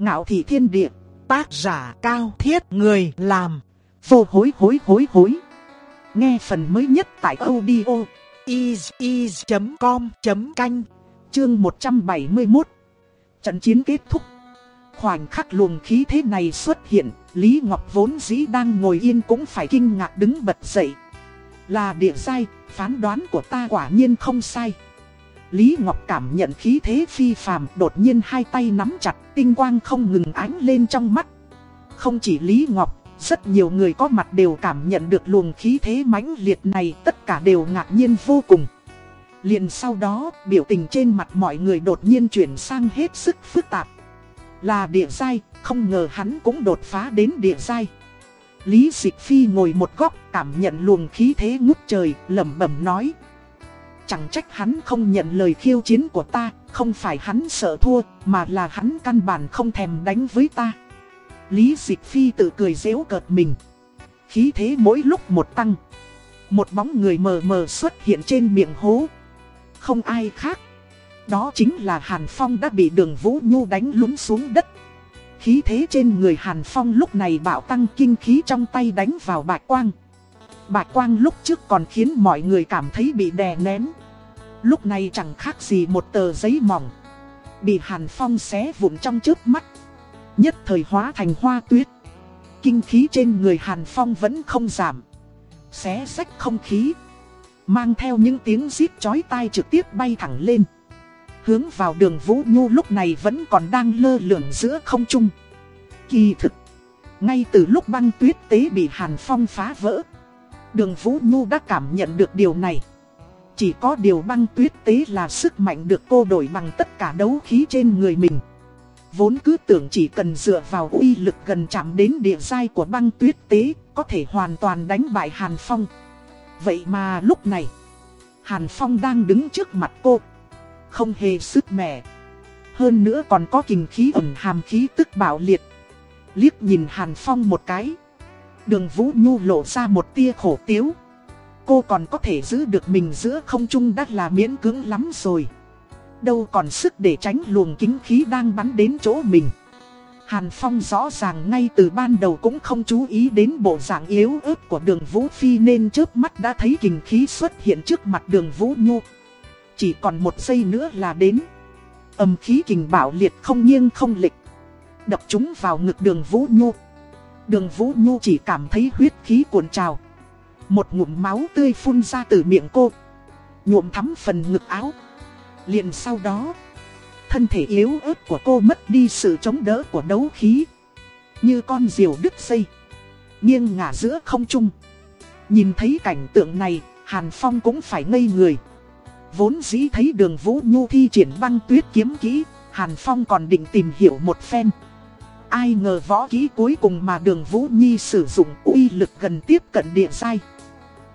Ngạo thị thiên địa, tác giả cao thiết người làm, vô hối hối hối hối. Nghe phần mới nhất tại audio is.com.canh, chương 171. Trận chiến kết thúc. Khoảnh khắc luồng khí thế này xuất hiện, Lý Ngọc vốn dĩ đang ngồi yên cũng phải kinh ngạc đứng bật dậy. Là địa sai, phán đoán của ta quả nhiên không sai. Lý Ngọc cảm nhận khí thế phi phàm, đột nhiên hai tay nắm chặt, tinh quang không ngừng ánh lên trong mắt. Không chỉ Lý Ngọc, rất nhiều người có mặt đều cảm nhận được luồng khí thế mãnh liệt này, tất cả đều ngạc nhiên vô cùng. Liền sau đó, biểu tình trên mặt mọi người đột nhiên chuyển sang hết sức phức tạp. Là địa giai, không ngờ hắn cũng đột phá đến địa giai. Lý Dịch Phi ngồi một góc, cảm nhận luồng khí thế ngút trời, lẩm bẩm nói. Chẳng trách hắn không nhận lời khiêu chiến của ta, không phải hắn sợ thua, mà là hắn căn bản không thèm đánh với ta. Lý Dịch Phi tự cười dễu cợt mình. Khí thế mỗi lúc một tăng. Một bóng người mờ mờ xuất hiện trên miệng hố. Không ai khác. Đó chính là Hàn Phong đã bị đường Vũ Nhu đánh lún xuống đất. Khí thế trên người Hàn Phong lúc này bạo tăng kinh khí trong tay đánh vào bạch quang. Bạch quang lúc trước còn khiến mọi người cảm thấy bị đè nén. Lúc này chẳng khác gì một tờ giấy mỏng. Bị Hàn Phong xé vụn trong trước mắt. Nhất thời hóa thành hoa tuyết. Kinh khí trên người Hàn Phong vẫn không giảm. Xé sách không khí. Mang theo những tiếng giít chói tai trực tiếp bay thẳng lên. Hướng vào đường Vũ Nhu lúc này vẫn còn đang lơ lửng giữa không trung. Kỳ thực. Ngay từ lúc băng tuyết tế bị Hàn Phong phá vỡ. Đường Vũ Nhu đã cảm nhận được điều này. Chỉ có điều băng tuyết tế là sức mạnh được cô đổi bằng tất cả đấu khí trên người mình. Vốn cứ tưởng chỉ cần dựa vào uy lực gần chạm đến địa giai của băng tuyết tế, có thể hoàn toàn đánh bại Hàn Phong. Vậy mà lúc này, Hàn Phong đang đứng trước mặt cô. Không hề sức mẻ. Hơn nữa còn có kinh khí ẩn hàm khí tức bạo liệt. Liếc nhìn Hàn Phong một cái. Đường Vũ Nhu lộ ra một tia khổ tiếu. Cô còn có thể giữ được mình giữa không trung đã là miễn cưỡng lắm rồi. Đâu còn sức để tránh luồng kính khí đang bắn đến chỗ mình. Hàn Phong rõ ràng ngay từ ban đầu cũng không chú ý đến bộ dạng yếu ớt của đường Vũ Phi nên trước mắt đã thấy kình khí xuất hiện trước mặt đường Vũ Nhu. Chỉ còn một giây nữa là đến. Âm khí kình bạo liệt không nghiêng không lịch. Đập chúng vào ngực đường Vũ Nhu. Đường Vũ Nhu chỉ cảm thấy huyết khí cuộn trào. Một ngụm máu tươi phun ra từ miệng cô. Nhuộm thắm phần ngực áo. Liền sau đó, thân thể yếu ớt của cô mất đi sự chống đỡ của đấu khí. Như con diều đứt dây, nghiêng ngả giữa không trung. Nhìn thấy cảnh tượng này, Hàn Phong cũng phải ngây người. Vốn dĩ thấy đường Vũ Nhu thi triển băng tuyết kiếm kỹ, Hàn Phong còn định tìm hiểu một phen. Ai ngờ võ kỹ cuối cùng mà đường Vũ Nhi sử dụng uy lực gần tiếp cận địa sai.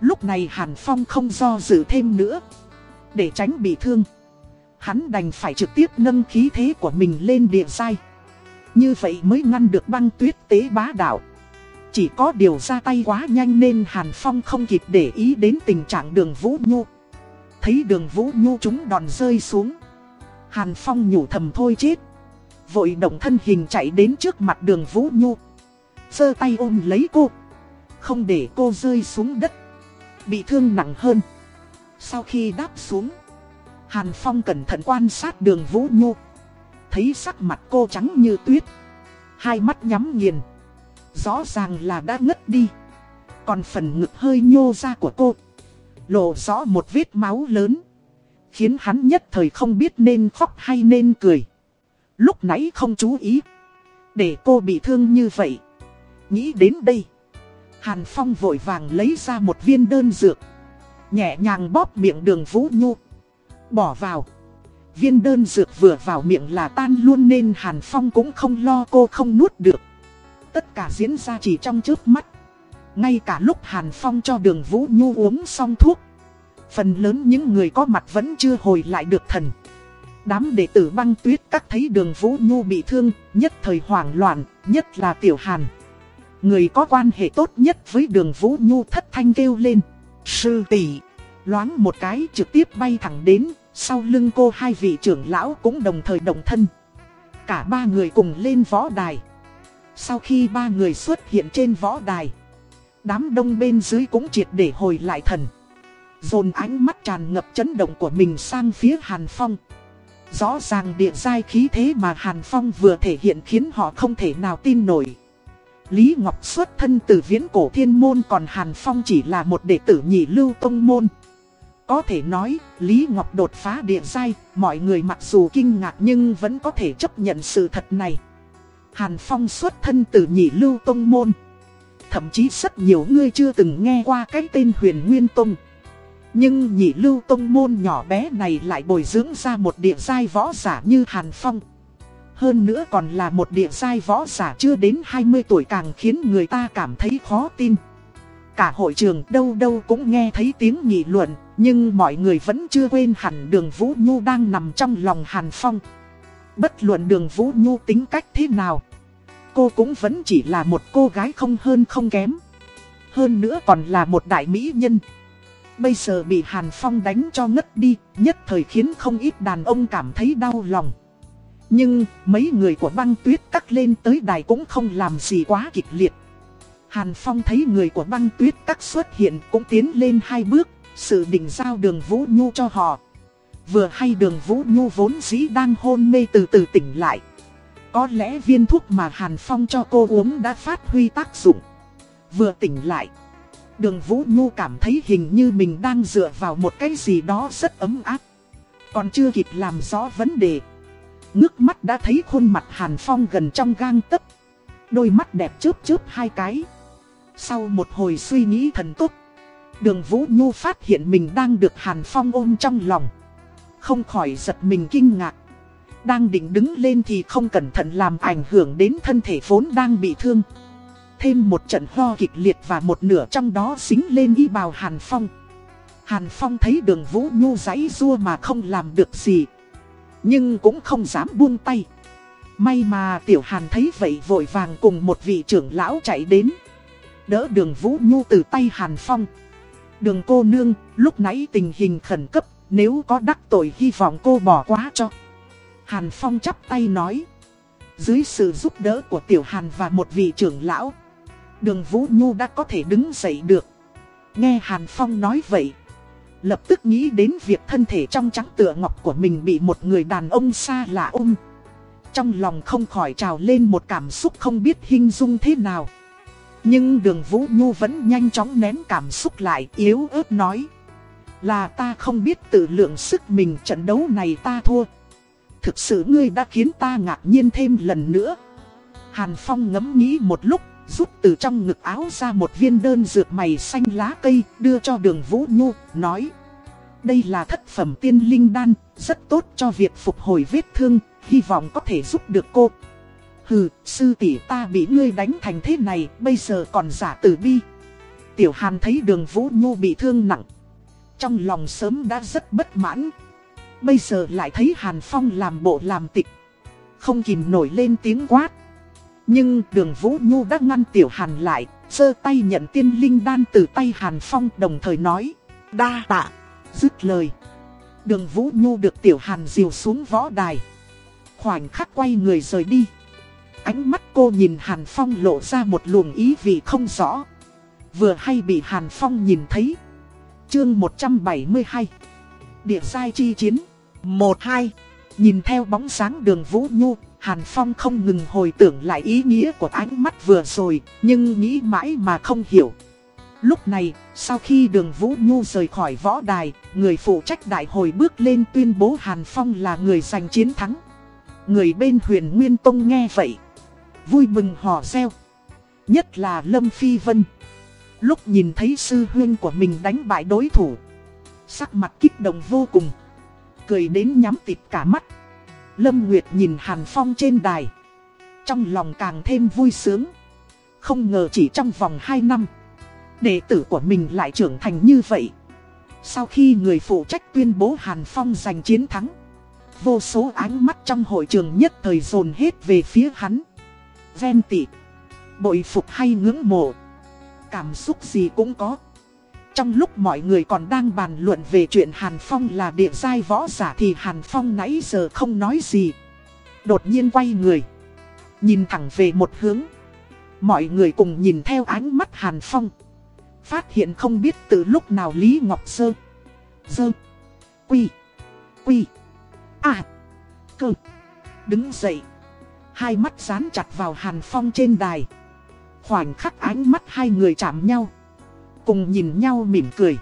Lúc này Hàn Phong không do dự thêm nữa. Để tránh bị thương. Hắn đành phải trực tiếp nâng khí thế của mình lên địa sai. Như vậy mới ngăn được băng tuyết tế bá đạo. Chỉ có điều ra tay quá nhanh nên Hàn Phong không kịp để ý đến tình trạng đường Vũ Nhu. Thấy đường Vũ Nhu chúng đòn rơi xuống. Hàn Phong nhủ thầm thôi chết. Vội động thân hình chạy đến trước mặt đường Vũ Nhu. giơ tay ôm lấy cô. Không để cô rơi xuống đất. Bị thương nặng hơn. Sau khi đáp xuống. Hàn Phong cẩn thận quan sát đường Vũ Nhu. Thấy sắc mặt cô trắng như tuyết. Hai mắt nhắm nghiền. Rõ ràng là đã ngất đi. Còn phần ngực hơi nhô ra của cô. Lộ rõ một vết máu lớn. Khiến hắn nhất thời không biết nên khóc hay nên cười. Lúc nãy không chú ý. Để cô bị thương như vậy. Nghĩ đến đây. Hàn Phong vội vàng lấy ra một viên đơn dược. Nhẹ nhàng bóp miệng đường Vũ Nhu. Bỏ vào. Viên đơn dược vừa vào miệng là tan luôn nên Hàn Phong cũng không lo cô không nuốt được. Tất cả diễn ra chỉ trong trước mắt. Ngay cả lúc Hàn Phong cho đường Vũ Nhu uống xong thuốc. Phần lớn những người có mặt vẫn chưa hồi lại được thần. Đám đệ tử băng tuyết các thấy đường Vũ Nhu bị thương, nhất thời hoảng loạn, nhất là Tiểu Hàn. Người có quan hệ tốt nhất với đường Vũ Nhu thất thanh kêu lên. Sư tỷ loáng một cái trực tiếp bay thẳng đến, sau lưng cô hai vị trưởng lão cũng đồng thời đồng thân. Cả ba người cùng lên võ đài. Sau khi ba người xuất hiện trên võ đài, đám đông bên dưới cũng triệt để hồi lại thần. Dồn ánh mắt tràn ngập chấn động của mình sang phía Hàn Phong. Rõ ràng địa giai khí thế mà Hàn Phong vừa thể hiện khiến họ không thể nào tin nổi. Lý Ngọc xuất thân từ viễn cổ thiên môn còn Hàn Phong chỉ là một đệ tử nhị lưu tông môn. Có thể nói, Lý Ngọc đột phá địa giai, mọi người mặc dù kinh ngạc nhưng vẫn có thể chấp nhận sự thật này. Hàn Phong xuất thân từ nhị lưu tông môn. Thậm chí rất nhiều người chưa từng nghe qua cái tên huyền Nguyên Tông. Nhưng nhị lưu tông môn nhỏ bé này lại bồi dưỡng ra một địa giai võ giả như Hàn Phong. Hơn nữa còn là một địa giai võ giả chưa đến 20 tuổi càng khiến người ta cảm thấy khó tin. Cả hội trường đâu đâu cũng nghe thấy tiếng nghị luận, nhưng mọi người vẫn chưa quên hẳn đường Vũ Nhu đang nằm trong lòng Hàn Phong. Bất luận đường Vũ Nhu tính cách thế nào, cô cũng vẫn chỉ là một cô gái không hơn không kém. Hơn nữa còn là một đại mỹ nhân. Bây giờ bị Hàn Phong đánh cho ngất đi, nhất thời khiến không ít đàn ông cảm thấy đau lòng. Nhưng mấy người của băng tuyết cắt lên tới đài cũng không làm gì quá kịch liệt. Hàn Phong thấy người của băng tuyết cắt xuất hiện cũng tiến lên hai bước, sự định giao đường Vũ Nhu cho họ. Vừa hay đường Vũ Nhu vốn dĩ đang hôn mê từ từ tỉnh lại. Có lẽ viên thuốc mà Hàn Phong cho cô uống đã phát huy tác dụng. Vừa tỉnh lại. Đường Vũ Nhu cảm thấy hình như mình đang dựa vào một cái gì đó rất ấm áp. Còn chưa kịp làm rõ vấn đề. Ngước mắt đã thấy khuôn mặt Hàn Phong gần trong gang tấc. Đôi mắt đẹp chớp chớp hai cái. Sau một hồi suy nghĩ thần tốc, đường Vũ Nhu phát hiện mình đang được Hàn Phong ôm trong lòng. Không khỏi giật mình kinh ngạc. Đang định đứng lên thì không cẩn thận làm ảnh hưởng đến thân thể vốn đang bị thương. Thêm một trận ho kịch liệt và một nửa trong đó xính lên y bào Hàn Phong. Hàn Phong thấy đường Vũ Nhu giấy rua mà không làm được gì. Nhưng cũng không dám buông tay. May mà Tiểu Hàn thấy vậy vội vàng cùng một vị trưởng lão chạy đến. Đỡ đường Vũ Nhu từ tay Hàn Phong. Đường cô nương, lúc nãy tình hình khẩn cấp, nếu có đắc tội hy vọng cô bỏ quá cho. Hàn Phong chắp tay nói. Dưới sự giúp đỡ của Tiểu Hàn và một vị trưởng lão, đường Vũ Nhu đã có thể đứng dậy được. Nghe Hàn Phong nói vậy, lập tức nghĩ đến việc thân thể trong trắng tựa ngọc của mình bị một người đàn ông xa lạ ôm. Trong lòng không khỏi trào lên một cảm xúc không biết hình dung thế nào. Nhưng đường Vũ Nhu vẫn nhanh chóng nén cảm xúc lại yếu ớt nói. Là ta không biết tự lượng sức mình trận đấu này ta thua. Thực sự ngươi đã khiến ta ngạc nhiên thêm lần nữa. Hàn Phong ngẫm nghĩ một lúc, rút từ trong ngực áo ra một viên đơn dược mày xanh lá cây, đưa cho đường Vũ Nhu, nói. Đây là thất phẩm tiên linh đan, rất tốt cho việc phục hồi vết thương, hy vọng có thể giúp được cô. Hừ, sư tỷ ta bị ngươi đánh thành thế này, bây giờ còn giả tử bi. Tiểu Hàn thấy đường Vũ Nhu bị thương nặng. Trong lòng sớm đã rất bất mãn. Bây giờ lại thấy Hàn Phong làm bộ làm tịch. Không kìm nổi lên tiếng quát. Nhưng đường Vũ Nhu đã ngăn Tiểu Hàn lại, giơ tay nhận tiên linh đan từ tay Hàn Phong đồng thời nói. Đa tạ, dứt lời. Đường Vũ Nhu được Tiểu Hàn diều xuống võ đài. Khoảnh khắc quay người rời đi. Ánh mắt cô nhìn Hàn Phong lộ ra một luồng ý vị không rõ. Vừa hay bị Hàn Phong nhìn thấy. Chương 172 Địa sai chi chiến 1-2 Nhìn theo bóng sáng đường Vũ Nhu Hàn Phong không ngừng hồi tưởng lại ý nghĩa của ánh mắt vừa rồi Nhưng nghĩ mãi mà không hiểu Lúc này, sau khi đường Vũ Nhu rời khỏi võ đài Người phụ trách đại hồi bước lên tuyên bố Hàn Phong là người giành chiến thắng Người bên huyền Nguyên Tông nghe vậy vui mừng hò reo. Nhất là Lâm Phi Vân. Lúc nhìn thấy sư huyên của mình đánh bại đối thủ. Sắc mặt kích động vô cùng. Cười đến nhắm tịt cả mắt. Lâm Nguyệt nhìn Hàn Phong trên đài. Trong lòng càng thêm vui sướng. Không ngờ chỉ trong vòng 2 năm. Đệ tử của mình lại trưởng thành như vậy. Sau khi người phụ trách tuyên bố Hàn Phong giành chiến thắng. Vô số ánh mắt trong hội trường nhất thời dồn hết về phía hắn ven tị, bội phục hay ngưỡng mộ. Cảm xúc gì cũng có. Trong lúc mọi người còn đang bàn luận về chuyện Hàn Phong là địa giai võ giả thì Hàn Phong nãy giờ không nói gì. Đột nhiên quay người. Nhìn thẳng về một hướng. Mọi người cùng nhìn theo ánh mắt Hàn Phong. Phát hiện không biết từ lúc nào Lý Ngọc Sơ. Sơ. Quy. Quy. À. Cơ. Đứng dậy. Hai mắt dán chặt vào Hàn Phong trên đài. Khoảnh khắc ánh mắt hai người chạm nhau. Cùng nhìn nhau mỉm cười.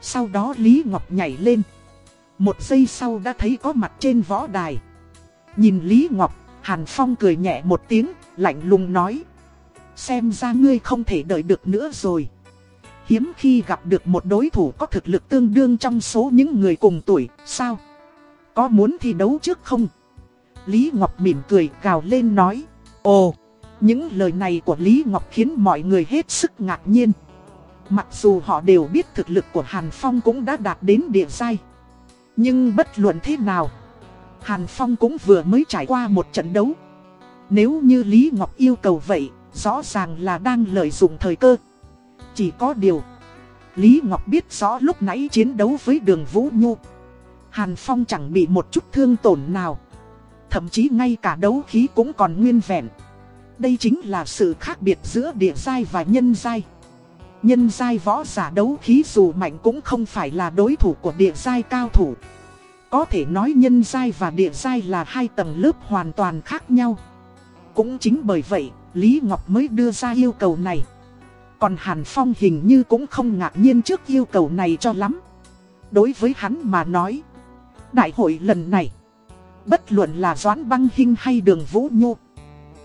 Sau đó Lý Ngọc nhảy lên. Một giây sau đã thấy có mặt trên võ đài. Nhìn Lý Ngọc, Hàn Phong cười nhẹ một tiếng, lạnh lùng nói. Xem ra ngươi không thể đợi được nữa rồi. Hiếm khi gặp được một đối thủ có thực lực tương đương trong số những người cùng tuổi, sao? Có muốn thi đấu trước không? Lý Ngọc mỉm cười gào lên nói. Ồ, những lời này của Lý Ngọc khiến mọi người hết sức ngạc nhiên. Mặc dù họ đều biết thực lực của Hàn Phong cũng đã đạt đến địa giai. Nhưng bất luận thế nào, Hàn Phong cũng vừa mới trải qua một trận đấu. Nếu như Lý Ngọc yêu cầu vậy, rõ ràng là đang lợi dụng thời cơ. Chỉ có điều, Lý Ngọc biết rõ lúc nãy chiến đấu với đường Vũ Nhu. Hàn Phong chẳng bị một chút thương tổn nào. Thậm chí ngay cả đấu khí cũng còn nguyên vẹn. Đây chính là sự khác biệt giữa địa giai và nhân giai. Nhân giai võ giả đấu khí dù mạnh cũng không phải là đối thủ của địa giai cao thủ. Có thể nói nhân giai và địa giai là hai tầng lớp hoàn toàn khác nhau. Cũng chính bởi vậy, Lý Ngọc mới đưa ra yêu cầu này. Còn Hàn Phong hình như cũng không ngạc nhiên trước yêu cầu này cho lắm. Đối với hắn mà nói, đại hội lần này, bất luận là Doãn Băng Hinh hay Đường Vũ Nhu,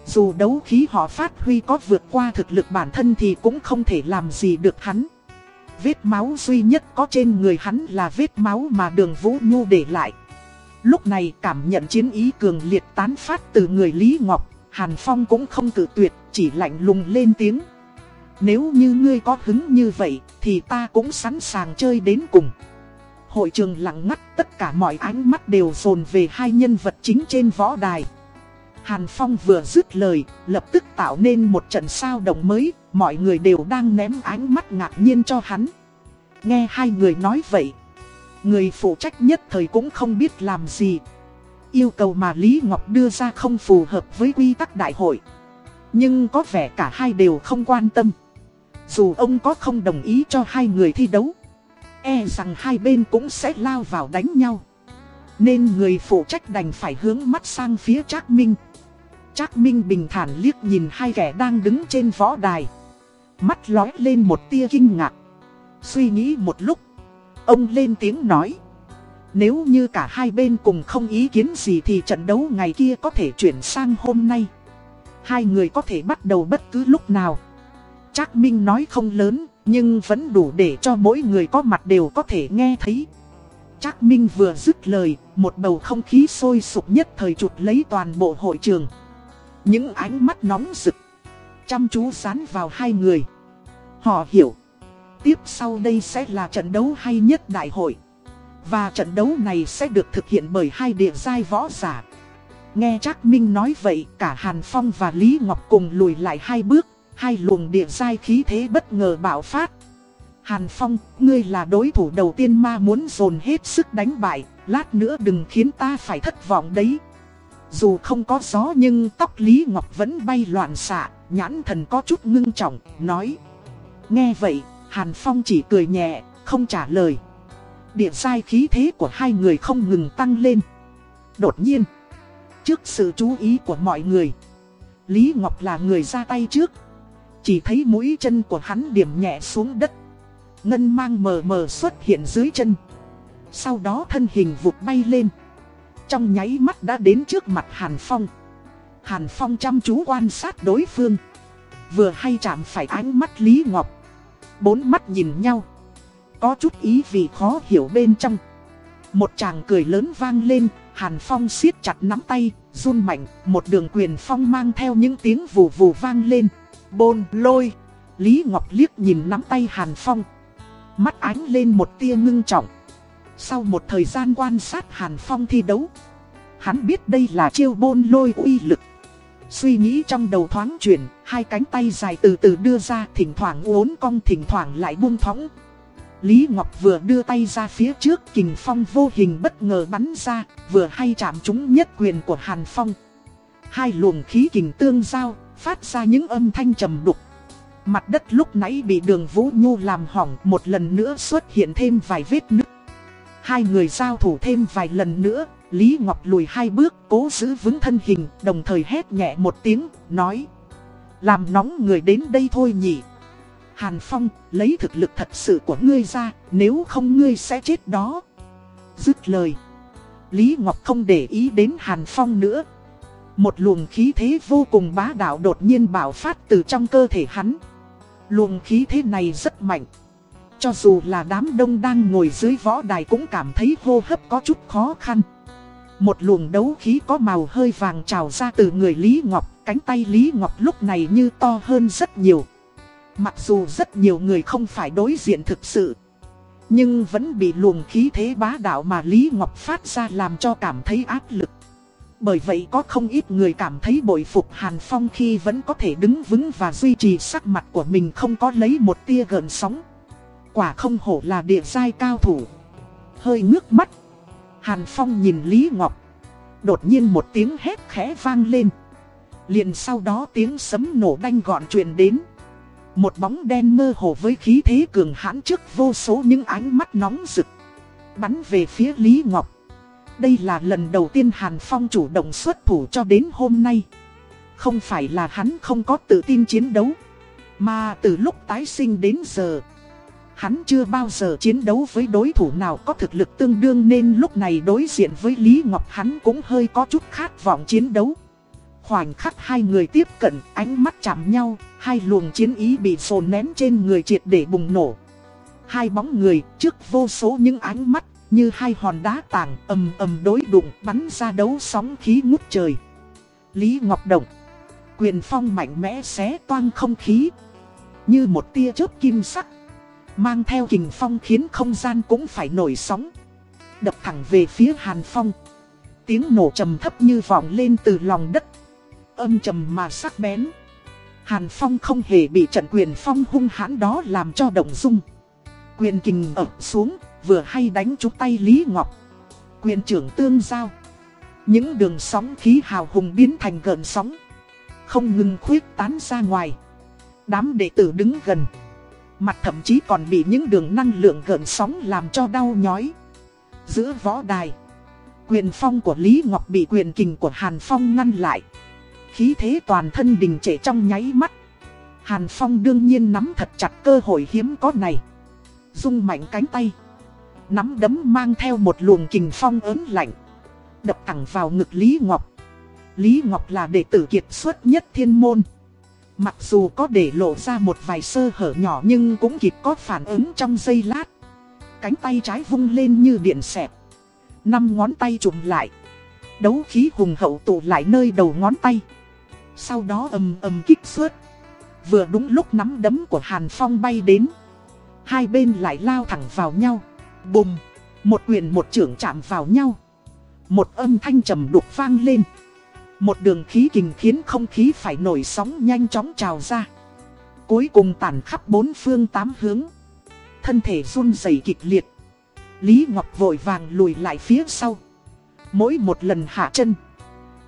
dù đấu khí họ phát huy có vượt qua thực lực bản thân thì cũng không thể làm gì được hắn. Vết máu duy nhất có trên người hắn là vết máu mà đường Vũ Nhu để lại. Lúc này cảm nhận chiến ý cường liệt tán phát từ người Lý Ngọc, Hàn Phong cũng không tự tuyệt, chỉ lạnh lùng lên tiếng. Nếu như ngươi có hứng như vậy, thì ta cũng sẵn sàng chơi đến cùng. Hội trường lặng ngắt tất cả mọi ánh mắt đều dồn về hai nhân vật chính trên võ đài. Hàn Phong vừa dứt lời, lập tức tạo nên một trận sao động mới, mọi người đều đang ném ánh mắt ngạc nhiên cho hắn. Nghe hai người nói vậy, người phụ trách nhất thời cũng không biết làm gì. Yêu cầu mà Lý Ngọc đưa ra không phù hợp với quy tắc đại hội. Nhưng có vẻ cả hai đều không quan tâm. Dù ông có không đồng ý cho hai người thi đấu, e rằng hai bên cũng sẽ lao vào đánh nhau. Nên người phụ trách đành phải hướng mắt sang phía Trác Minh. Trác Minh bình thản liếc nhìn hai kẻ đang đứng trên võ đài. Mắt lói lên một tia kinh ngạc. Suy nghĩ một lúc, ông lên tiếng nói. Nếu như cả hai bên cùng không ý kiến gì thì trận đấu ngày kia có thể chuyển sang hôm nay. Hai người có thể bắt đầu bất cứ lúc nào. Trác Minh nói không lớn, nhưng vẫn đủ để cho mỗi người có mặt đều có thể nghe thấy. Trác Minh vừa dứt lời, một bầu không khí sôi sục nhất thời chụp lấy toàn bộ hội trường. Những ánh mắt nóng rực, chăm chú sán vào hai người. Họ hiểu, tiếp sau đây sẽ là trận đấu hay nhất đại hội. Và trận đấu này sẽ được thực hiện bởi hai địa giai võ giả. Nghe Trác Minh nói vậy, cả Hàn Phong và Lý Ngọc cùng lùi lại hai bước, hai luồng địa giai khí thế bất ngờ bạo phát. Hàn Phong, ngươi là đối thủ đầu tiên ma muốn dồn hết sức đánh bại, lát nữa đừng khiến ta phải thất vọng đấy. Dù không có gió nhưng tóc Lý Ngọc vẫn bay loạn xạ, nhãn thần có chút ngưng trọng, nói. Nghe vậy, Hàn Phong chỉ cười nhẹ, không trả lời. Địa sai khí thế của hai người không ngừng tăng lên. Đột nhiên, trước sự chú ý của mọi người, Lý Ngọc là người ra tay trước. Chỉ thấy mũi chân của hắn điểm nhẹ xuống đất. Ngân mang mờ mờ xuất hiện dưới chân. Sau đó thân hình vụt bay lên. Trong nháy mắt đã đến trước mặt Hàn Phong. Hàn Phong chăm chú quan sát đối phương. Vừa hay chạm phải ánh mắt Lý Ngọc. Bốn mắt nhìn nhau. Có chút ý vì khó hiểu bên trong. Một chàng cười lớn vang lên, Hàn Phong siết chặt nắm tay, run mạnh, một đường quyền phong mang theo những tiếng vù vù vang lên. Bôn, lôi, Lý Ngọc liếc nhìn nắm tay Hàn Phong. Mắt ánh lên một tia ngưng trọng. Sau một thời gian quan sát Hàn Phong thi đấu, hắn biết đây là chiêu bôn lôi uy lực. Suy nghĩ trong đầu thoáng chuyển, hai cánh tay dài từ từ đưa ra thỉnh thoảng uốn cong thỉnh thoảng lại buông thõng. Lý Ngọc vừa đưa tay ra phía trước kình phong vô hình bất ngờ bắn ra, vừa hay chạm trúng nhất quyền của Hàn Phong. Hai luồng khí kình tương giao, phát ra những âm thanh trầm đục. Mặt đất lúc nãy bị đường Vũ Nhu làm hỏng một lần nữa xuất hiện thêm vài vết nứt. Hai người giao thủ thêm vài lần nữa, Lý Ngọc lùi hai bước cố giữ vững thân hình, đồng thời hét nhẹ một tiếng, nói Làm nóng người đến đây thôi nhỉ. Hàn Phong, lấy thực lực thật sự của ngươi ra, nếu không ngươi sẽ chết đó. Dứt lời Lý Ngọc không để ý đến Hàn Phong nữa. Một luồng khí thế vô cùng bá đạo đột nhiên bạo phát từ trong cơ thể hắn. Luồng khí thế này rất mạnh. Cho dù là đám đông đang ngồi dưới võ đài cũng cảm thấy hô hấp có chút khó khăn một luồng đấu khí có màu hơi vàng trào ra từ người Lý Ngọc, cánh tay Lý Ngọc lúc này như to hơn rất nhiều. Mặc dù rất nhiều người không phải đối diện thực sự, nhưng vẫn bị luồng khí thế bá đạo mà Lý Ngọc phát ra làm cho cảm thấy áp lực. Bởi vậy có không ít người cảm thấy bội phục Hàn Phong khi vẫn có thể đứng vững và duy trì sắc mặt của mình không có lấy một tia gợn sóng. Quả không hổ là địa giai cao thủ. Hơi ngước mắt. Hàn Phong nhìn Lý Ngọc. Đột nhiên một tiếng hét khẽ vang lên. Liền sau đó tiếng sấm nổ đanh gọn truyền đến. Một bóng đen mơ hồ với khí thế cường hãn trước vô số những ánh mắt nóng rực. Bắn về phía Lý Ngọc. Đây là lần đầu tiên Hàn Phong chủ động xuất thủ cho đến hôm nay. Không phải là hắn không có tự tin chiến đấu. Mà từ lúc tái sinh đến giờ. Hắn chưa bao giờ chiến đấu với đối thủ nào có thực lực tương đương nên lúc này đối diện với Lý Ngọc hắn cũng hơi có chút khát vọng chiến đấu. Khoảnh khắc hai người tiếp cận, ánh mắt chạm nhau, hai luồng chiến ý bị sồn nén trên người triệt để bùng nổ. Hai bóng người trước vô số những ánh mắt như hai hòn đá tảng ầm ầm đối đụng bắn ra đấu sóng khí ngút trời. Lý Ngọc Động, quyền phong mạnh mẽ xé toang không khí, như một tia chớp kim sắc Mang theo kình phong khiến không gian cũng phải nổi sóng. Đập thẳng về phía Hàn Phong. Tiếng nổ trầm thấp như vọng lên từ lòng đất. Âm trầm mà sắc bén. Hàn Phong không hề bị trận quyền phong hung hãn đó làm cho động dung. Quyền kình ập xuống, vừa hay đánh trúng tay Lý Ngọc. Quyền trưởng tương giao. Những đường sóng khí hào hùng biến thành gợn sóng. Không ngừng khuyết tán ra ngoài. Đám đệ tử đứng gần. Mặt thậm chí còn bị những đường năng lượng gợn sóng làm cho đau nhói. Giữa võ đài, Quyền phong của Lý Ngọc bị quyền kình của Hàn Phong ngăn lại. Khí thế toàn thân đình trệ trong nháy mắt. Hàn Phong đương nhiên nắm thật chặt cơ hội hiếm có này. Dung mạnh cánh tay. Nắm đấm mang theo một luồng kình phong ớn lạnh. Đập thẳng vào ngực Lý Ngọc. Lý Ngọc là đệ tử kiệt xuất nhất thiên môn. Mặc dù có để lộ ra một vài sơ hở nhỏ nhưng cũng kịp có phản ứng trong giây lát. Cánh tay trái vung lên như điện xẹp. Năm ngón tay trùm lại. Đấu khí hùng hậu tụ lại nơi đầu ngón tay. Sau đó ầm ầm kích xuất. Vừa đúng lúc nắm đấm của Hàn Phong bay đến. Hai bên lại lao thẳng vào nhau. Bùm. Một quyền một trưởng chạm vào nhau. Một âm thanh trầm đục vang lên. Một đường khí kình khiến không khí phải nổi sóng nhanh chóng trào ra. Cuối cùng tản khắp bốn phương tám hướng. Thân thể run rẩy kịch liệt. Lý Ngọc vội vàng lùi lại phía sau. Mỗi một lần hạ chân.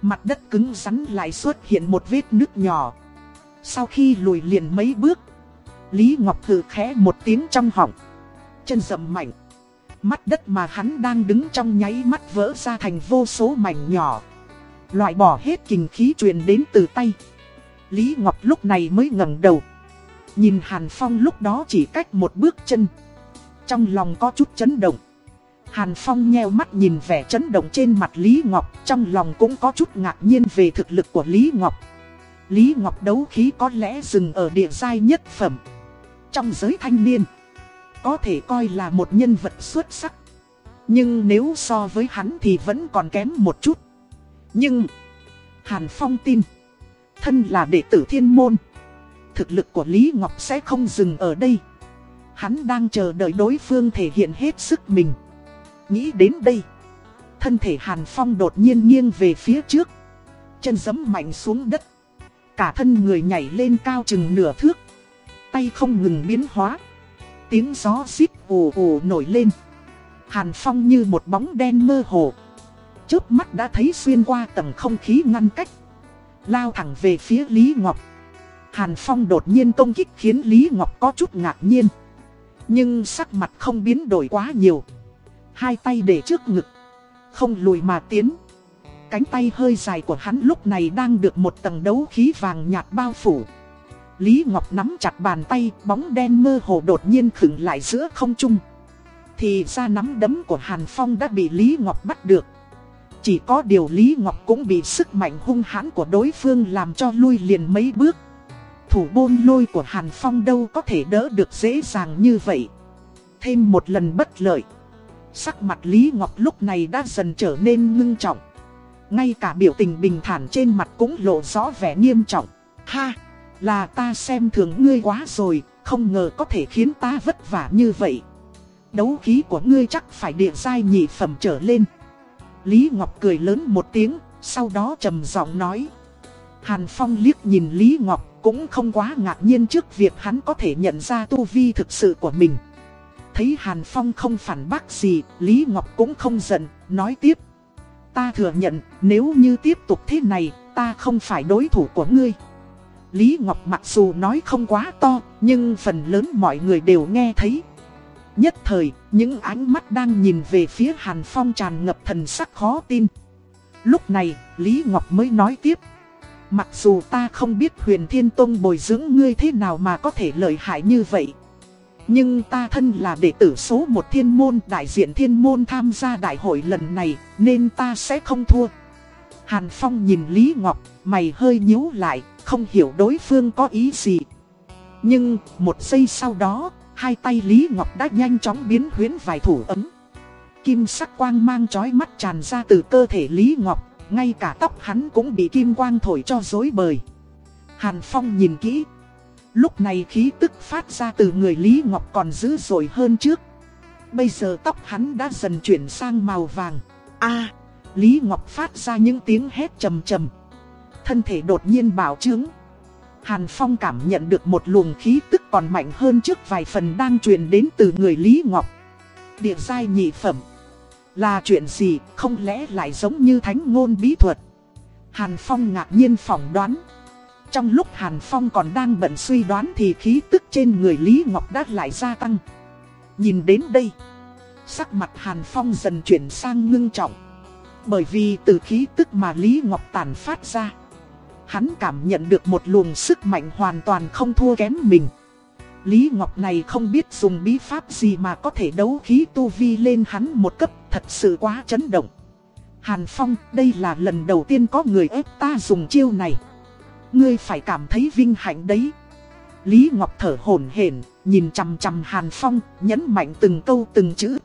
Mặt đất cứng rắn lại xuất hiện một vết nước nhỏ. Sau khi lùi liền mấy bước. Lý Ngọc thử khẽ một tiếng trong họng. Chân rậm mạnh. Mắt đất mà hắn đang đứng trong nháy mắt vỡ ra thành vô số mảnh nhỏ. Loại bỏ hết kinh khí truyền đến từ tay. Lý Ngọc lúc này mới ngẩng đầu. Nhìn Hàn Phong lúc đó chỉ cách một bước chân. Trong lòng có chút chấn động. Hàn Phong nheo mắt nhìn vẻ chấn động trên mặt Lý Ngọc, Trong lòng cũng có chút ngạc nhiên về thực lực của Lý Ngọc. Lý Ngọc đấu khí có lẽ dừng ở địa giai nhất phẩm. Trong giới thanh niên, Có thể coi là một nhân vật xuất sắc. Nhưng nếu so với hắn thì vẫn còn kém một chút nhưng, Hàn Phong tin, thân là đệ tử thiên môn. Thực lực của Lý Ngọc sẽ không dừng ở đây. Hắn đang chờ đợi đối phương thể hiện hết sức mình. Nghĩ đến đây, thân thể Hàn Phong đột nhiên nghiêng về phía trước. Chân giấm mạnh xuống đất. Cả thân người nhảy lên cao chừng nửa thước. Tay không ngừng biến hóa. tiếng gió xít ù ù nổi lên. Hàn Phong như một bóng đen mơ hồ. Chớp mắt đã thấy xuyên qua tầng không khí ngăn cách. Lao thẳng về phía Lý Ngọc. Hàn Phong đột nhiên công kích khiến Lý Ngọc có chút ngạc nhiên. Nhưng sắc mặt không biến đổi quá nhiều. Hai tay để trước ngực. Không lùi mà tiến. Cánh tay hơi dài của hắn lúc này đang được một tầng đấu khí vàng nhạt bao phủ. Lý Ngọc nắm chặt bàn tay, bóng đen mơ hồ đột nhiên khựng lại giữa không trung. Thì ra nắm đấm của Hàn Phong đã bị Lý Ngọc bắt được. Chỉ có điều Lý Ngọc cũng bị sức mạnh hung hãn của đối phương làm cho lui liền mấy bước. Thủ bôn lôi của Hàn Phong đâu có thể đỡ được dễ dàng như vậy. Thêm một lần bất lợi. Sắc mặt Lý Ngọc lúc này đã dần trở nên ngưng trọng. Ngay cả biểu tình bình thản trên mặt cũng lộ rõ vẻ nghiêm trọng. Ha! Là ta xem thường ngươi quá rồi, không ngờ có thể khiến ta vất vả như vậy. Đấu khí của ngươi chắc phải địa giai nhị phẩm trở lên. Lý Ngọc cười lớn một tiếng, sau đó trầm giọng nói. Hàn Phong liếc nhìn Lý Ngọc cũng không quá ngạc nhiên trước việc hắn có thể nhận ra tu vi thực sự của mình. Thấy Hàn Phong không phản bác gì, Lý Ngọc cũng không giận, nói tiếp. Ta thừa nhận, nếu như tiếp tục thế này, ta không phải đối thủ của ngươi. Lý Ngọc mặc dù nói không quá to, nhưng phần lớn mọi người đều nghe thấy. Nhất thời, những ánh mắt đang nhìn về phía Hàn Phong tràn ngập thần sắc khó tin. Lúc này, Lý Ngọc mới nói tiếp. Mặc dù ta không biết huyền thiên tông bồi dưỡng ngươi thế nào mà có thể lợi hại như vậy. Nhưng ta thân là đệ tử số một thiên môn đại diện thiên môn tham gia đại hội lần này nên ta sẽ không thua. Hàn Phong nhìn Lý Ngọc, mày hơi nhíu lại, không hiểu đối phương có ý gì. Nhưng, một giây sau đó, hai tay Lý Ngọc đã nhanh chóng biến huyến vài thủ ấm. Kim sắc quang mang chói mắt tràn ra từ cơ thể Lý Ngọc, ngay cả tóc hắn cũng bị kim quang thổi cho rối bời. Hàn Phong nhìn kỹ. Lúc này khí tức phát ra từ người Lý Ngọc còn dữ dội hơn trước. Bây giờ tóc hắn đã dần chuyển sang màu vàng. a Lý Ngọc phát ra những tiếng hét trầm trầm. Thân thể đột nhiên bảo trướng. Hàn Phong cảm nhận được một luồng khí tức còn mạnh hơn trước vài phần đang truyền đến từ người Lý Ngọc. Địa giai nhị phẩm. Là chuyện gì, không lẽ lại giống như thánh ngôn bí thuật? Hàn Phong ngạc nhiên phỏng đoán. Trong lúc Hàn Phong còn đang bận suy đoán thì khí tức trên người Lý Ngọc đã lại gia tăng. Nhìn đến đây, sắc mặt Hàn Phong dần chuyển sang ngưng trọng. Bởi vì từ khí tức mà Lý Ngọc tản phát ra, hắn cảm nhận được một luồng sức mạnh hoàn toàn không thua kém mình. Lý Ngọc này không biết dùng bí pháp gì mà có thể đấu khí tu vi lên hắn một cấp thật sự quá chấn động. Hàn Phong, đây là lần đầu tiên có người ép ta dùng chiêu này. Ngươi phải cảm thấy vinh hạnh đấy. Lý Ngọc thở hổn hển, nhìn chằm chằm Hàn Phong, nhấn mạnh từng câu từng chữ.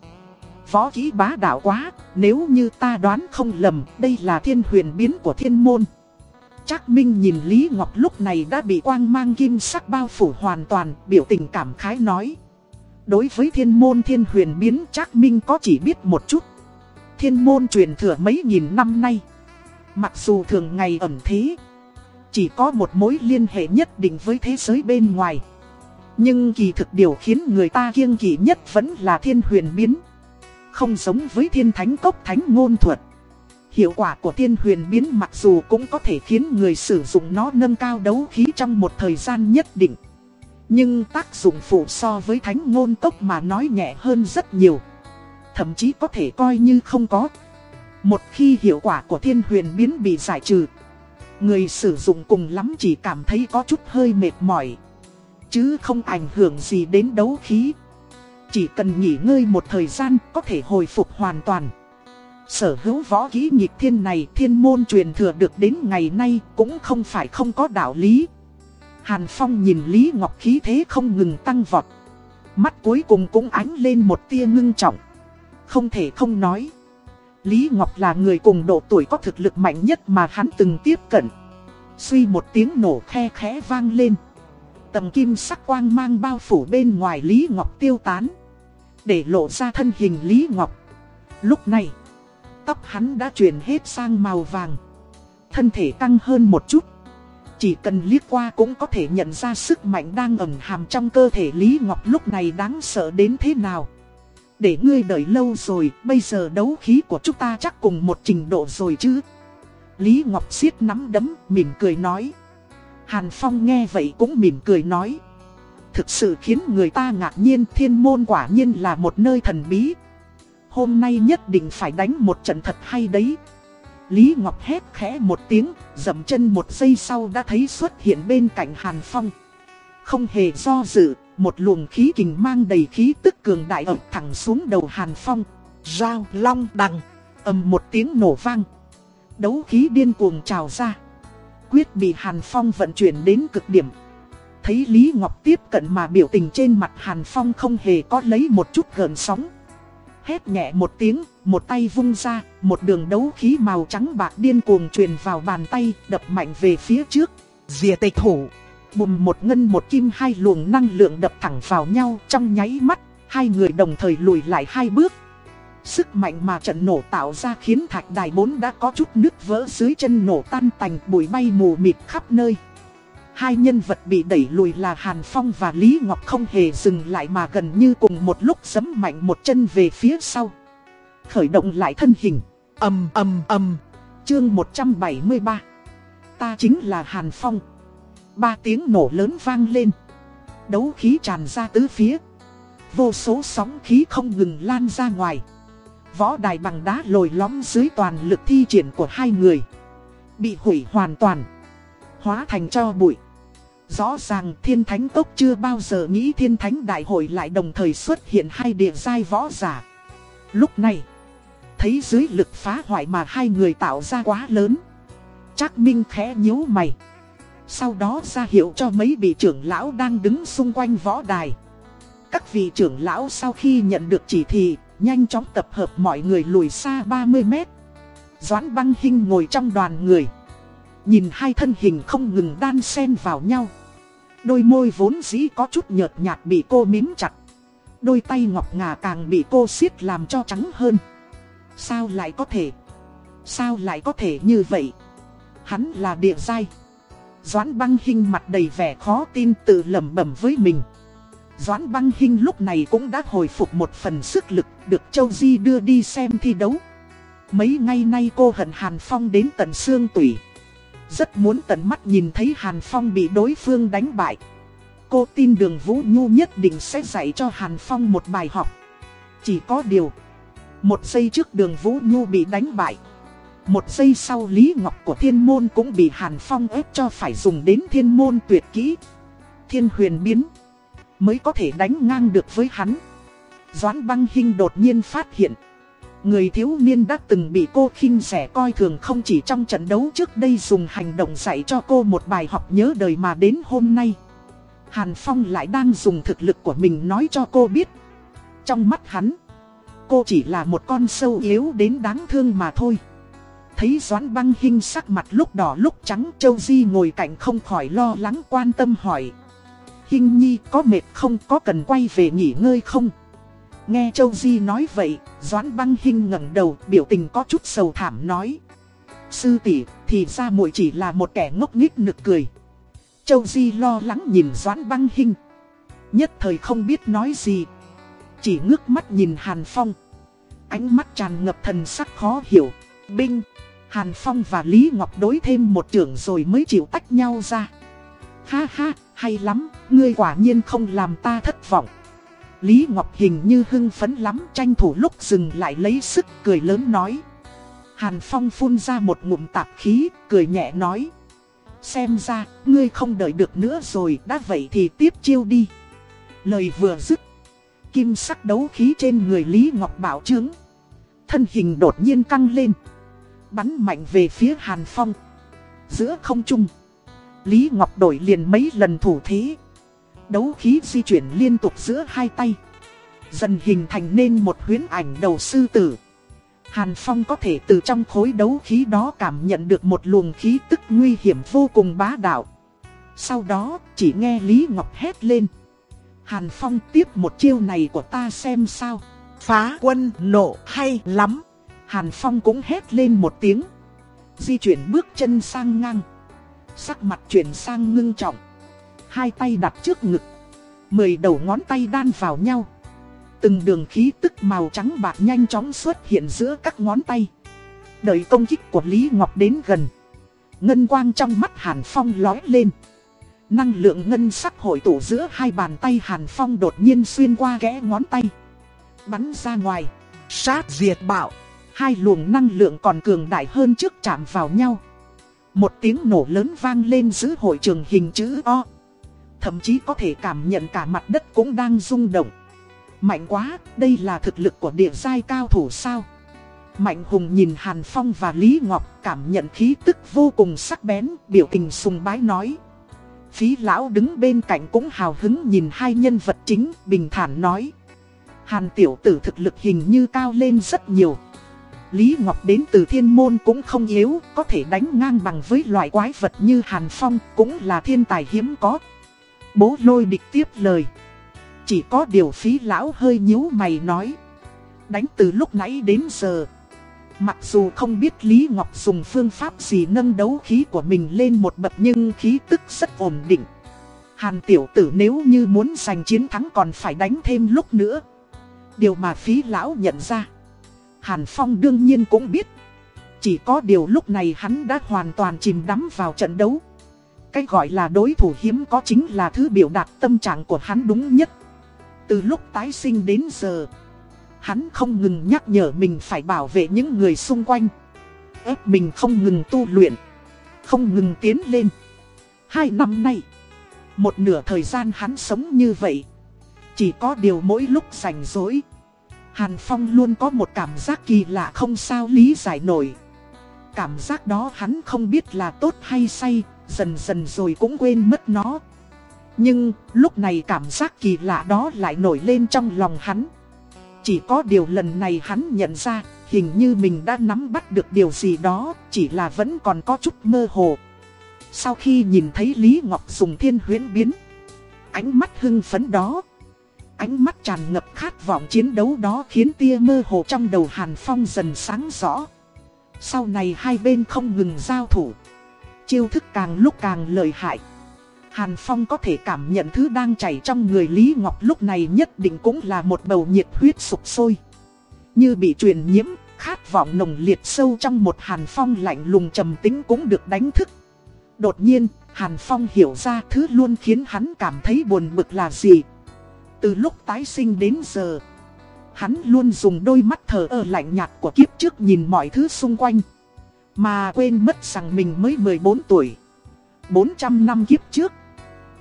Võ kỹ bá đạo quá, nếu như ta đoán không lầm, đây là thiên huyền biến của thiên môn. Trác Minh nhìn Lý Ngọc lúc này đã bị quang mang kim sắc bao phủ hoàn toàn, biểu tình cảm khái nói. Đối với thiên môn thiên huyền biến Trác Minh có chỉ biết một chút. Thiên môn truyền thừa mấy nghìn năm nay. Mặc dù thường ngày ẩn thế, chỉ có một mối liên hệ nhất định với thế giới bên ngoài. Nhưng kỳ thực điều khiến người ta kiêng kỵ nhất vẫn là thiên huyền biến. Không giống với thiên thánh cốc thánh ngôn thuật. Hiệu quả của thiên huyền biến mặc dù cũng có thể khiến người sử dụng nó nâng cao đấu khí trong một thời gian nhất định. Nhưng tác dụng phụ so với thánh ngôn tốc mà nói nhẹ hơn rất nhiều. Thậm chí có thể coi như không có. Một khi hiệu quả của thiên huyền biến bị giải trừ, người sử dụng cùng lắm chỉ cảm thấy có chút hơi mệt mỏi. Chứ không ảnh hưởng gì đến đấu khí. Chỉ cần nghỉ ngơi một thời gian có thể hồi phục hoàn toàn. Sở hữu võ kỹ nhịp thiên này thiên môn truyền thừa được đến ngày nay cũng không phải không có đạo lý. Hàn Phong nhìn Lý Ngọc khí thế không ngừng tăng vọt. Mắt cuối cùng cũng ánh lên một tia ngưng trọng. Không thể không nói. Lý Ngọc là người cùng độ tuổi có thực lực mạnh nhất mà hắn từng tiếp cận. Suy một tiếng nổ khe khẽ vang lên. Tầm kim sắc quang mang bao phủ bên ngoài Lý Ngọc tiêu tán. Để lộ ra thân hình Lý Ngọc. Lúc này, tóc hắn đã chuyển hết sang màu vàng. Thân thể căng hơn một chút. Chỉ cần liếc qua cũng có thể nhận ra sức mạnh đang ẩn hàm trong cơ thể Lý Ngọc lúc này đáng sợ đến thế nào. Để ngươi đợi lâu rồi, bây giờ đấu khí của chúng ta chắc cùng một trình độ rồi chứ. Lý Ngọc siết nắm đấm, mỉm cười nói. Hàn Phong nghe vậy cũng mỉm cười nói. Thực sự khiến người ta ngạc nhiên thiên môn quả nhiên là một nơi thần bí. Hôm nay nhất định phải đánh một trận thật hay đấy. Lý Ngọc hét khẽ một tiếng, dậm chân một giây sau đã thấy xuất hiện bên cạnh Hàn Phong. Không hề do dự, một luồng khí kình mang đầy khí tức cường đại ập thẳng xuống đầu Hàn Phong. Rao long đằng, ầm một tiếng nổ vang. Đấu khí điên cuồng trào ra. Quyết bị Hàn Phong vận chuyển đến cực điểm. Thấy Lý Ngọc tiếp cận mà biểu tình trên mặt Hàn Phong không hề có lấy một chút gợn sóng. Hét nhẹ một tiếng, một tay vung ra, một đường đấu khí màu trắng bạc điên cuồng truyền vào bàn tay, đập mạnh về phía trước. Dìa tịch thủ, bùm một ngân một kim hai luồng năng lượng đập thẳng vào nhau trong nháy mắt, hai người đồng thời lùi lại hai bước. Sức mạnh mà trận nổ tạo ra khiến thạch đài bốn đã có chút nứt vỡ dưới chân nổ tan tành bụi bay mù mịt khắp nơi. Hai nhân vật bị đẩy lùi là Hàn Phong và Lý Ngọc không hề dừng lại mà gần như cùng một lúc giấm mạnh một chân về phía sau. Khởi động lại thân hình. ầm ầm ầm. Chương 173. Ta chính là Hàn Phong. Ba tiếng nổ lớn vang lên. Đấu khí tràn ra tứ phía. Vô số sóng khí không ngừng lan ra ngoài. Võ đài bằng đá lồi lõm dưới toàn lực thi triển của hai người. Bị hủy hoàn toàn. Hóa thành cho bụi. Rõ ràng thiên thánh tốc chưa bao giờ nghĩ thiên thánh đại hội lại đồng thời xuất hiện hai địa giai võ giả. Lúc này, thấy dưới lực phá hoại mà hai người tạo ra quá lớn. Chắc Minh khẽ nhíu mày. Sau đó ra hiệu cho mấy vị trưởng lão đang đứng xung quanh võ đài. Các vị trưởng lão sau khi nhận được chỉ thị, nhanh chóng tập hợp mọi người lùi xa 30 mét. Doãn băng hình ngồi trong đoàn người. Nhìn hai thân hình không ngừng đan xen vào nhau. Đôi môi vốn dĩ có chút nhợt nhạt bị cô mím chặt. Đôi tay ngọc ngà càng bị cô siết làm cho trắng hơn. Sao lại có thể? Sao lại có thể như vậy? Hắn là địa giai. Doãn băng hình mặt đầy vẻ khó tin tự lẩm bẩm với mình. Doãn băng hình lúc này cũng đã hồi phục một phần sức lực được Châu Di đưa đi xem thi đấu. Mấy ngày nay cô hận Hàn Phong đến tận xương tủy. Rất muốn tận mắt nhìn thấy Hàn Phong bị đối phương đánh bại. Cô tin đường Vũ Nhu nhất định sẽ dạy cho Hàn Phong một bài học. Chỉ có điều, một giây trước đường Vũ Nhu bị đánh bại. Một giây sau Lý Ngọc của thiên môn cũng bị Hàn Phong ép cho phải dùng đến thiên môn tuyệt kỹ. Thiên huyền biến, mới có thể đánh ngang được với hắn. Doãn băng Hinh đột nhiên phát hiện. Người thiếu niên đã từng bị cô khinh rẻ coi thường không chỉ trong trận đấu trước đây dùng hành động dạy cho cô một bài học nhớ đời mà đến hôm nay. Hàn Phong lại đang dùng thực lực của mình nói cho cô biết. Trong mắt hắn, cô chỉ là một con sâu yếu đến đáng thương mà thôi. Thấy Doãn băng hình sắc mặt lúc đỏ lúc trắng Châu Di ngồi cạnh không khỏi lo lắng quan tâm hỏi. Hình nhi có mệt không có cần quay về nghỉ ngơi không? Nghe Châu Di nói vậy, Doãn băng Hinh ngẩng đầu biểu tình có chút sầu thảm nói. Sư tỷ thì ra muội chỉ là một kẻ ngốc nghếch nực cười. Châu Di lo lắng nhìn Doãn băng Hinh, Nhất thời không biết nói gì. Chỉ ngước mắt nhìn Hàn Phong. Ánh mắt tràn ngập thần sắc khó hiểu. Binh, Hàn Phong và Lý Ngọc đối thêm một trưởng rồi mới chịu tách nhau ra. Ha ha, hay lắm, ngươi quả nhiên không làm ta thất vọng. Lý Ngọc hình như hưng phấn lắm tranh thủ lúc dừng lại lấy sức cười lớn nói. Hàn Phong phun ra một ngụm tạp khí, cười nhẹ nói. Xem ra, ngươi không đợi được nữa rồi, đã vậy thì tiếp chiêu đi. Lời vừa dứt. Kim sắc đấu khí trên người Lý Ngọc bảo trướng. Thân hình đột nhiên căng lên. Bắn mạnh về phía Hàn Phong. Giữa không trung. Lý Ngọc đổi liền mấy lần thủ thế. Đấu khí di chuyển liên tục giữa hai tay. Dần hình thành nên một huyến ảnh đầu sư tử. Hàn Phong có thể từ trong khối đấu khí đó cảm nhận được một luồng khí tức nguy hiểm vô cùng bá đạo. Sau đó chỉ nghe Lý Ngọc hét lên. Hàn Phong tiếp một chiêu này của ta xem sao. Phá quân nộ hay lắm. Hàn Phong cũng hét lên một tiếng. Di chuyển bước chân sang ngang. Sắc mặt chuyển sang ngưng trọng Hai tay đặt trước ngực. Mười đầu ngón tay đan vào nhau. Từng đường khí tức màu trắng bạc nhanh chóng xuất hiện giữa các ngón tay. Đợi công kích của Lý Ngọc đến gần. Ngân quang trong mắt Hàn Phong lói lên. Năng lượng ngân sắc hội tụ giữa hai bàn tay Hàn Phong đột nhiên xuyên qua kẽ ngón tay. Bắn ra ngoài. Sát diệt bạo. Hai luồng năng lượng còn cường đại hơn trước chạm vào nhau. Một tiếng nổ lớn vang lên giữa hội trường hình chữ O. Thậm chí có thể cảm nhận cả mặt đất cũng đang rung động Mạnh quá, đây là thực lực của địa giai cao thủ sao Mạnh Hùng nhìn Hàn Phong và Lý Ngọc cảm nhận khí tức vô cùng sắc bén, biểu tình sùng bái nói. Phí lão đứng bên cạnh cũng hào hứng nhìn hai nhân vật chính, bình thản nói. Hàn tiểu tử thực lực hình như cao lên rất nhiều. Lý Ngọc đến từ thiên môn cũng không yếu, có thể đánh ngang bằng với loại quái vật như Hàn Phong, cũng là thiên tài hiếm có. Bố lôi địch tiếp lời. Chỉ có điều phí lão hơi nhíu mày nói. Đánh từ lúc nãy đến giờ. Mặc dù không biết Lý Ngọc dùng phương pháp gì nâng đấu khí của mình lên một bậc nhưng khí tức rất ổn định. Hàn tiểu tử nếu như muốn giành chiến thắng còn phải đánh thêm lúc nữa. Điều mà phí lão nhận ra. Hàn Phong đương nhiên cũng biết. Chỉ có điều lúc này hắn đã hoàn toàn chìm đắm vào trận đấu. Cái gọi là đối thủ hiếm có chính là thứ biểu đạt tâm trạng của hắn đúng nhất. Từ lúc tái sinh đến giờ. Hắn không ngừng nhắc nhở mình phải bảo vệ những người xung quanh. ép mình không ngừng tu luyện. Không ngừng tiến lên. Hai năm nay. Một nửa thời gian hắn sống như vậy. Chỉ có điều mỗi lúc rảnh rỗi. Hàn Phong luôn có một cảm giác kỳ lạ không sao lý giải nổi. Cảm giác đó hắn không biết là tốt hay say, dần dần rồi cũng quên mất nó. Nhưng lúc này cảm giác kỳ lạ đó lại nổi lên trong lòng hắn. Chỉ có điều lần này hắn nhận ra, hình như mình đã nắm bắt được điều gì đó, chỉ là vẫn còn có chút mơ hồ. Sau khi nhìn thấy Lý Ngọc dùng thiên huyễn biến, ánh mắt hưng phấn đó, ánh mắt tràn ngập khát vọng chiến đấu đó khiến tia mơ hồ trong đầu Hàn Phong dần sáng rõ. Sau này hai bên không ngừng giao thủ, chiêu thức càng lúc càng lợi hại. Hàn Phong có thể cảm nhận thứ đang chảy trong người Lý Ngọc lúc này nhất định cũng là một bầu nhiệt huyết sục sôi. Như bị truyền nhiễm, khát vọng nồng liệt sâu trong một Hàn Phong lạnh lùng trầm tính cũng được đánh thức. Đột nhiên, Hàn Phong hiểu ra thứ luôn khiến hắn cảm thấy buồn bực là gì. Từ lúc tái sinh đến giờ, hắn luôn dùng đôi mắt thờ ơ lạnh nhạt của kiếp trước nhìn mọi thứ xung quanh. Mà quên mất rằng mình mới 14 tuổi. 400 năm kiếp trước,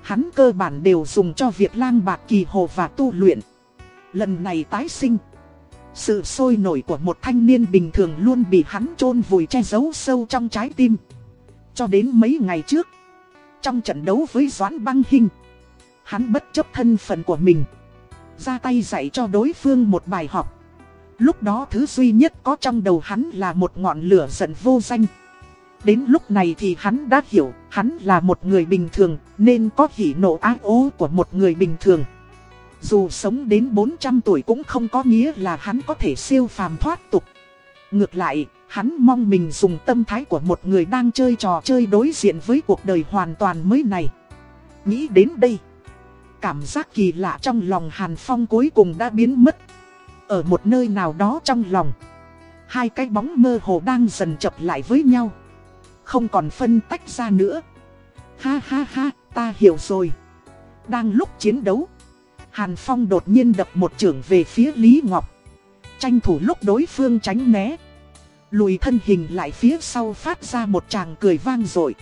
Hắn cơ bản đều dùng cho việc lang bạc kỳ hồ và tu luyện Lần này tái sinh, Sự sôi nổi của một thanh niên bình thường luôn bị hắn chôn vùi che giấu sâu trong trái tim Cho đến mấy ngày trước, Trong trận đấu với Doãn Băng Hinh, Hắn bất chấp thân phận của mình ra tay dạy cho đối phương một bài học Lúc đó thứ duy nhất có trong đầu hắn là một ngọn lửa giận vô danh Đến lúc này thì hắn đã hiểu, hắn là một người bình thường, nên có hỉ nộ ái ố của một người bình thường. Dù sống đến 400 tuổi cũng không có nghĩa là hắn có thể siêu phàm thoát tục. Ngược lại, hắn mong mình dùng tâm thái của một người đang chơi trò chơi đối diện với cuộc đời hoàn toàn mới này. Nghĩ đến đây, cảm giác kỳ lạ trong lòng Hàn Phong cuối cùng đã biến mất. Ở một nơi nào đó trong lòng, hai cái bóng mơ hồ đang dần chập lại với nhau. Không còn phân tách ra nữa Ha ha ha, ta hiểu rồi Đang lúc chiến đấu Hàn Phong đột nhiên đập một trưởng về phía Lý Ngọc Tranh thủ lúc đối phương tránh né Lùi thân hình lại phía sau phát ra một tràng cười vang rồi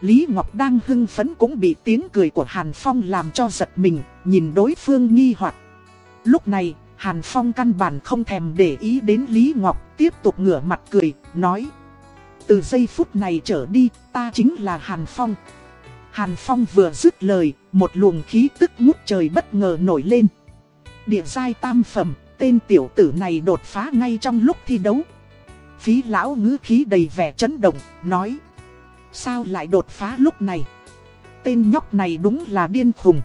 Lý Ngọc đang hưng phấn cũng bị tiếng cười của Hàn Phong làm cho giật mình, nhìn đối phương nghi hoặc. Lúc này, Hàn Phong căn bản không thèm để ý đến Lý Ngọc, tiếp tục ngửa mặt cười, nói từ giây phút này trở đi, ta chính là Hàn Phong. Hàn Phong vừa dứt lời, một luồng khí tức ngút trời bất ngờ nổi lên. Địa giai tam phẩm, tên tiểu tử này đột phá ngay trong lúc thi đấu. Phí lão ngữ khí đầy vẻ chấn động, nói. Sao lại đột phá lúc này? Tên nhóc này đúng là điên khùng.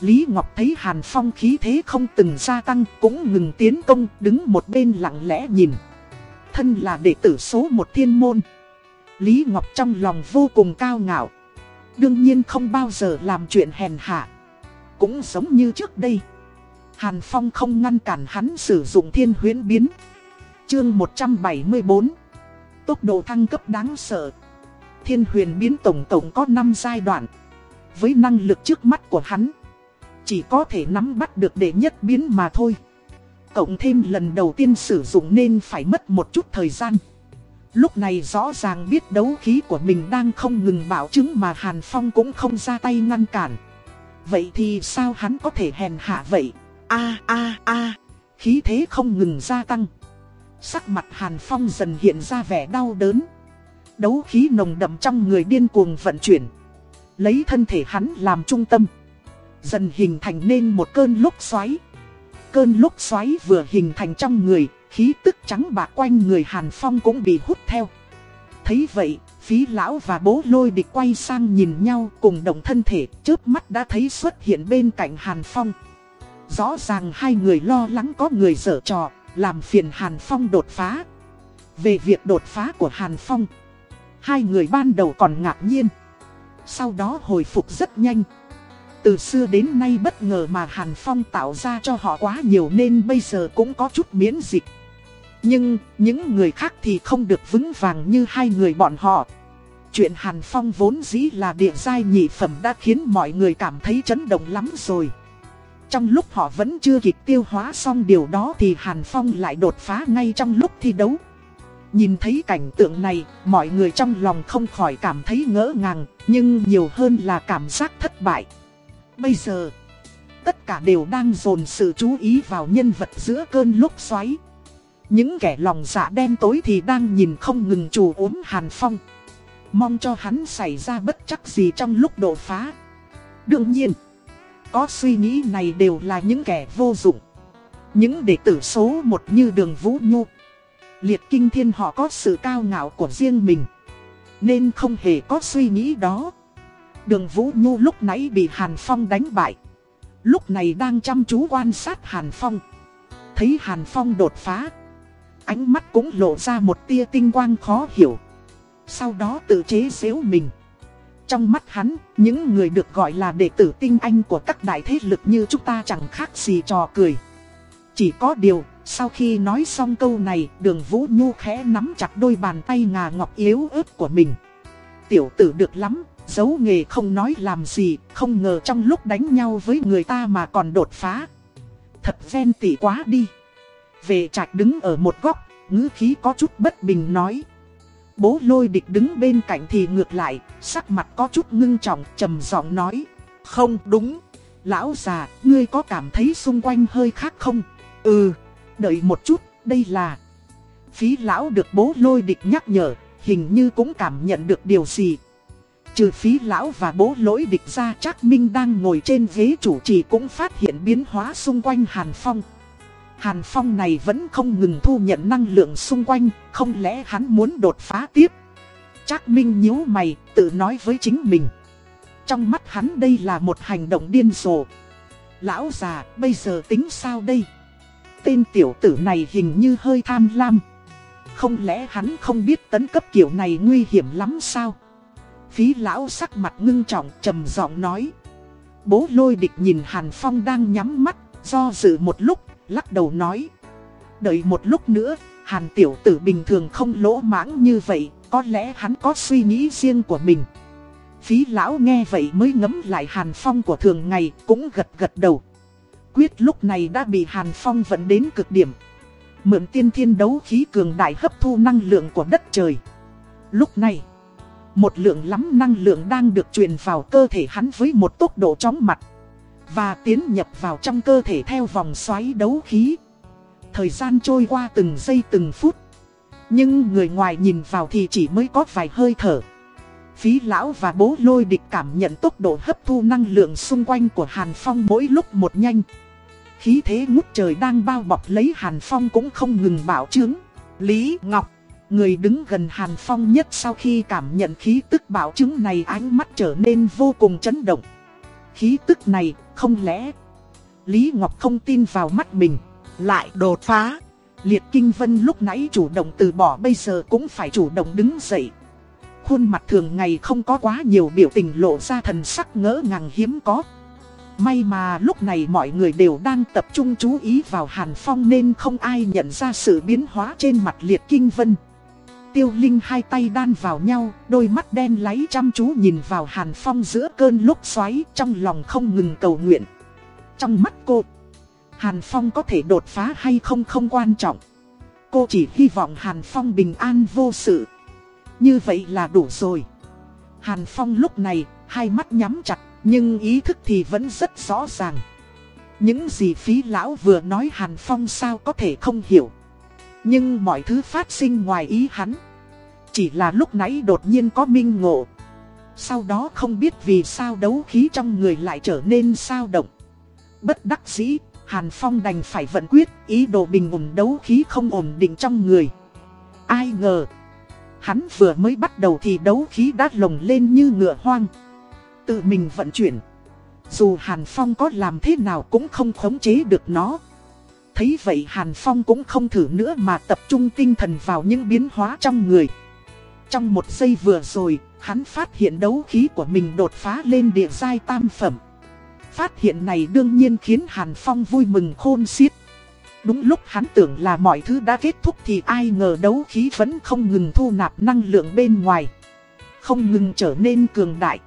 Lý Ngọc thấy Hàn Phong khí thế không từng gia tăng, cũng ngừng tiến công, đứng một bên lặng lẽ nhìn thân là đệ tử số một thiên môn. Lý Ngọc trong lòng vô cùng cao ngạo. Đương nhiên không bao giờ làm chuyện hèn hạ. Cũng giống như trước đây. Hàn Phong không ngăn cản hắn sử dụng thiên huyến biến. Chương 174 Tốc độ thăng cấp đáng sợ. Thiên huyền biến tổng tổng có 5 giai đoạn. Với năng lực trước mắt của hắn, chỉ có thể nắm bắt được đệ nhất biến mà thôi. Cộng thêm lần đầu tiên sử dụng nên phải mất một chút thời gian. Lúc này rõ ràng biết đấu khí của mình đang không ngừng bảo chứng mà Hàn Phong cũng không ra tay ngăn cản. Vậy thì sao hắn có thể hèn hạ vậy? a a a khí thế không ngừng gia tăng. Sắc mặt Hàn Phong dần hiện ra vẻ đau đớn. Đấu khí nồng đậm trong người điên cuồng vận chuyển. Lấy thân thể hắn làm trung tâm. Dần hình thành nên một cơn lúc xoáy. Cơn lúc xoáy vừa hình thành trong người, khí tức trắng bạc quanh người Hàn Phong cũng bị hút theo. Thấy vậy, phí lão và bố lôi địch quay sang nhìn nhau cùng động thân thể, trước mắt đã thấy xuất hiện bên cạnh Hàn Phong. Rõ ràng hai người lo lắng có người dở trò, làm phiền Hàn Phong đột phá. Về việc đột phá của Hàn Phong, hai người ban đầu còn ngạc nhiên. Sau đó hồi phục rất nhanh. Từ xưa đến nay bất ngờ mà Hàn Phong tạo ra cho họ quá nhiều nên bây giờ cũng có chút miễn dịch. Nhưng, những người khác thì không được vững vàng như hai người bọn họ. Chuyện Hàn Phong vốn dĩ là địa giai nhị phẩm đã khiến mọi người cảm thấy chấn động lắm rồi. Trong lúc họ vẫn chưa kịp tiêu hóa xong điều đó thì Hàn Phong lại đột phá ngay trong lúc thi đấu. Nhìn thấy cảnh tượng này, mọi người trong lòng không khỏi cảm thấy ngỡ ngàng, nhưng nhiều hơn là cảm giác thất bại. Bây giờ, tất cả đều đang dồn sự chú ý vào nhân vật giữa cơn lúc xoáy. Những kẻ lòng dạ đen tối thì đang nhìn không ngừng chủ ốm Hàn Phong. Mong cho hắn xảy ra bất chắc gì trong lúc đột phá. Đương nhiên, có suy nghĩ này đều là những kẻ vô dụng. Những đệ tử số một như đường Vũ Nhu. Liệt kinh thiên họ có sự cao ngạo của riêng mình. Nên không hề có suy nghĩ đó. Đường Vũ Nhu lúc nãy bị Hàn Phong đánh bại. Lúc này đang chăm chú quan sát Hàn Phong. Thấy Hàn Phong đột phá. Ánh mắt cũng lộ ra một tia tinh quang khó hiểu. Sau đó tự chế xếu mình. Trong mắt hắn, những người được gọi là đệ tử tinh anh của các đại thế lực như chúng ta chẳng khác gì trò cười. Chỉ có điều, sau khi nói xong câu này, đường Vũ Nhu khẽ nắm chặt đôi bàn tay ngà ngọc yếu ớt của mình. Tiểu tử được lắm, giấu nghề không nói làm gì, không ngờ trong lúc đánh nhau với người ta mà còn đột phá. Thật ven tỉ quá đi. Về trạch đứng ở một góc, ngữ khí có chút bất bình nói. Bố lôi địch đứng bên cạnh thì ngược lại, sắc mặt có chút ngưng trọng, trầm giọng nói. Không đúng, lão già, ngươi có cảm thấy xung quanh hơi khác không? Ừ, đợi một chút, đây là... Phí lão được bố lôi địch nhắc nhở, hình như cũng cảm nhận được điều gì. Trừ phí lão và bố lỗi địch ra chắc Minh đang ngồi trên ghế chủ trì cũng phát hiện biến hóa xung quanh Hàn Phong. Hàn Phong này vẫn không ngừng thu nhận năng lượng xung quanh, không lẽ hắn muốn đột phá tiếp? Chắc Minh nhíu mày, tự nói với chính mình. Trong mắt hắn đây là một hành động điên rồ. Lão già, bây giờ tính sao đây? Tên tiểu tử này hình như hơi tham lam. Không lẽ hắn không biết tấn cấp kiểu này nguy hiểm lắm sao? Phí lão sắc mặt ngưng trọng trầm giọng nói. Bố lôi địch nhìn Hàn Phong đang nhắm mắt, do dự một lúc lắc đầu nói. Đợi một lúc nữa, hàn tiểu tử bình thường không lỗ mãng như vậy, có lẽ hắn có suy nghĩ riêng của mình. Phí lão nghe vậy mới ngấm lại hàn phong của thường ngày, cũng gật gật đầu. Quyết lúc này đã bị hàn phong vận đến cực điểm. Mượn tiên thiên đấu khí cường đại hấp thu năng lượng của đất trời. Lúc này, một lượng lắm năng lượng đang được truyền vào cơ thể hắn với một tốc độ chóng mặt. Và tiến nhập vào trong cơ thể theo vòng xoáy đấu khí Thời gian trôi qua từng giây từng phút Nhưng người ngoài nhìn vào thì chỉ mới có vài hơi thở Phí lão và bố lôi địch cảm nhận tốc độ hấp thu năng lượng xung quanh của Hàn Phong mỗi lúc một nhanh Khí thế ngút trời đang bao bọc lấy Hàn Phong cũng không ngừng bảo chứng Lý Ngọc Người đứng gần Hàn Phong nhất sau khi cảm nhận khí tức bảo chứng này ánh mắt trở nên vô cùng chấn động khí tức này, không lẽ... Lý Ngọc không tin vào mắt mình, lại đột phá. Liệt Kinh Vân lúc nãy chủ động từ bỏ bây giờ cũng phải chủ động đứng dậy khuôn mặt thường ngày không có quá nhiều biểu tình lộ ra thần sắc ngỡ ngàng hiếm có. May mà lúc này mọi người đều đang tập trung chú ý vào Hàn Phong nên không ai nhận ra sự biến hóa trên mặt liệt kinh vân. Tiêu Linh hai tay đan vào nhau, đôi mắt đen láy chăm chú nhìn vào Hàn Phong giữa cơn lúc xoáy trong lòng không ngừng cầu nguyện. Trong mắt cô, Hàn Phong có thể đột phá hay không không quan trọng. Cô chỉ hy vọng Hàn Phong bình an vô sự. Như vậy là đủ rồi. Hàn Phong lúc này, hai mắt nhắm chặt, nhưng ý thức thì vẫn rất rõ ràng. Những gì phí lão vừa nói Hàn Phong sao có thể không hiểu. Nhưng mọi thứ phát sinh ngoài ý hắn. Chỉ là lúc nãy đột nhiên có minh ngộ. Sau đó không biết vì sao đấu khí trong người lại trở nên sao động. Bất đắc dĩ, Hàn Phong đành phải vận quyết, ý đồ bình ổn đấu khí không ổn định trong người. Ai ngờ, hắn vừa mới bắt đầu thì đấu khí đã lồng lên như ngựa hoang. Tự mình vận chuyển. Dù Hàn Phong có làm thế nào cũng không khống chế được nó. Thấy vậy Hàn Phong cũng không thử nữa mà tập trung tinh thần vào những biến hóa trong người. Trong một giây vừa rồi, hắn phát hiện đấu khí của mình đột phá lên địa giai tam phẩm. Phát hiện này đương nhiên khiến Hàn Phong vui mừng khôn xiết. Đúng lúc hắn tưởng là mọi thứ đã kết thúc thì ai ngờ đấu khí vẫn không ngừng thu nạp năng lượng bên ngoài. Không ngừng trở nên cường đại.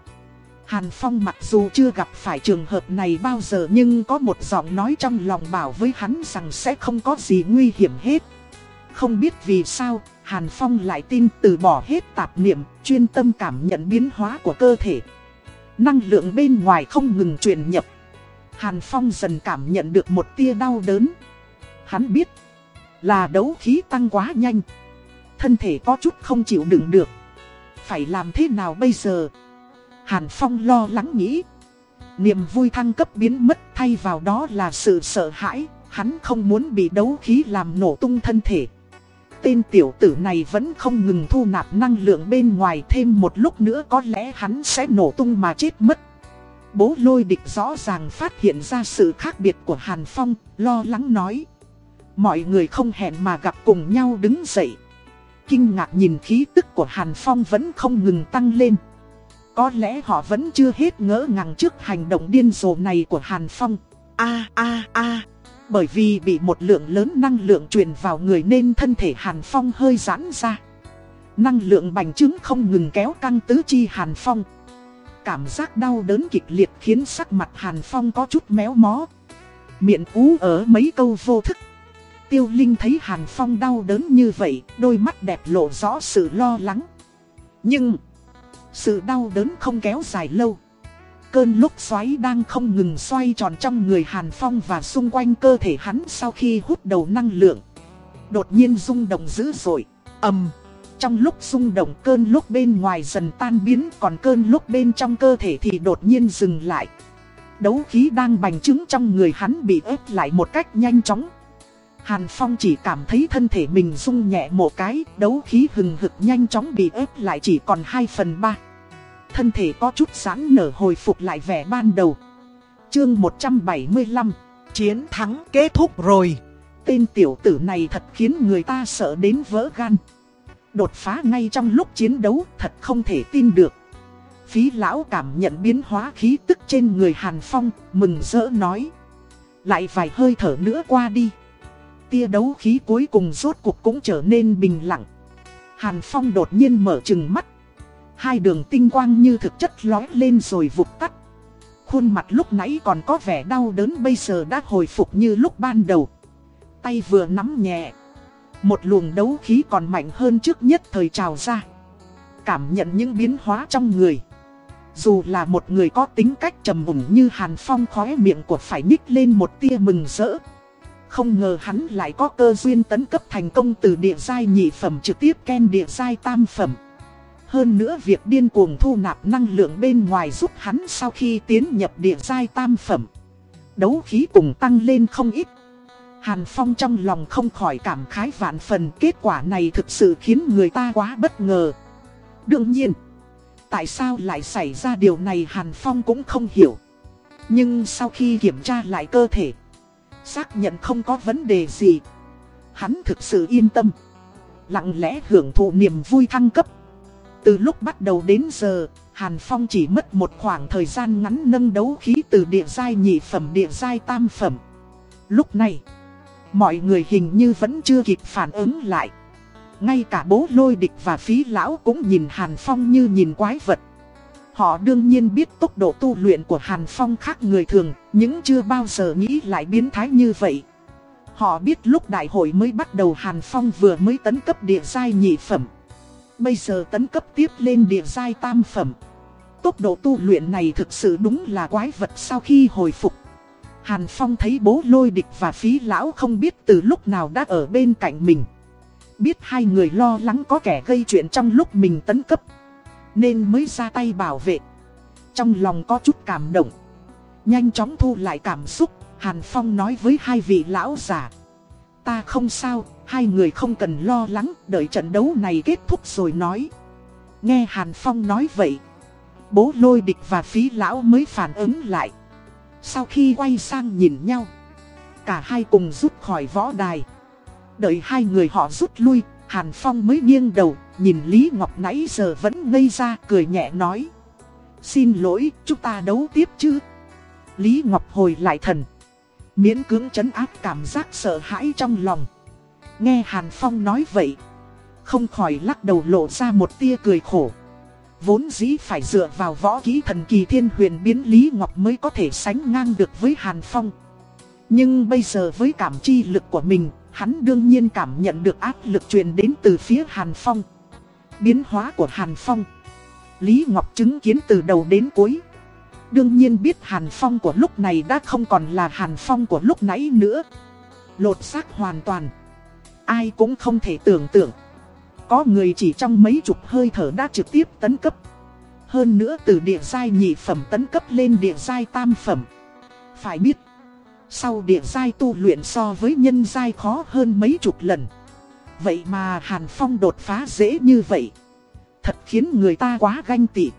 Hàn Phong mặc dù chưa gặp phải trường hợp này bao giờ nhưng có một giọng nói trong lòng bảo với hắn rằng sẽ không có gì nguy hiểm hết. Không biết vì sao, Hàn Phong lại tin từ bỏ hết tạp niệm, chuyên tâm cảm nhận biến hóa của cơ thể. Năng lượng bên ngoài không ngừng truyền nhập. Hàn Phong dần cảm nhận được một tia đau đớn. Hắn biết là đấu khí tăng quá nhanh. Thân thể có chút không chịu đựng được. Phải làm thế nào bây giờ? Hàn Phong lo lắng nghĩ. Niềm vui thăng cấp biến mất thay vào đó là sự sợ hãi. Hắn không muốn bị đấu khí làm nổ tung thân thể. Tên tiểu tử này vẫn không ngừng thu nạp năng lượng bên ngoài thêm một lúc nữa có lẽ hắn sẽ nổ tung mà chết mất. Bố lôi địch rõ ràng phát hiện ra sự khác biệt của Hàn Phong, lo lắng nói. Mọi người không hẹn mà gặp cùng nhau đứng dậy. Kinh ngạc nhìn khí tức của Hàn Phong vẫn không ngừng tăng lên. Có lẽ họ vẫn chưa hết ngỡ ngàng trước hành động điên rồ này của Hàn Phong. A a a, bởi vì bị một lượng lớn năng lượng truyền vào người nên thân thể Hàn Phong hơi giãn ra. Năng lượng bành trướng không ngừng kéo căng tứ chi Hàn Phong. Cảm giác đau đớn kịch liệt khiến sắc mặt Hàn Phong có chút méo mó. Miệng ú ở mấy câu vô thức. Tiêu Linh thấy Hàn Phong đau đớn như vậy, đôi mắt đẹp lộ rõ sự lo lắng. Nhưng, sự đau đớn không kéo dài lâu. Cơn lúc xoáy đang không ngừng xoay tròn trong người Hàn Phong và xung quanh cơ thể hắn sau khi hút đầu năng lượng. Đột nhiên rung động dữ dội, ầm. Trong lúc rung động cơn lúc bên ngoài dần tan biến còn cơn lúc bên trong cơ thể thì đột nhiên dừng lại. Đấu khí đang bành trướng trong người hắn bị ép lại một cách nhanh chóng. Hàn Phong chỉ cảm thấy thân thể mình rung nhẹ một cái, đấu khí hừng hực nhanh chóng bị ép lại chỉ còn 2 phần 3 thân thể có chút giãn nở hồi phục lại vẻ ban đầu. Chương 175, chiến thắng kết thúc rồi. Tên tiểu tử này thật khiến người ta sợ đến vỡ gan. Đột phá ngay trong lúc chiến đấu thật không thể tin được. Phí lão cảm nhận biến hóa khí tức trên người Hàn Phong, mừng rỡ nói. Lại vài hơi thở nữa qua đi. Tia đấu khí cuối cùng rốt cuộc cũng trở nên bình lặng. Hàn Phong đột nhiên mở trừng mắt Hai đường tinh quang như thực chất lói lên rồi vụt tắt. Khuôn mặt lúc nãy còn có vẻ đau đớn bây giờ đã hồi phục như lúc ban đầu. Tay vừa nắm nhẹ. Một luồng đấu khí còn mạnh hơn trước nhất thời trào ra. Cảm nhận những biến hóa trong người. Dù là một người có tính cách trầm mùng như Hàn Phong khóe miệng của phải nhích lên một tia mừng rỡ. Không ngờ hắn lại có cơ duyên tấn cấp thành công từ địa giai nhị phẩm trực tiếp ken địa giai tam phẩm. Hơn nữa việc điên cuồng thu nạp năng lượng bên ngoài giúp hắn sau khi tiến nhập địa giai tam phẩm. Đấu khí cùng tăng lên không ít. Hàn Phong trong lòng không khỏi cảm khái vạn phần kết quả này thực sự khiến người ta quá bất ngờ. Đương nhiên, tại sao lại xảy ra điều này Hàn Phong cũng không hiểu. Nhưng sau khi kiểm tra lại cơ thể, xác nhận không có vấn đề gì. Hắn thực sự yên tâm, lặng lẽ hưởng thụ niềm vui thăng cấp. Từ lúc bắt đầu đến giờ, Hàn Phong chỉ mất một khoảng thời gian ngắn nâng đấu khí từ địa giai nhị phẩm địa giai tam phẩm. Lúc này, mọi người hình như vẫn chưa kịp phản ứng lại. Ngay cả bố lôi địch và phí lão cũng nhìn Hàn Phong như nhìn quái vật. Họ đương nhiên biết tốc độ tu luyện của Hàn Phong khác người thường, những chưa bao giờ nghĩ lại biến thái như vậy. Họ biết lúc đại hội mới bắt đầu Hàn Phong vừa mới tấn cấp địa giai nhị phẩm. Bây giờ tấn cấp tiếp lên địa giai tam phẩm. Tốc độ tu luyện này thực sự đúng là quái vật sau khi hồi phục. Hàn Phong thấy bố lôi địch và phí lão không biết từ lúc nào đã ở bên cạnh mình. Biết hai người lo lắng có kẻ gây chuyện trong lúc mình tấn cấp. Nên mới ra tay bảo vệ. Trong lòng có chút cảm động. Nhanh chóng thu lại cảm xúc, Hàn Phong nói với hai vị lão giả. Ta không sao, hai người không cần lo lắng, đợi trận đấu này kết thúc rồi nói. Nghe Hàn Phong nói vậy, bố lôi địch và phí lão mới phản ứng lại. Sau khi quay sang nhìn nhau, cả hai cùng rút khỏi võ đài. Đợi hai người họ rút lui, Hàn Phong mới nghiêng đầu, nhìn Lý Ngọc nãy giờ vẫn ngây ra, cười nhẹ nói. Xin lỗi, chúng ta đấu tiếp chứ? Lý Ngọc hồi lại thần. Miễn cưỡng chấn áp cảm giác sợ hãi trong lòng. Nghe Hàn Phong nói vậy, không khỏi lắc đầu lộ ra một tia cười khổ. Vốn dĩ phải dựa vào võ kỹ thần kỳ thiên huyền biến Lý Ngọc mới có thể sánh ngang được với Hàn Phong. Nhưng bây giờ với cảm chi lực của mình, hắn đương nhiên cảm nhận được áp lực truyền đến từ phía Hàn Phong. Biến hóa của Hàn Phong Lý Ngọc chứng kiến từ đầu đến cuối. Đương nhiên biết Hàn Phong của lúc này đã không còn là Hàn Phong của lúc nãy nữa. Lột xác hoàn toàn. Ai cũng không thể tưởng tượng. Có người chỉ trong mấy chục hơi thở đã trực tiếp tấn cấp. Hơn nữa từ địa giai nhị phẩm tấn cấp lên địa giai tam phẩm. Phải biết, sau địa giai tu luyện so với nhân giai khó hơn mấy chục lần. Vậy mà Hàn Phong đột phá dễ như vậy. Thật khiến người ta quá ganh tị.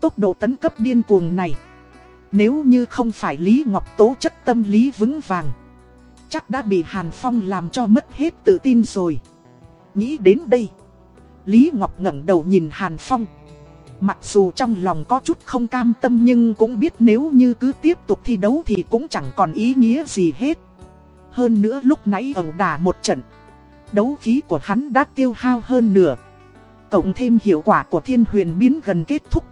Tốc độ tấn cấp điên cuồng này. Nếu như không phải Lý Ngọc tố chất tâm lý vững vàng. Chắc đã bị Hàn Phong làm cho mất hết tự tin rồi. Nghĩ đến đây. Lý Ngọc ngẩng đầu nhìn Hàn Phong. Mặc dù trong lòng có chút không cam tâm nhưng cũng biết nếu như cứ tiếp tục thi đấu thì cũng chẳng còn ý nghĩa gì hết. Hơn nữa lúc nãy ẩu đả một trận. Đấu khí của hắn đã tiêu hao hơn nửa. Cộng thêm hiệu quả của thiên huyền biến gần kết thúc.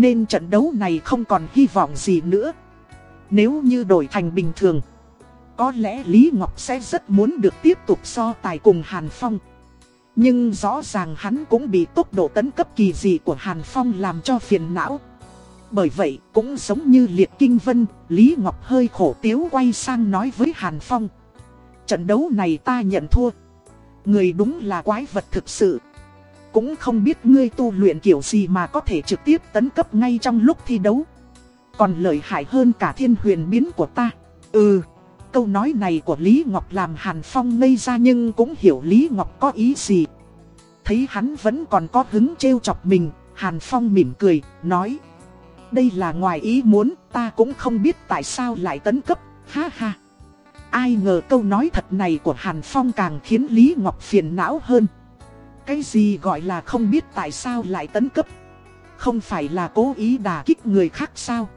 Nên trận đấu này không còn hy vọng gì nữa. Nếu như đổi thành bình thường. Có lẽ Lý Ngọc sẽ rất muốn được tiếp tục so tài cùng Hàn Phong. Nhưng rõ ràng hắn cũng bị tốc độ tấn cấp kỳ dị của Hàn Phong làm cho phiền não. Bởi vậy cũng giống như Liệt Kinh Vân, Lý Ngọc hơi khổ tiếu quay sang nói với Hàn Phong. Trận đấu này ta nhận thua. Người đúng là quái vật thực sự. Cũng không biết ngươi tu luyện kiểu gì mà có thể trực tiếp tấn cấp ngay trong lúc thi đấu. Còn lợi hại hơn cả thiên huyền biến của ta. Ừ, câu nói này của Lý Ngọc làm Hàn Phong ngây ra nhưng cũng hiểu Lý Ngọc có ý gì. Thấy hắn vẫn còn có hứng trêu chọc mình, Hàn Phong mỉm cười, nói. Đây là ngoài ý muốn, ta cũng không biết tại sao lại tấn cấp, ha ha. Ai ngờ câu nói thật này của Hàn Phong càng khiến Lý Ngọc phiền não hơn. Cái gì gọi là không biết tại sao lại tấn cấp? Không phải là cố ý đà kích người khác sao?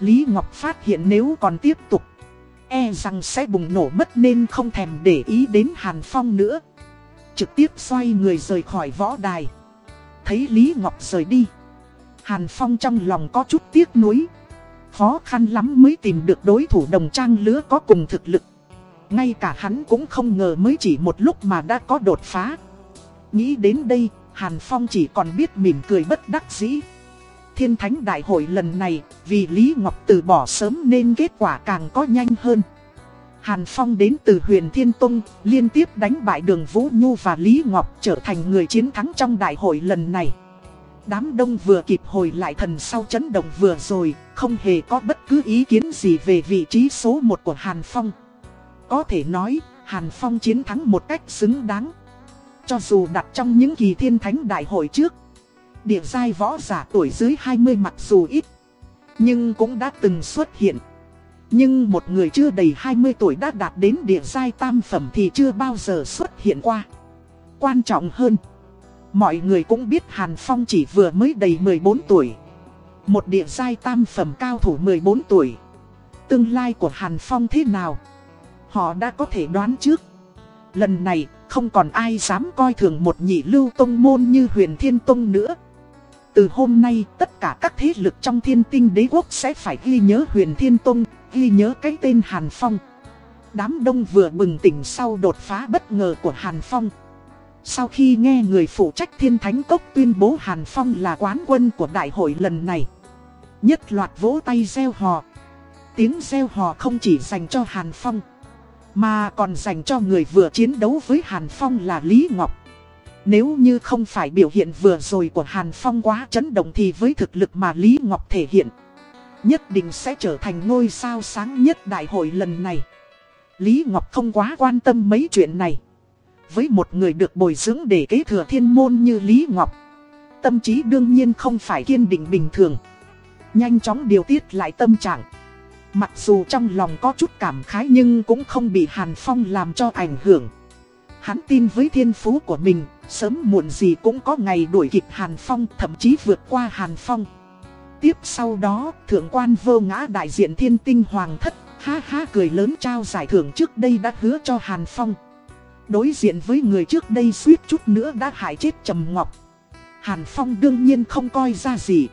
Lý Ngọc phát hiện nếu còn tiếp tục, e rằng sẽ bùng nổ mất nên không thèm để ý đến Hàn Phong nữa. Trực tiếp xoay người rời khỏi võ đài. Thấy Lý Ngọc rời đi. Hàn Phong trong lòng có chút tiếc nuối. Khó khăn lắm mới tìm được đối thủ đồng trang lứa có cùng thực lực. Ngay cả hắn cũng không ngờ mới chỉ một lúc mà đã có đột phá. Nghĩ đến đây, Hàn Phong chỉ còn biết mỉm cười bất đắc dĩ. Thiên Thánh Đại hội lần này, vì Lý Ngọc từ bỏ sớm nên kết quả càng có nhanh hơn. Hàn Phong đến từ huyền Thiên Tông, liên tiếp đánh bại đường Vũ Nhu và Lý Ngọc trở thành người chiến thắng trong đại hội lần này. Đám đông vừa kịp hồi lại thần sau chấn động vừa rồi, không hề có bất cứ ý kiến gì về vị trí số 1 của Hàn Phong. Có thể nói, Hàn Phong chiến thắng một cách xứng đáng. Cho dù đặt trong những kỳ thiên thánh đại hội trước, địa giai võ giả tuổi dưới 20 mặc dù ít, nhưng cũng đã từng xuất hiện. Nhưng một người chưa đầy 20 tuổi đã đạt đến địa giai tam phẩm thì chưa bao giờ xuất hiện qua. Quan trọng hơn, Mọi người cũng biết Hàn Phong chỉ vừa mới đầy 14 tuổi. Một địa giai tam phẩm cao thủ 14 tuổi. Tương lai của Hàn Phong thế nào? Họ đã có thể đoán trước. Lần này, không còn ai dám coi thường một nhị lưu tông môn như huyền thiên tông nữa. Từ hôm nay, tất cả các thế lực trong thiên tinh đế quốc sẽ phải ghi nhớ huyền thiên tông, ghi nhớ cái tên Hàn Phong. Đám đông vừa bừng tỉnh sau đột phá bất ngờ của Hàn Phong. Sau khi nghe người phụ trách thiên thánh cốc tuyên bố Hàn Phong là quán quân của đại hội lần này. Nhất loạt vỗ tay gieo hò. Tiếng gieo hò không chỉ dành cho Hàn Phong. Mà còn dành cho người vừa chiến đấu với Hàn Phong là Lý Ngọc. Nếu như không phải biểu hiện vừa rồi của Hàn Phong quá chấn động thì với thực lực mà Lý Ngọc thể hiện. Nhất định sẽ trở thành ngôi sao sáng nhất đại hội lần này. Lý Ngọc không quá quan tâm mấy chuyện này. Với một người được bồi dưỡng để kế thừa thiên môn như Lý Ngọc. Tâm trí đương nhiên không phải kiên định bình thường. Nhanh chóng điều tiết lại tâm trạng. Mặc dù trong lòng có chút cảm khái nhưng cũng không bị Hàn Phong làm cho ảnh hưởng. Hắn tin với thiên phú của mình, sớm muộn gì cũng có ngày đuổi kịp Hàn Phong, thậm chí vượt qua Hàn Phong. Tiếp sau đó, thượng quan vô ngã đại diện thiên tinh hoàng thất, ha ha cười lớn trao giải thưởng trước đây đã hứa cho Hàn Phong. Đối diện với người trước đây suýt chút nữa đã hại chết Trầm Ngọc. Hàn Phong đương nhiên không coi ra gì.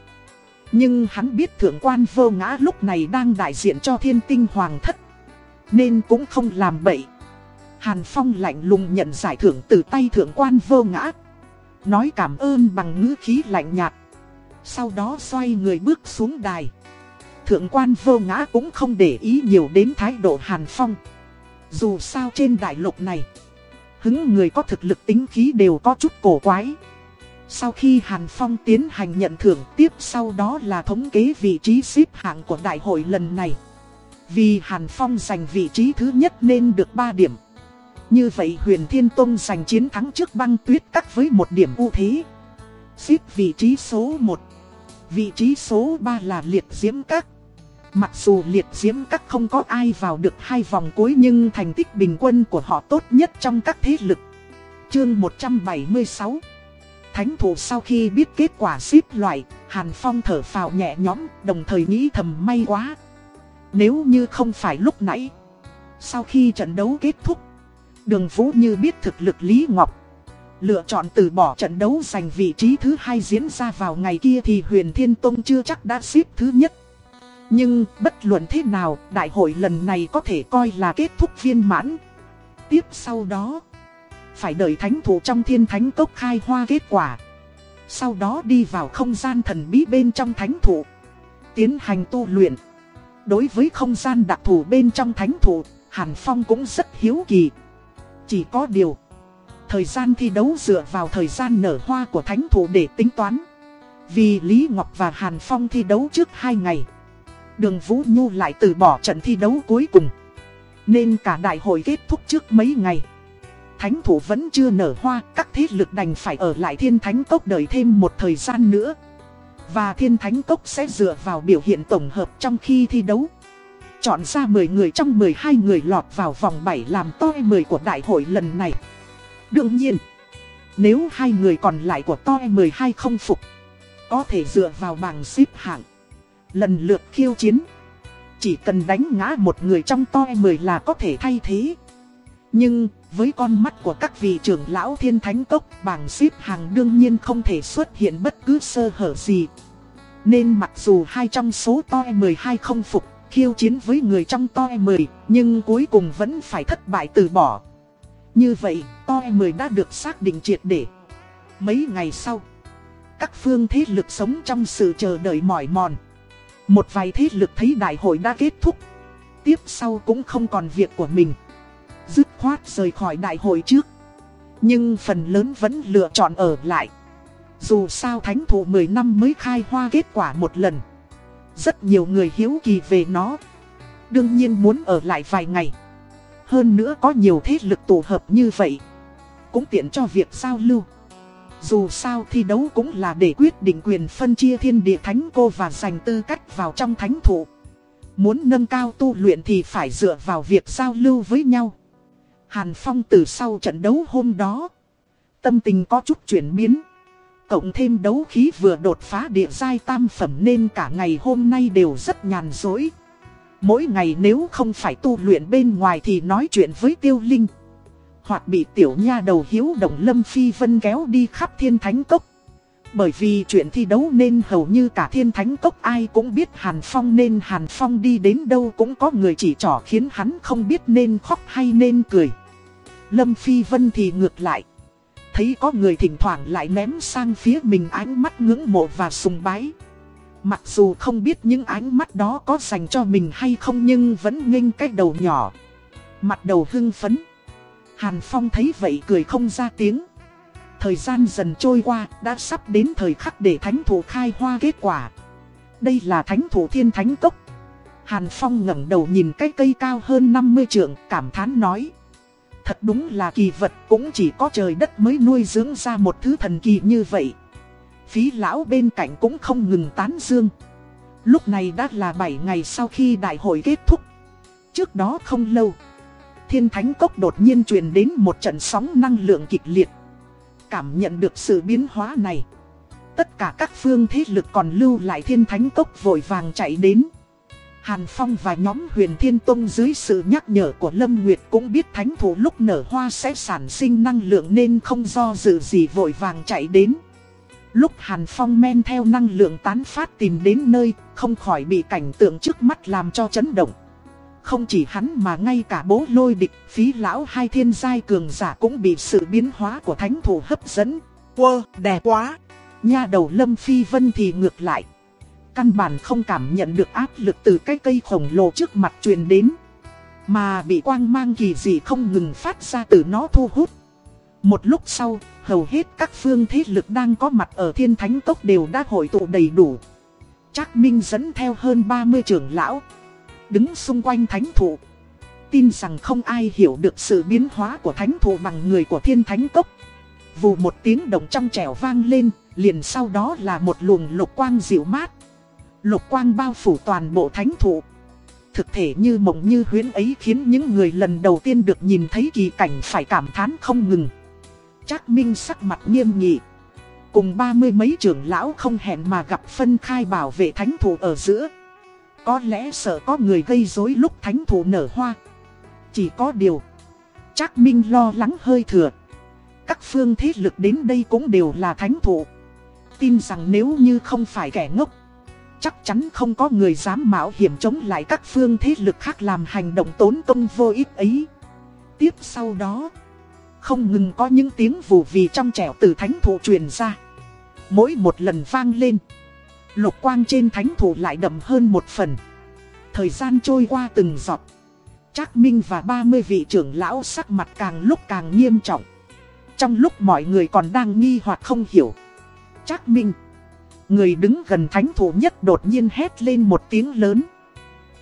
Nhưng hắn biết thượng quan vô ngã lúc này đang đại diện cho thiên tinh hoàng thất. Nên cũng không làm bậy. Hàn Phong lạnh lùng nhận giải thưởng từ tay thượng quan vô ngã. Nói cảm ơn bằng ngữ khí lạnh nhạt. Sau đó xoay người bước xuống đài. Thượng quan vô ngã cũng không để ý nhiều đến thái độ Hàn Phong. Dù sao trên đại lục này, hứng người có thực lực tính khí đều có chút cổ quái. Sau khi Hàn Phong tiến hành nhận thưởng, tiếp sau đó là thống kế vị trí xếp hạng của đại hội lần này. Vì Hàn Phong giành vị trí thứ nhất nên được 3 điểm. Như vậy Huyền Thiên Tông giành chiến thắng trước băng tuyết cắt với một điểm ưu thế. Xếp vị trí số 1. Vị trí số 3 là liệt diễm các. Mặc dù liệt diễm các không có ai vào được hai vòng cuối nhưng thành tích bình quân của họ tốt nhất trong các thế lực. Chương 176 Thánh thủ sau khi biết kết quả xếp loại, Hàn Phong thở phào nhẹ nhõm, đồng thời nghĩ thầm may quá. Nếu như không phải lúc nãy, sau khi trận đấu kết thúc, Đường Vũ Như biết thực lực Lý Ngọc. Lựa chọn từ bỏ trận đấu giành vị trí thứ hai diễn ra vào ngày kia thì Huyền Thiên Tông chưa chắc đã xếp thứ nhất. Nhưng bất luận thế nào, đại hội lần này có thể coi là kết thúc viên mãn. Tiếp sau đó, phải đợi thánh thủ trong thiên thánh cốc khai hoa kết quả. Sau đó đi vào không gian thần bí bên trong thánh thủ. Tiến hành tu luyện. Đối với không gian đặc thù bên trong thánh thủ, Hàn Phong cũng rất hiếu kỳ. Chỉ có điều, thời gian thi đấu dựa vào thời gian nở hoa của thánh thủ để tính toán. Vì Lý Ngọc và Hàn Phong thi đấu trước 2 ngày. Đường Vũ Nhu lại từ bỏ trận thi đấu cuối cùng. Nên cả đại hội kết thúc trước mấy ngày. Thánh thủ vẫn chưa nở hoa, các thế lực đành phải ở lại thiên thánh cốc đợi thêm một thời gian nữa. Và thiên thánh cốc sẽ dựa vào biểu hiện tổng hợp trong khi thi đấu. Chọn ra 10 người trong 12 người lọt vào vòng 7 làm toi 10 của đại hội lần này. Đương nhiên, nếu hai người còn lại của toi 12 không phục, có thể dựa vào bảng xếp hạng. Lần lượt khiêu chiến. Chỉ cần đánh ngã một người trong toi 10 là có thể thay thế. Nhưng, với con mắt của các vị trưởng lão thiên thánh tốc bảng xếp hàng đương nhiên không thể xuất hiện bất cứ sơ hở gì. Nên mặc dù hai trong số toi 12 không phục, khiêu chiến với người trong toi 10, nhưng cuối cùng vẫn phải thất bại từ bỏ. Như vậy, toi 10 đã được xác định triệt để. Mấy ngày sau, các phương thế lực sống trong sự chờ đợi mỏi mòn. Một vài thế lực thấy đại hội đã kết thúc. Tiếp sau cũng không còn việc của mình. Dứt khoát rời khỏi đại hội trước. Nhưng phần lớn vẫn lựa chọn ở lại. Dù sao thánh thụ 10 năm mới khai hoa kết quả một lần. Rất nhiều người hiếu kỳ về nó. Đương nhiên muốn ở lại vài ngày. Hơn nữa có nhiều thế lực tổ hợp như vậy. Cũng tiện cho việc giao lưu. Dù sao thi đấu cũng là để quyết định quyền phân chia thiên địa thánh cô và giành tư cách vào trong thánh thụ. Muốn nâng cao tu luyện thì phải dựa vào việc giao lưu với nhau. Hàn Phong từ sau trận đấu hôm đó, Tâm tình có chút chuyển biến. Cộng thêm đấu khí vừa đột phá địa giai tam phẩm nên cả ngày hôm nay đều rất nhàn rỗi. Mỗi ngày nếu không phải tu luyện bên ngoài thì nói chuyện với tiêu linh. Hoặc bị tiểu nha đầu hiếu động lâm phi vân kéo đi khắp thiên thánh cốc. Bởi vì chuyện thi đấu nên hầu như cả thiên thánh cốc ai cũng biết Hàn Phong nên Hàn Phong đi đến đâu cũng có người chỉ trỏ khiến hắn không biết nên khóc hay nên cười. Lâm Phi Vân thì ngược lại. Thấy có người thỉnh thoảng lại ném sang phía mình ánh mắt ngưỡng mộ và sùng bái. Mặc dù không biết những ánh mắt đó có dành cho mình hay không nhưng vẫn nghênh cái đầu nhỏ. Mặt đầu hưng phấn. Hàn Phong thấy vậy cười không ra tiếng. Thời gian dần trôi qua, đã sắp đến thời khắc để thánh thủ khai hoa kết quả. Đây là thánh thủ thiên thánh cốc. Hàn Phong ngẩng đầu nhìn cái cây cao hơn 50 trượng, cảm thán nói. Thật đúng là kỳ vật cũng chỉ có trời đất mới nuôi dưỡng ra một thứ thần kỳ như vậy. Phí lão bên cạnh cũng không ngừng tán dương. Lúc này đã là 7 ngày sau khi đại hội kết thúc. Trước đó không lâu, thiên thánh cốc đột nhiên truyền đến một trận sóng năng lượng kịch liệt. Cảm nhận được sự biến hóa này. Tất cả các phương thế lực còn lưu lại thiên thánh cốc vội vàng chạy đến. Hàn Phong và nhóm huyền thiên tông dưới sự nhắc nhở của Lâm Nguyệt cũng biết thánh thủ lúc nở hoa sẽ sản sinh năng lượng nên không do dự gì vội vàng chạy đến. Lúc Hàn Phong men theo năng lượng tán phát tìm đến nơi, không khỏi bị cảnh tượng trước mắt làm cho chấn động. Không chỉ hắn mà ngay cả bố lôi địch, phí lão hai thiên giai cường giả cũng bị sự biến hóa của thánh thủ hấp dẫn. Quơ, đẹp quá! Nha đầu Lâm Phi Vân thì ngược lại. Căn bản không cảm nhận được áp lực từ cái cây khổng lồ trước mặt truyền đến. Mà bị quang mang kỳ dị không ngừng phát ra từ nó thu hút. Một lúc sau, hầu hết các phương thế lực đang có mặt ở thiên thánh cốc đều đã hội tụ đầy đủ. Trác Minh dẫn theo hơn 30 trưởng lão. Đứng xung quanh thánh thụ. Tin rằng không ai hiểu được sự biến hóa của thánh thụ bằng người của thiên thánh cốc. Vù một tiếng động trong trẻo vang lên, liền sau đó là một luồng lục quang dịu mát. Lục quang bao phủ toàn bộ thánh thụ. Thực thể như mộng như huyến ấy khiến những người lần đầu tiên được nhìn thấy kỳ cảnh phải cảm thán không ngừng. Trác Minh sắc mặt nghiêm nghị. Cùng ba mươi mấy trưởng lão không hẹn mà gặp phân khai bảo vệ thánh thủ ở giữa. Có lẽ sợ có người gây rối lúc thánh thủ nở hoa. Chỉ có điều. Trác Minh lo lắng hơi thừa. Các phương thế lực đến đây cũng đều là thánh thủ. Tin rằng nếu như không phải kẻ ngốc. Chắc chắn không có người dám mạo hiểm chống lại các phương thế lực khác làm hành động tốn công vô ích ấy. Tiếp sau đó. Không ngừng có những tiếng vù vì trong trẻo từ thánh thủ truyền ra. Mỗi một lần vang lên. Lục quang trên thánh thủ lại đậm hơn một phần. Thời gian trôi qua từng giọt. Trác Minh và 30 vị trưởng lão sắc mặt càng lúc càng nghiêm trọng. Trong lúc mọi người còn đang nghi hoặc không hiểu. Trác Minh. Người đứng gần thánh thủ nhất đột nhiên hét lên một tiếng lớn.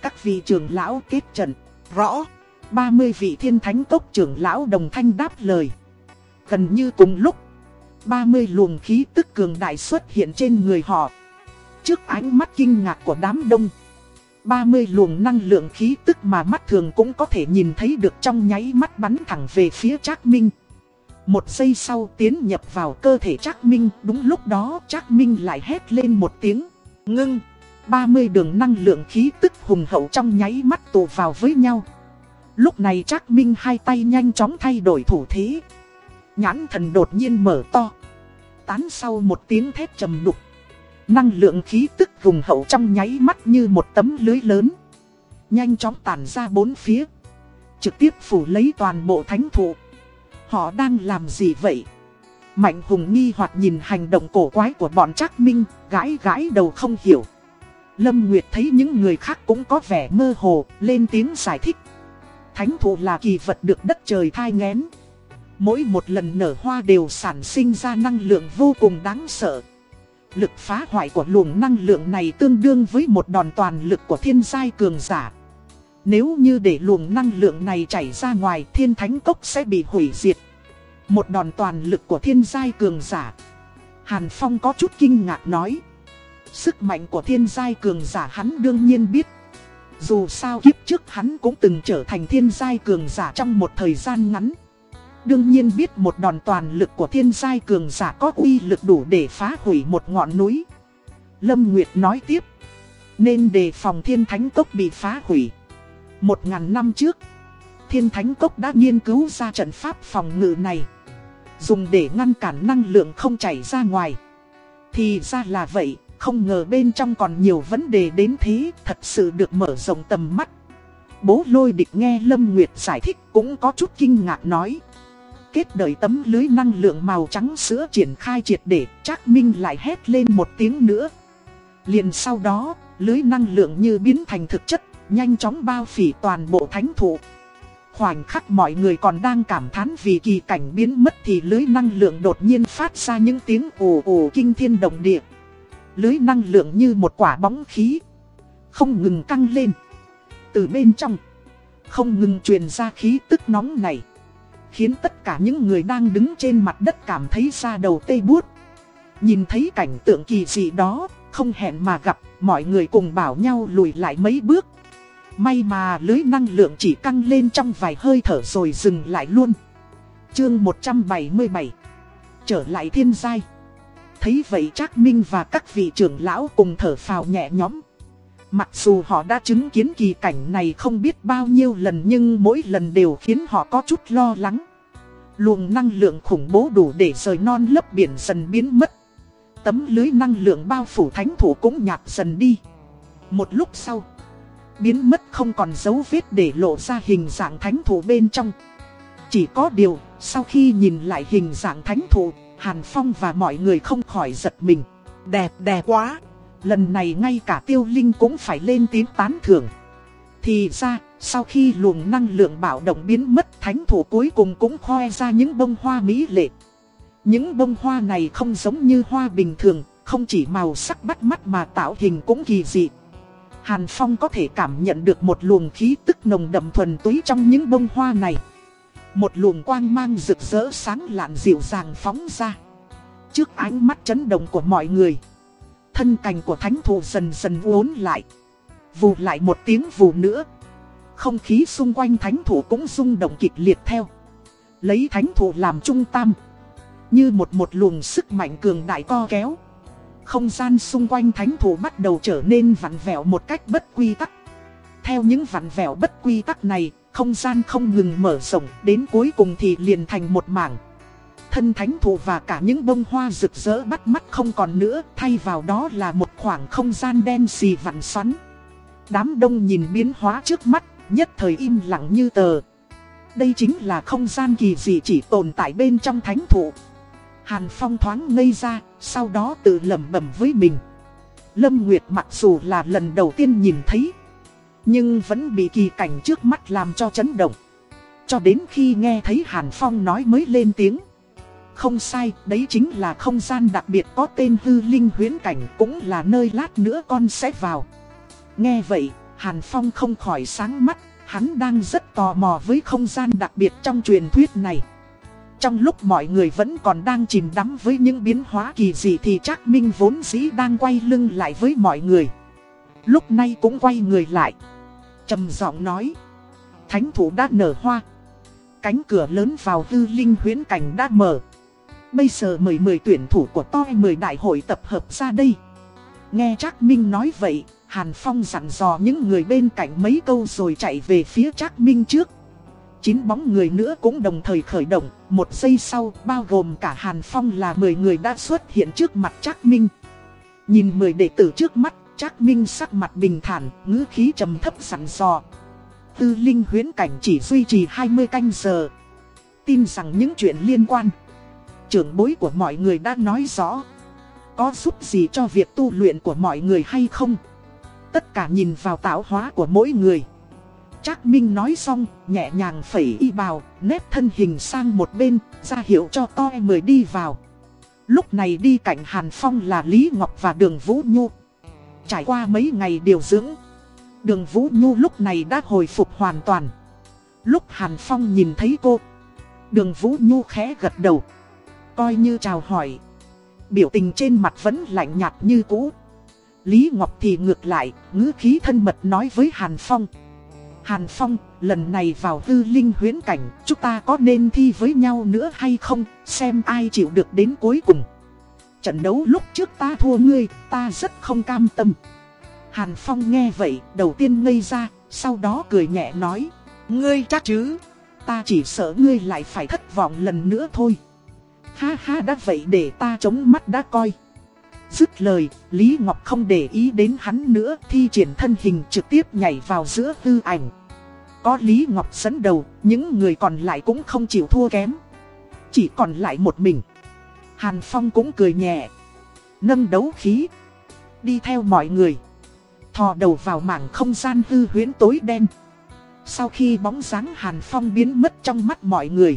Các vị trưởng lão kết trận. Rõ. 30 vị thiên thánh tốc trưởng lão đồng thanh đáp lời. Gần như cùng lúc, 30 luồng khí tức cường đại xuất hiện trên người họ. Trước ánh mắt kinh ngạc của đám đông, 30 luồng năng lượng khí tức mà mắt thường cũng có thể nhìn thấy được trong nháy mắt bắn thẳng về phía Trác Minh. Một giây sau tiến nhập vào cơ thể Trác Minh, đúng lúc đó Trác Minh lại hét lên một tiếng, ngưng. 30 đường năng lượng khí tức hùng hậu trong nháy mắt tụ vào với nhau. Lúc này Trác Minh hai tay nhanh chóng thay đổi thủ thế. Nhãn thần đột nhiên mở to. Tán sau một tiếng thét trầm đục. Năng lượng khí tức hùng hậu trong nháy mắt như một tấm lưới lớn. Nhanh chóng tản ra bốn phía. Trực tiếp phủ lấy toàn bộ thánh thụ. Họ đang làm gì vậy? Mạnh hùng nghi hoặc nhìn hành động cổ quái của bọn Trác Minh, gãi gãi đầu không hiểu. Lâm Nguyệt thấy những người khác cũng có vẻ mơ hồ, lên tiếng giải thích. Thánh thụ là kỳ vật được đất trời thai ngén. Mỗi một lần nở hoa đều sản sinh ra năng lượng vô cùng đáng sợ. Lực phá hoại của luồng năng lượng này tương đương với một đòn toàn lực của thiên giai cường giả. Nếu như để luồng năng lượng này chảy ra ngoài, thiên thánh cốc sẽ bị hủy diệt. Một đòn toàn lực của thiên giai cường giả. Hàn Phong có chút kinh ngạc nói. Sức mạnh của thiên giai cường giả hắn đương nhiên biết. Dù sao kiếp trước hắn cũng từng trở thành thiên giai cường giả trong một thời gian ngắn. Đương nhiên biết một đòn toàn lực của thiên giai cường giả có uy lực đủ để phá hủy một ngọn núi. Lâm Nguyệt nói tiếp. Nên đề phòng thiên thánh cốc bị phá hủy. Một ngàn năm trước, thiên thánh cốc đã nghiên cứu ra trận pháp phòng ngự này. Dùng để ngăn cản năng lượng không chảy ra ngoài. Thì ra là vậy, không ngờ bên trong còn nhiều vấn đề đến thế, thật sự được mở rộng tầm mắt. Bố lôi địch nghe Lâm Nguyệt giải thích cũng có chút kinh ngạc nói. Kết đời tấm lưới năng lượng màu trắng sữa triển khai triệt để, Trác Minh lại hét lên một tiếng nữa. Liền sau đó, lưới năng lượng như biến thành thực chất, nhanh chóng bao phỉ toàn bộ thánh thụ. Khoảnh khắc mọi người còn đang cảm thán vì kỳ cảnh biến mất thì lưới năng lượng đột nhiên phát ra những tiếng ồ ồ kinh thiên động địa. Lưới năng lượng như một quả bóng khí, không ngừng căng lên. Từ bên trong, không ngừng truyền ra khí tức nóng này. Khiến tất cả những người đang đứng trên mặt đất cảm thấy da đầu tê buốt. Nhìn thấy cảnh tượng kỳ dị đó, không hẹn mà gặp, mọi người cùng bảo nhau lùi lại mấy bước. May mà lưới năng lượng chỉ căng lên trong vài hơi thở rồi dừng lại luôn. Chương 177 Trở lại thiên giai Thấy vậy Trác Minh và các vị trưởng lão cùng thở phào nhẹ nhõm. Mặc dù họ đã chứng kiến kỳ cảnh này không biết bao nhiêu lần nhưng mỗi lần đều khiến họ có chút lo lắng. Luồng năng lượng khủng bố đủ để rời non lấp biển dần biến mất. Tấm lưới năng lượng bao phủ thánh thủ cũng nhạt dần đi. Một lúc sau, biến mất không còn dấu vết để lộ ra hình dạng thánh thủ bên trong. Chỉ có điều, sau khi nhìn lại hình dạng thánh thủ, Hàn Phong và mọi người không khỏi giật mình. Đẹp đẹp quá! Lần này ngay cả tiêu linh cũng phải lên tiếng tán thưởng. Thì ra, sau khi luồng năng lượng bạo động biến mất thánh thủ cuối cùng cũng khoe ra những bông hoa mỹ lệ. Những bông hoa này không giống như hoa bình thường, không chỉ màu sắc bắt mắt mà tạo hình cũng kỳ dị. Hàn Phong có thể cảm nhận được một luồng khí tức nồng đậm thuần túy trong những bông hoa này. Một luồng quang mang rực rỡ sáng lạn dịu dàng phóng ra. Trước ánh mắt chấn động của mọi người, thân cành của thánh thụ dần dần uốn lại. Vù lại một tiếng vù nữa. Không khí xung quanh thánh thụ cũng rung động kịch liệt theo. Lấy thánh thụ làm trung tâm. Như một một luồng sức mạnh cường đại co kéo. Không gian xung quanh thánh thủ bắt đầu trở nên vặn vẹo một cách bất quy tắc. Theo những vặn vẹo bất quy tắc này, không gian không ngừng mở rộng, đến cuối cùng thì liền thành một mảng. Thân thánh thủ và cả những bông hoa rực rỡ bắt mắt không còn nữa, thay vào đó là một khoảng không gian đen xì vặn xoắn. Đám đông nhìn biến hóa trước mắt, nhất thời im lặng như tờ. Đây chính là không gian kỳ dị chỉ tồn tại bên trong thánh thủ. Hàn Phong thoáng ngây ra, sau đó tự lẩm bẩm với mình. Lâm Nguyệt mặc dù là lần đầu tiên nhìn thấy, nhưng vẫn bị kỳ cảnh trước mắt làm cho chấn động. Cho đến khi nghe thấy Hàn Phong nói mới lên tiếng. Không sai, đấy chính là không gian đặc biệt có tên hư linh huyến cảnh cũng là nơi lát nữa con sẽ vào. Nghe vậy, Hàn Phong không khỏi sáng mắt, hắn đang rất tò mò với không gian đặc biệt trong truyền thuyết này. Trong lúc mọi người vẫn còn đang chìm đắm với những biến hóa kỳ dị thì Trác Minh vốn dĩ đang quay lưng lại với mọi người. Lúc này cũng quay người lại. trầm giọng nói. Thánh thủ đã nở hoa. Cánh cửa lớn vào hư linh huyến cảnh đã mở. Bây giờ mời 10 tuyển thủ của toi 10 đại hội tập hợp ra đây. Nghe Trác Minh nói vậy, Hàn Phong dặn dò những người bên cạnh mấy câu rồi chạy về phía Trác Minh trước chín bóng người nữa cũng đồng thời khởi động, một giây sau bao gồm cả Hàn Phong là 10 người đã xuất hiện trước mặt Trác Minh. Nhìn 10 đệ tử trước mắt, Trác Minh sắc mặt bình thản, ngữ khí trầm thấp sẵn sò. Tư linh huyến cảnh chỉ duy trì 20 canh giờ. Tin rằng những chuyện liên quan, trưởng bối của mọi người đã nói rõ. Có giúp gì cho việc tu luyện của mọi người hay không? Tất cả nhìn vào tạo hóa của mỗi người. Trác Minh nói xong, nhẹ nhàng phẩy y bào, nếp thân hình sang một bên, ra hiệu cho toi mời đi vào. Lúc này đi cạnh Hàn Phong là Lý Ngọc và Đường Vũ Nhu. Trải qua mấy ngày điều dưỡng, Đường Vũ Nhu lúc này đã hồi phục hoàn toàn. Lúc Hàn Phong nhìn thấy cô, Đường Vũ Nhu khẽ gật đầu, coi như chào hỏi. Biểu tình trên mặt vẫn lạnh nhạt như cũ. Lý Ngọc thì ngược lại, ngữ khí thân mật nói với Hàn Phong. Hàn Phong, lần này vào tư linh huyến cảnh, chúng ta có nên thi với nhau nữa hay không, xem ai chịu được đến cuối cùng. Trận đấu lúc trước ta thua ngươi, ta rất không cam tâm. Hàn Phong nghe vậy, đầu tiên ngây ra, sau đó cười nhẹ nói. Ngươi chắc chứ, ta chỉ sợ ngươi lại phải thất vọng lần nữa thôi. Ha ha đã vậy để ta chống mắt đã coi. Dứt lời, Lý Ngọc không để ý đến hắn nữa, thi triển thân hình trực tiếp nhảy vào giữa tư ảnh. Có Lý Ngọc dẫn đầu, những người còn lại cũng không chịu thua kém. Chỉ còn lại một mình. Hàn Phong cũng cười nhẹ. Nâng đấu khí. Đi theo mọi người. Thò đầu vào mảng không gian hư huyễn tối đen. Sau khi bóng dáng Hàn Phong biến mất trong mắt mọi người.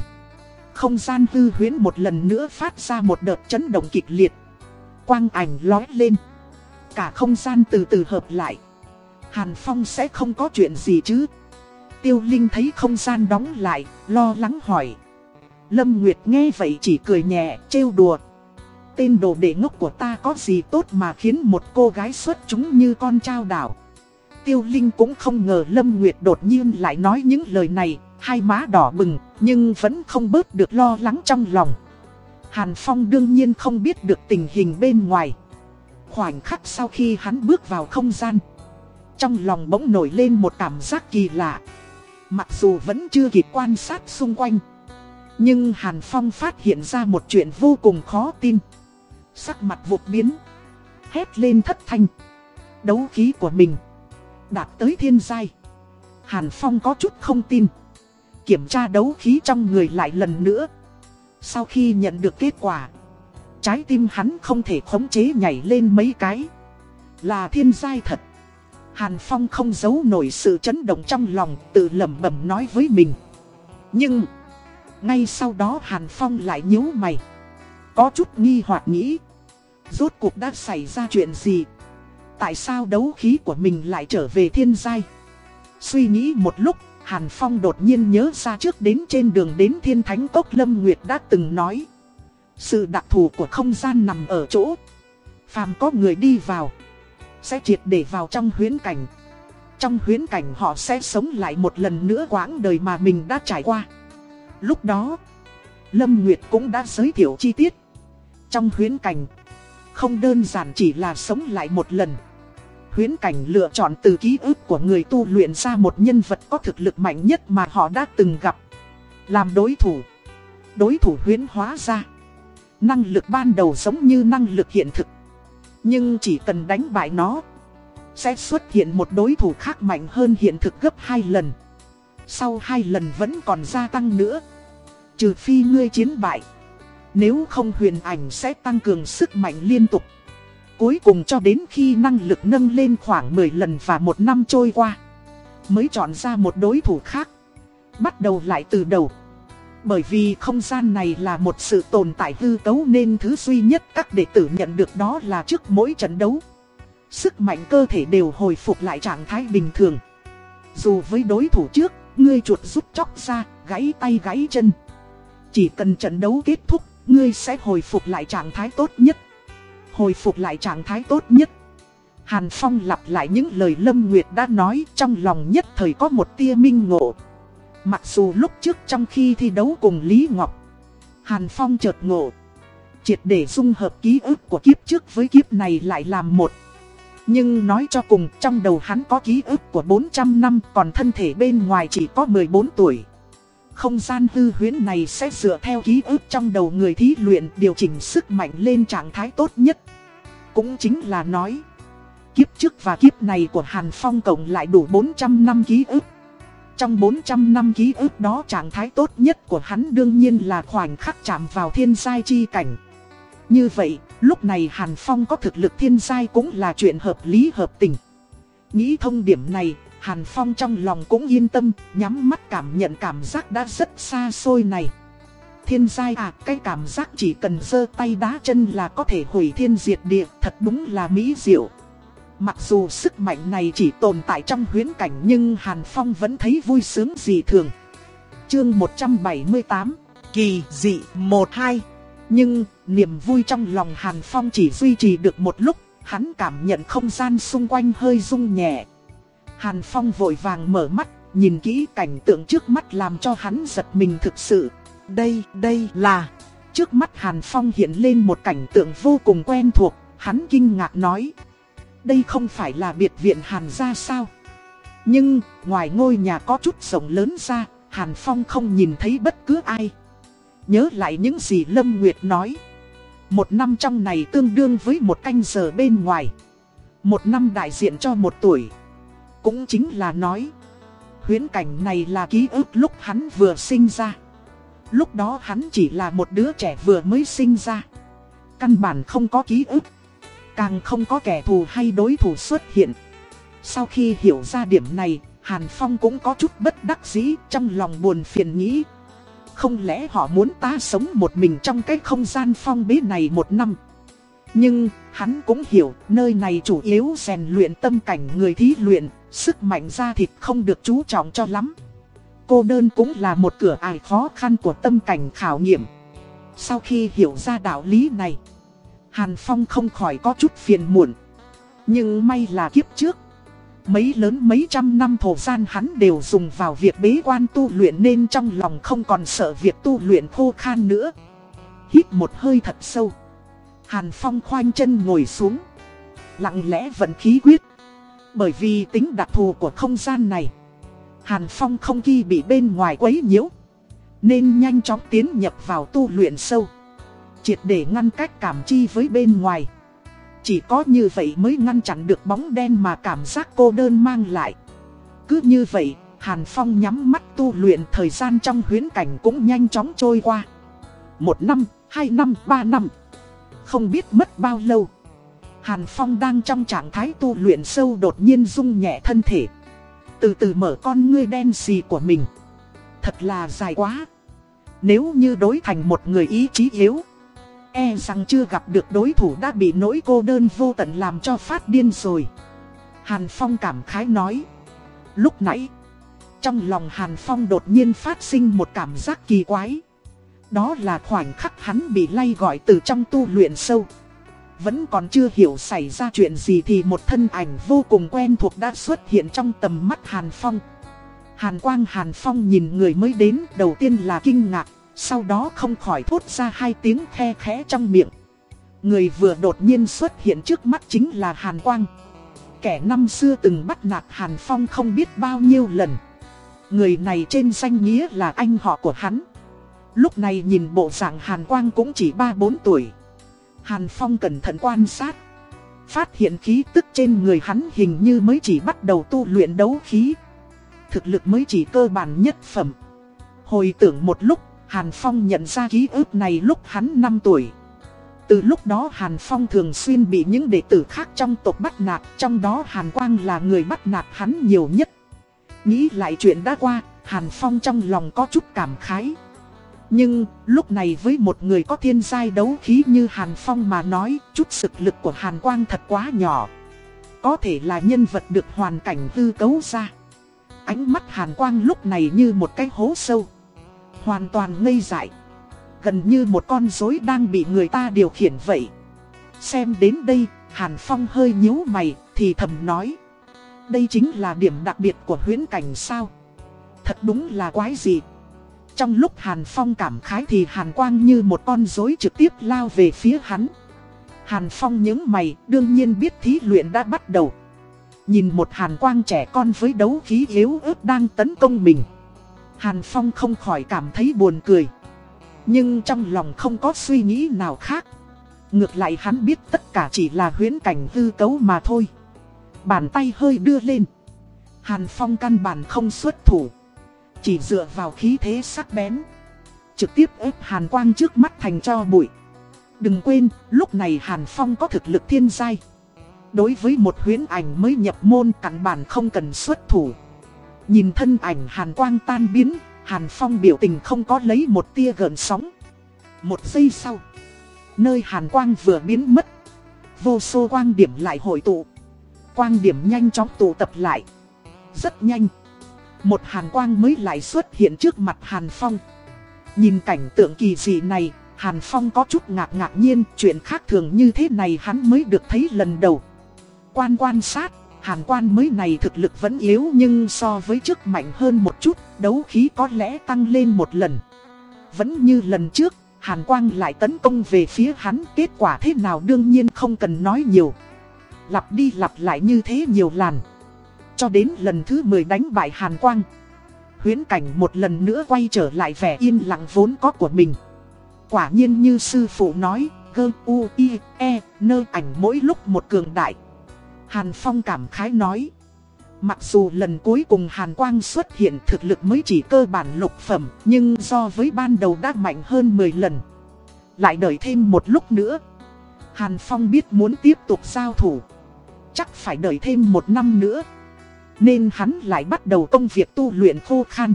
Không gian hư huyễn một lần nữa phát ra một đợt chấn động kịch liệt. Quang ảnh lói lên. Cả không gian từ từ hợp lại. Hàn Phong sẽ không có chuyện gì chứ. Tiêu Linh thấy không gian đóng lại, lo lắng hỏi. Lâm Nguyệt nghe vậy chỉ cười nhẹ, trêu đùa. Tên đồ đệ ngốc của ta có gì tốt mà khiến một cô gái xuất chúng như con trao đảo. Tiêu Linh cũng không ngờ Lâm Nguyệt đột nhiên lại nói những lời này, hai má đỏ bừng, nhưng vẫn không bớt được lo lắng trong lòng. Hàn Phong đương nhiên không biết được tình hình bên ngoài. Khoảnh khắc sau khi hắn bước vào không gian, trong lòng bỗng nổi lên một cảm giác kỳ lạ. Mặc dù vẫn chưa kịp quan sát xung quanh, nhưng Hàn Phong phát hiện ra một chuyện vô cùng khó tin. Sắc mặt vụt biến, hét lên thất thanh. Đấu khí của mình, đạt tới thiên giai. Hàn Phong có chút không tin. Kiểm tra đấu khí trong người lại lần nữa. Sau khi nhận được kết quả, trái tim hắn không thể khống chế nhảy lên mấy cái. Là thiên giai thật. Hàn Phong không giấu nổi sự chấn động trong lòng, tự lẩm bẩm nói với mình. Nhưng, ngay sau đó Hàn Phong lại nhíu mày. Có chút nghi hoặc nghĩ. Rốt cuộc đã xảy ra chuyện gì? Tại sao đấu khí của mình lại trở về thiên giai? Suy nghĩ một lúc, Hàn Phong đột nhiên nhớ ra trước đến trên đường đến Thiên Thánh Cốc Lâm Nguyệt đã từng nói. Sự đặc thù của không gian nằm ở chỗ. Phàm có người đi vào. Sẽ triệt để vào trong huyến cảnh. Trong huyến cảnh họ sẽ sống lại một lần nữa quãng đời mà mình đã trải qua. Lúc đó, Lâm Nguyệt cũng đã giới thiệu chi tiết. Trong huyến cảnh, không đơn giản chỉ là sống lại một lần huyến cảnh lựa chọn từ ký ức của người tu luyện ra một nhân vật có thực lực mạnh nhất mà họ đã từng gặp. Làm đối thủ. Đối thủ huyến hóa ra. Năng lực ban đầu giống như năng lực hiện thực. Nhưng chỉ cần đánh bại nó. Sẽ xuất hiện một đối thủ khác mạnh hơn hiện thực gấp 2 lần. Sau hai lần vẫn còn gia tăng nữa. Trừ phi ngươi chiến bại. Nếu không huyền ảnh sẽ tăng cường sức mạnh liên tục. Cuối cùng cho đến khi năng lực nâng lên khoảng 10 lần và một năm trôi qua Mới chọn ra một đối thủ khác. Bắt đầu lại từ đầu. Bởi vì không gian này là một sự tồn tại hư cấu nên thứ duy nhất các đệ tử nhận được đó là trước mỗi trận đấu Sức mạnh cơ thể đều hồi phục lại trạng thái bình thường. Dù với đối thủ trước, ngươi chuột rút chóc ra, gãy tay gãy chân. Chỉ cần trận đấu kết thúc, ngươi sẽ hồi phục lại trạng thái tốt nhất hồi phục lại trạng thái tốt nhất. Hàn Phong lặp lại những lời Lâm Nguyệt đã nói trong lòng nhất thời có một tia minh ngộ. Mặc dù lúc trước trong khi thi đấu cùng Lý Ngọc, Hàn Phong chợt ngộ. Triệt để dung hợp ký ức của kiếp trước với kiếp này lại làm một. Nhưng nói cho cùng trong đầu hắn có ký ức của 400 năm còn thân thể bên ngoài chỉ có 14 tuổi. Không gian hư huyễn này sẽ dựa theo ký ức trong đầu người thí luyện điều chỉnh sức mạnh lên trạng thái tốt nhất. Cũng chính là nói, kiếp trước và kiếp này của Hàn Phong cộng lại đủ 400 năm ký ức. Trong 400 năm ký ức đó trạng thái tốt nhất của hắn đương nhiên là khoảnh khắc chạm vào thiên giai chi cảnh. Như vậy, lúc này Hàn Phong có thực lực thiên giai cũng là chuyện hợp lý hợp tình. Nghĩ thông điểm này, Hàn Phong trong lòng cũng yên tâm, nhắm mắt cảm nhận cảm giác đã rất xa xôi này. Thiên giai à, cái cảm giác chỉ cần giơ tay đá chân là có thể hủy thiên diệt địa, thật đúng là mỹ diệu. Mặc dù sức mạnh này chỉ tồn tại trong huyến cảnh nhưng Hàn Phong vẫn thấy vui sướng dị thường. Chương 178, Kỳ dị 12 Nhưng, niềm vui trong lòng Hàn Phong chỉ duy trì được một lúc, hắn cảm nhận không gian xung quanh hơi rung nhẹ. Hàn Phong vội vàng mở mắt, Nhìn kỹ cảnh tượng trước mắt làm cho hắn giật mình thực sự. Đây, đây là... Trước mắt Hàn Phong hiện lên một cảnh tượng vô cùng quen thuộc, hắn kinh ngạc nói. Đây không phải là biệt viện Hàn gia sao? Nhưng, ngoài ngôi nhà có chút rộng lớn ra, Hàn Phong không nhìn thấy bất cứ ai. Nhớ lại những gì Lâm Nguyệt nói. Một năm trong này tương đương với một canh giờ bên ngoài. Một năm đại diện cho một tuổi. Cũng chính là nói. Huyến cảnh này là ký ức lúc hắn vừa sinh ra. Lúc đó hắn chỉ là một đứa trẻ vừa mới sinh ra. Căn bản không có ký ức. Càng không có kẻ thù hay đối thủ xuất hiện. Sau khi hiểu ra điểm này, Hàn Phong cũng có chút bất đắc dĩ trong lòng buồn phiền nghĩ. Không lẽ họ muốn ta sống một mình trong cái không gian phong bế này một năm? Nhưng, hắn cũng hiểu, nơi này chủ yếu rèn luyện tâm cảnh người thí luyện, sức mạnh ra thịt không được chú trọng cho lắm. Cô đơn cũng là một cửa ải khó khăn của tâm cảnh khảo nghiệm. Sau khi hiểu ra đạo lý này, Hàn Phong không khỏi có chút phiền muộn. Nhưng may là kiếp trước, mấy lớn mấy trăm năm thổ gian hắn đều dùng vào việc bế quan tu luyện nên trong lòng không còn sợ việc tu luyện khô khan nữa. Hít một hơi thật sâu. Hàn Phong khoanh chân ngồi xuống. Lặng lẽ vận khí quyết. Bởi vì tính đặc thù của không gian này. Hàn Phong không ghi bị bên ngoài quấy nhiễu. Nên nhanh chóng tiến nhập vào tu luyện sâu. Triệt để ngăn cách cảm chi với bên ngoài. Chỉ có như vậy mới ngăn chặn được bóng đen mà cảm giác cô đơn mang lại. Cứ như vậy, Hàn Phong nhắm mắt tu luyện thời gian trong huyến cảnh cũng nhanh chóng trôi qua. Một năm, hai năm, ba năm. Không biết mất bao lâu. Hàn Phong đang trong trạng thái tu luyện sâu đột nhiên rung nhẹ thân thể. Từ từ mở con ngươi đen xì của mình. Thật là dài quá. Nếu như đối thành một người ý chí yếu. E rằng chưa gặp được đối thủ đã bị nỗi cô đơn vô tận làm cho phát điên rồi. Hàn Phong cảm khái nói. Lúc nãy, trong lòng Hàn Phong đột nhiên phát sinh một cảm giác kỳ quái. Đó là khoảnh khắc hắn bị lay gọi từ trong tu luyện sâu. Vẫn còn chưa hiểu xảy ra chuyện gì thì một thân ảnh vô cùng quen thuộc đã xuất hiện trong tầm mắt Hàn Phong. Hàn Quang Hàn Phong nhìn người mới đến đầu tiên là kinh ngạc, sau đó không khỏi thốt ra hai tiếng khe khẽ trong miệng. Người vừa đột nhiên xuất hiện trước mắt chính là Hàn Quang. Kẻ năm xưa từng bắt nạt Hàn Phong không biết bao nhiêu lần. Người này trên danh nghĩa là anh họ của hắn. Lúc này nhìn bộ dạng Hàn Quang cũng chỉ 3-4 tuổi. Hàn Phong cẩn thận quan sát. Phát hiện khí tức trên người hắn hình như mới chỉ bắt đầu tu luyện đấu khí. Thực lực mới chỉ cơ bản nhất phẩm. Hồi tưởng một lúc, Hàn Phong nhận ra ký ức này lúc hắn 5 tuổi. Từ lúc đó Hàn Phong thường xuyên bị những đệ tử khác trong tộc bắt nạt, trong đó Hàn Quang là người bắt nạt hắn nhiều nhất. Nghĩ lại chuyện đã qua, Hàn Phong trong lòng có chút cảm khái. Nhưng, lúc này với một người có thiên giai đấu khí như Hàn Phong mà nói, chút sức lực của Hàn Quang thật quá nhỏ. Có thể là nhân vật được hoàn cảnh hư cấu ra. Ánh mắt Hàn Quang lúc này như một cái hố sâu. Hoàn toàn ngây dại. Gần như một con rối đang bị người ta điều khiển vậy. Xem đến đây, Hàn Phong hơi nhíu mày, thì thầm nói. Đây chính là điểm đặc biệt của huyễn cảnh sao. Thật đúng là quái gì. Trong lúc Hàn Phong cảm khái thì Hàn Quang như một con rối trực tiếp lao về phía hắn. Hàn Phong nhớ mày, đương nhiên biết thí luyện đã bắt đầu. Nhìn một Hàn Quang trẻ con với đấu khí yếu ớt đang tấn công mình. Hàn Phong không khỏi cảm thấy buồn cười. Nhưng trong lòng không có suy nghĩ nào khác. Ngược lại hắn biết tất cả chỉ là huyễn cảnh hư cấu mà thôi. Bàn tay hơi đưa lên. Hàn Phong căn bản không xuất thủ. Chỉ dựa vào khí thế sắc bén Trực tiếp ép Hàn Quang trước mắt thành cho bụi. Đừng quên, lúc này Hàn Phong có thực lực thiên giai. Đối với một huyến ảnh mới nhập môn cặn bản không cần xuất thủ. Nhìn thân ảnh Hàn Quang tan biến Hàn Phong biểu tình không có lấy một tia gợn sóng. Một giây sau Nơi Hàn Quang vừa biến mất Vô số quang điểm lại hội tụ. Quang điểm nhanh chóng tụ tập lại. Rất nhanh một hàn quang mới lại xuất hiện trước mặt Hàn Phong. Nhìn cảnh tượng kỳ dị này, Hàn Phong có chút ngạc ngạc nhiên, chuyện khác thường như thế này hắn mới được thấy lần đầu. Quan quan sát, Hàn quan mới này thực lực vẫn yếu nhưng so với trước mạnh hơn một chút, đấu khí có lẽ tăng lên một lần. Vẫn như lần trước, Hàn Quang lại tấn công về phía hắn, kết quả thế nào đương nhiên không cần nói nhiều. Lặp đi lặp lại như thế nhiều lần. Cho đến lần thứ 10 đánh bại Hàn Quang. Huyến cảnh một lần nữa quay trở lại vẻ yên lặng vốn có của mình. Quả nhiên như sư phụ nói, gơ u i e nơ ảnh mỗi lúc một cường đại. Hàn Phong cảm khái nói. Mặc dù lần cuối cùng Hàn Quang xuất hiện thực lực mới chỉ cơ bản lục phẩm, nhưng do với ban đầu đã mạnh hơn 10 lần. Lại đợi thêm một lúc nữa. Hàn Phong biết muốn tiếp tục giao thủ. Chắc phải đợi thêm một năm nữa. Nên hắn lại bắt đầu công việc tu luyện khô khan.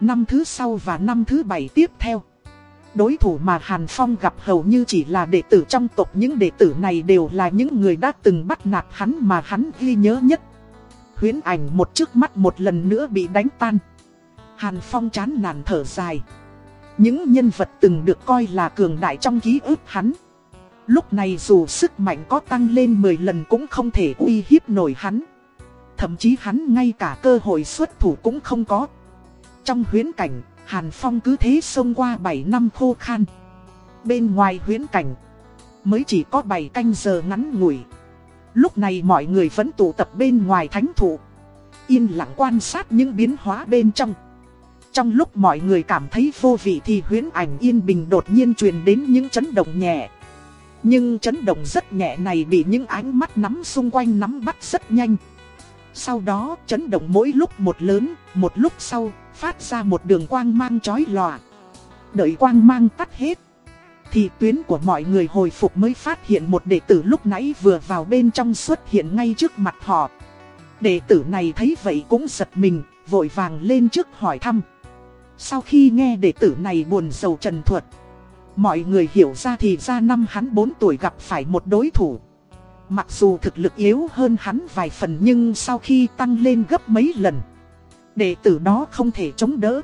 Năm thứ sau và năm thứ bảy tiếp theo. Đối thủ mà Hàn Phong gặp hầu như chỉ là đệ tử trong tộc, những đệ tử này đều là những người đã từng bắt nạt hắn mà hắn ghi nhớ nhất. Huyến ảnh một trước mắt một lần nữa bị đánh tan. Hàn Phong chán nản thở dài. Những nhân vật từng được coi là cường đại trong ký ức hắn. Lúc này dù sức mạnh có tăng lên 10 lần cũng không thể uy hiếp nổi hắn. Thậm chí hắn ngay cả cơ hội xuất thủ cũng không có. Trong huyến cảnh, Hàn Phong cứ thế xông qua 7 năm khô khan. Bên ngoài huyến cảnh, mới chỉ có 7 canh giờ ngắn ngủi. Lúc này mọi người vẫn tụ tập bên ngoài thánh thụ. Yên lặng quan sát những biến hóa bên trong. Trong lúc mọi người cảm thấy vô vị thì huyến ảnh yên bình đột nhiên truyền đến những chấn động nhẹ. Nhưng chấn động rất nhẹ này bị những ánh mắt nắm xung quanh nắm bắt rất nhanh. Sau đó chấn động mỗi lúc một lớn, một lúc sau, phát ra một đường quang mang chói lòa. Đợi quang mang tắt hết. Thì tuyến của mọi người hồi phục mới phát hiện một đệ tử lúc nãy vừa vào bên trong xuất hiện ngay trước mặt họ. Đệ tử này thấy vậy cũng giật mình, vội vàng lên trước hỏi thăm. Sau khi nghe đệ tử này buồn sầu trần thuật, mọi người hiểu ra thì ra năm hắn 4 tuổi gặp phải một đối thủ. Mặc dù thực lực yếu hơn hắn vài phần nhưng sau khi tăng lên gấp mấy lần, đệ tử đó không thể chống đỡ.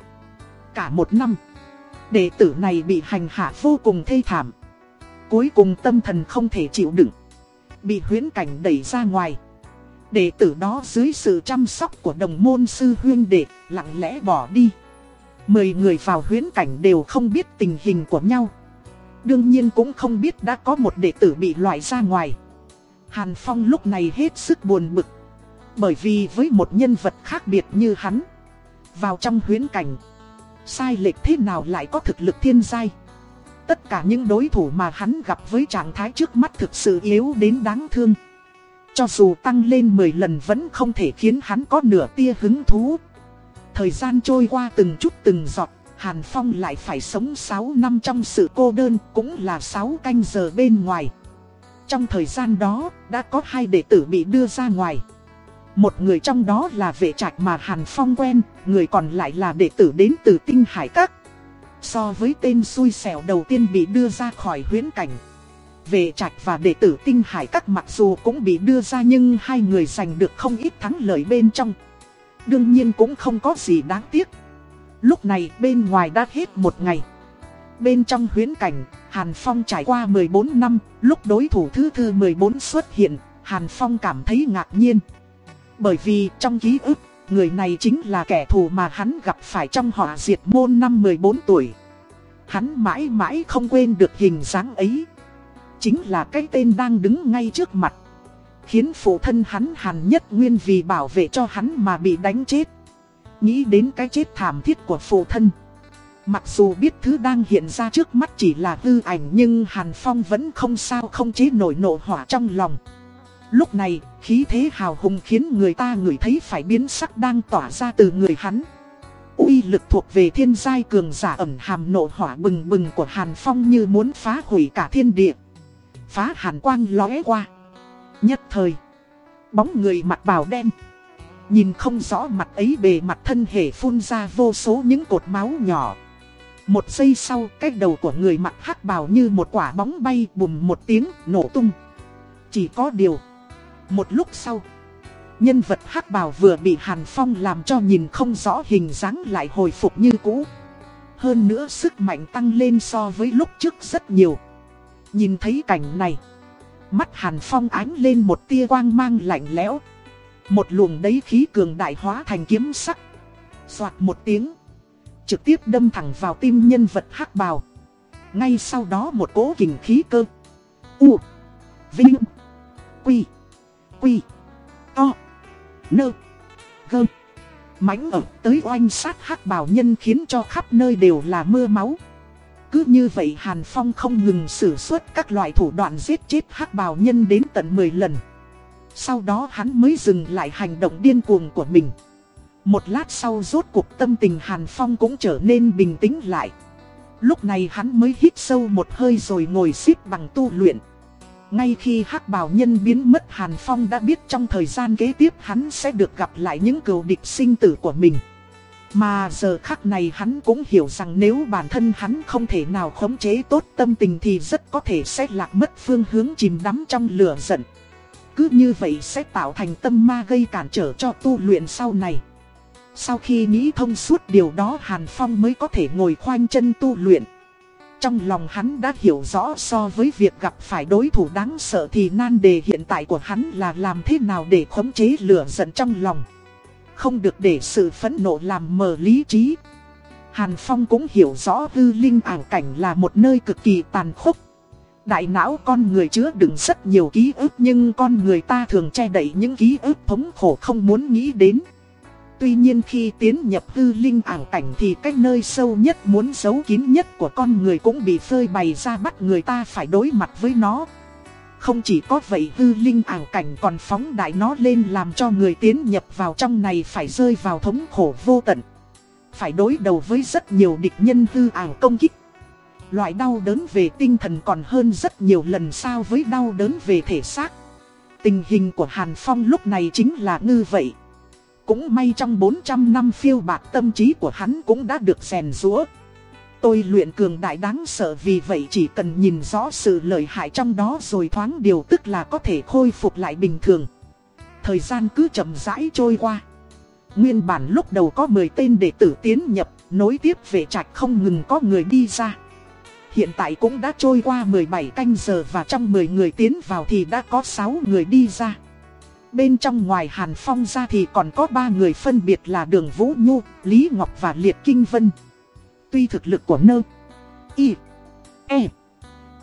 Cả một năm, đệ tử này bị hành hạ vô cùng thê thảm. Cuối cùng tâm thần không thể chịu đựng, bị huyễn cảnh đẩy ra ngoài. Đệ tử đó dưới sự chăm sóc của đồng môn sư huyên đệ, lặng lẽ bỏ đi. Mười người vào huyễn cảnh đều không biết tình hình của nhau. Đương nhiên cũng không biết đã có một đệ tử bị loại ra ngoài. Hàn Phong lúc này hết sức buồn bực. Bởi vì với một nhân vật khác biệt như hắn, vào trong huyến cảnh, sai lệch thế nào lại có thực lực thiên giai. Tất cả những đối thủ mà hắn gặp với trạng thái trước mắt thực sự yếu đến đáng thương. Cho dù tăng lên 10 lần vẫn không thể khiến hắn có nửa tia hứng thú. Thời gian trôi qua từng chút từng giọt, Hàn Phong lại phải sống 6 năm trong sự cô đơn, cũng là 6 canh giờ bên ngoài. Trong thời gian đó, đã có hai đệ tử bị đưa ra ngoài. Một người trong đó là vệ trạch mà Hàn Phong quen, người còn lại là đệ tử đến từ tinh hải các. So với tên xui xẻo đầu tiên bị đưa ra khỏi huyến cảnh. Vệ trạch và đệ tử tinh hải các mặc dù cũng bị đưa ra nhưng hai người giành được không ít thắng lợi bên trong. Đương nhiên cũng không có gì đáng tiếc. Lúc này bên ngoài đã hết một ngày. Bên trong huyến cảnh, Hàn Phong trải qua 14 năm, lúc đối thủ thứ thư 14 xuất hiện, Hàn Phong cảm thấy ngạc nhiên. Bởi vì trong ký ức, người này chính là kẻ thù mà hắn gặp phải trong họa diệt môn năm 14 tuổi. Hắn mãi mãi không quên được hình dáng ấy. Chính là cái tên đang đứng ngay trước mặt. Khiến phụ thân hắn hàn nhất nguyên vì bảo vệ cho hắn mà bị đánh chết. Nghĩ đến cái chết thảm thiết của phụ thân. Mặc dù biết thứ đang hiện ra trước mắt chỉ là hư ảnh nhưng Hàn Phong vẫn không sao không chế nổi nộ hỏa trong lòng. Lúc này, khí thế hào hùng khiến người ta ngửi thấy phải biến sắc đang tỏa ra từ người hắn. uy lực thuộc về thiên giai cường giả ẩn hàm nộ hỏa bừng bừng của Hàn Phong như muốn phá hủy cả thiên địa. Phá hàn quang lóe qua. Nhất thời, bóng người mặt bào đen. Nhìn không rõ mặt ấy bề mặt thân thể phun ra vô số những cột máu nhỏ. Một giây sau, cái đầu của người mặc hắc bào như một quả bóng bay bùm một tiếng nổ tung. Chỉ có điều, một lúc sau, nhân vật hắc bào vừa bị Hàn Phong làm cho nhìn không rõ hình dáng lại hồi phục như cũ. Hơn nữa sức mạnh tăng lên so với lúc trước rất nhiều. Nhìn thấy cảnh này, mắt Hàn Phong ánh lên một tia quang mang lạnh lẽo. Một luồng đấy khí cường đại hóa thành kiếm sắc. Xoạt một tiếng. Trực tiếp đâm thẳng vào tim nhân vật hắc bào. Ngay sau đó một cỗ kình khí cơ. U. Vinh. Quy. Quy. To. Nơ. Gơ. Mánh ẩm tới oanh sát hắc bào nhân khiến cho khắp nơi đều là mưa máu. Cứ như vậy Hàn Phong không ngừng sử xuất các loại thủ đoạn giết chết hắc bào nhân đến tận 10 lần. Sau đó hắn mới dừng lại hành động điên cuồng của mình. Một lát sau rốt cuộc tâm tình Hàn Phong cũng trở nên bình tĩnh lại. Lúc này hắn mới hít sâu một hơi rồi ngồi xếp bằng tu luyện. Ngay khi hắc bào nhân biến mất, Hàn Phong đã biết trong thời gian kế tiếp hắn sẽ được gặp lại những cựu địch sinh tử của mình. Mà giờ khắc này hắn cũng hiểu rằng nếu bản thân hắn không thể nào khống chế tốt tâm tình thì rất có thể sẽ lạc mất phương hướng chìm đắm trong lửa giận. Cứ như vậy sẽ tạo thành tâm ma gây cản trở cho tu luyện sau này. Sau khi nghĩ thông suốt điều đó Hàn Phong mới có thể ngồi khoanh chân tu luyện. Trong lòng hắn đã hiểu rõ so với việc gặp phải đối thủ đáng sợ thì nan đề hiện tại của hắn là làm thế nào để khống chế lửa giận trong lòng. Không được để sự phẫn nộ làm mờ lý trí. Hàn Phong cũng hiểu rõ hư linh ảo cảnh là một nơi cực kỳ tàn khốc. Đại não con người chứa đựng rất nhiều ký ức nhưng con người ta thường che đậy những ký ức thống khổ không muốn nghĩ đến. Tuy nhiên khi tiến nhập hư linh ảo cảnh thì cái nơi sâu nhất muốn giấu kín nhất của con người cũng bị phơi bày ra bắt người ta phải đối mặt với nó. Không chỉ có vậy hư linh ảo cảnh còn phóng đại nó lên làm cho người tiến nhập vào trong này phải rơi vào thống khổ vô tận. Phải đối đầu với rất nhiều địch nhân hư ảo công kích. Loại đau đớn về tinh thần còn hơn rất nhiều lần so với đau đớn về thể xác. Tình hình của Hàn Phong lúc này chính là như vậy. Cũng may trong 400 năm phiêu bạc tâm trí của hắn cũng đã được rèn rũa. Tôi luyện cường đại đáng sợ vì vậy chỉ cần nhìn rõ sự lợi hại trong đó rồi thoáng điều tức là có thể khôi phục lại bình thường. Thời gian cứ chậm rãi trôi qua. Nguyên bản lúc đầu có 10 tên đệ tử tiến nhập, nối tiếp về trạch không ngừng có người đi ra. Hiện tại cũng đã trôi qua 17 canh giờ và trong 10 người tiến vào thì đã có 6 người đi ra. Bên trong ngoài Hàn Phong ra thì còn có ba người phân biệt là Đường Vũ Nhu, Lý Ngọc và Liệt Kinh Vân. Tuy thực lực của nơ, y, e,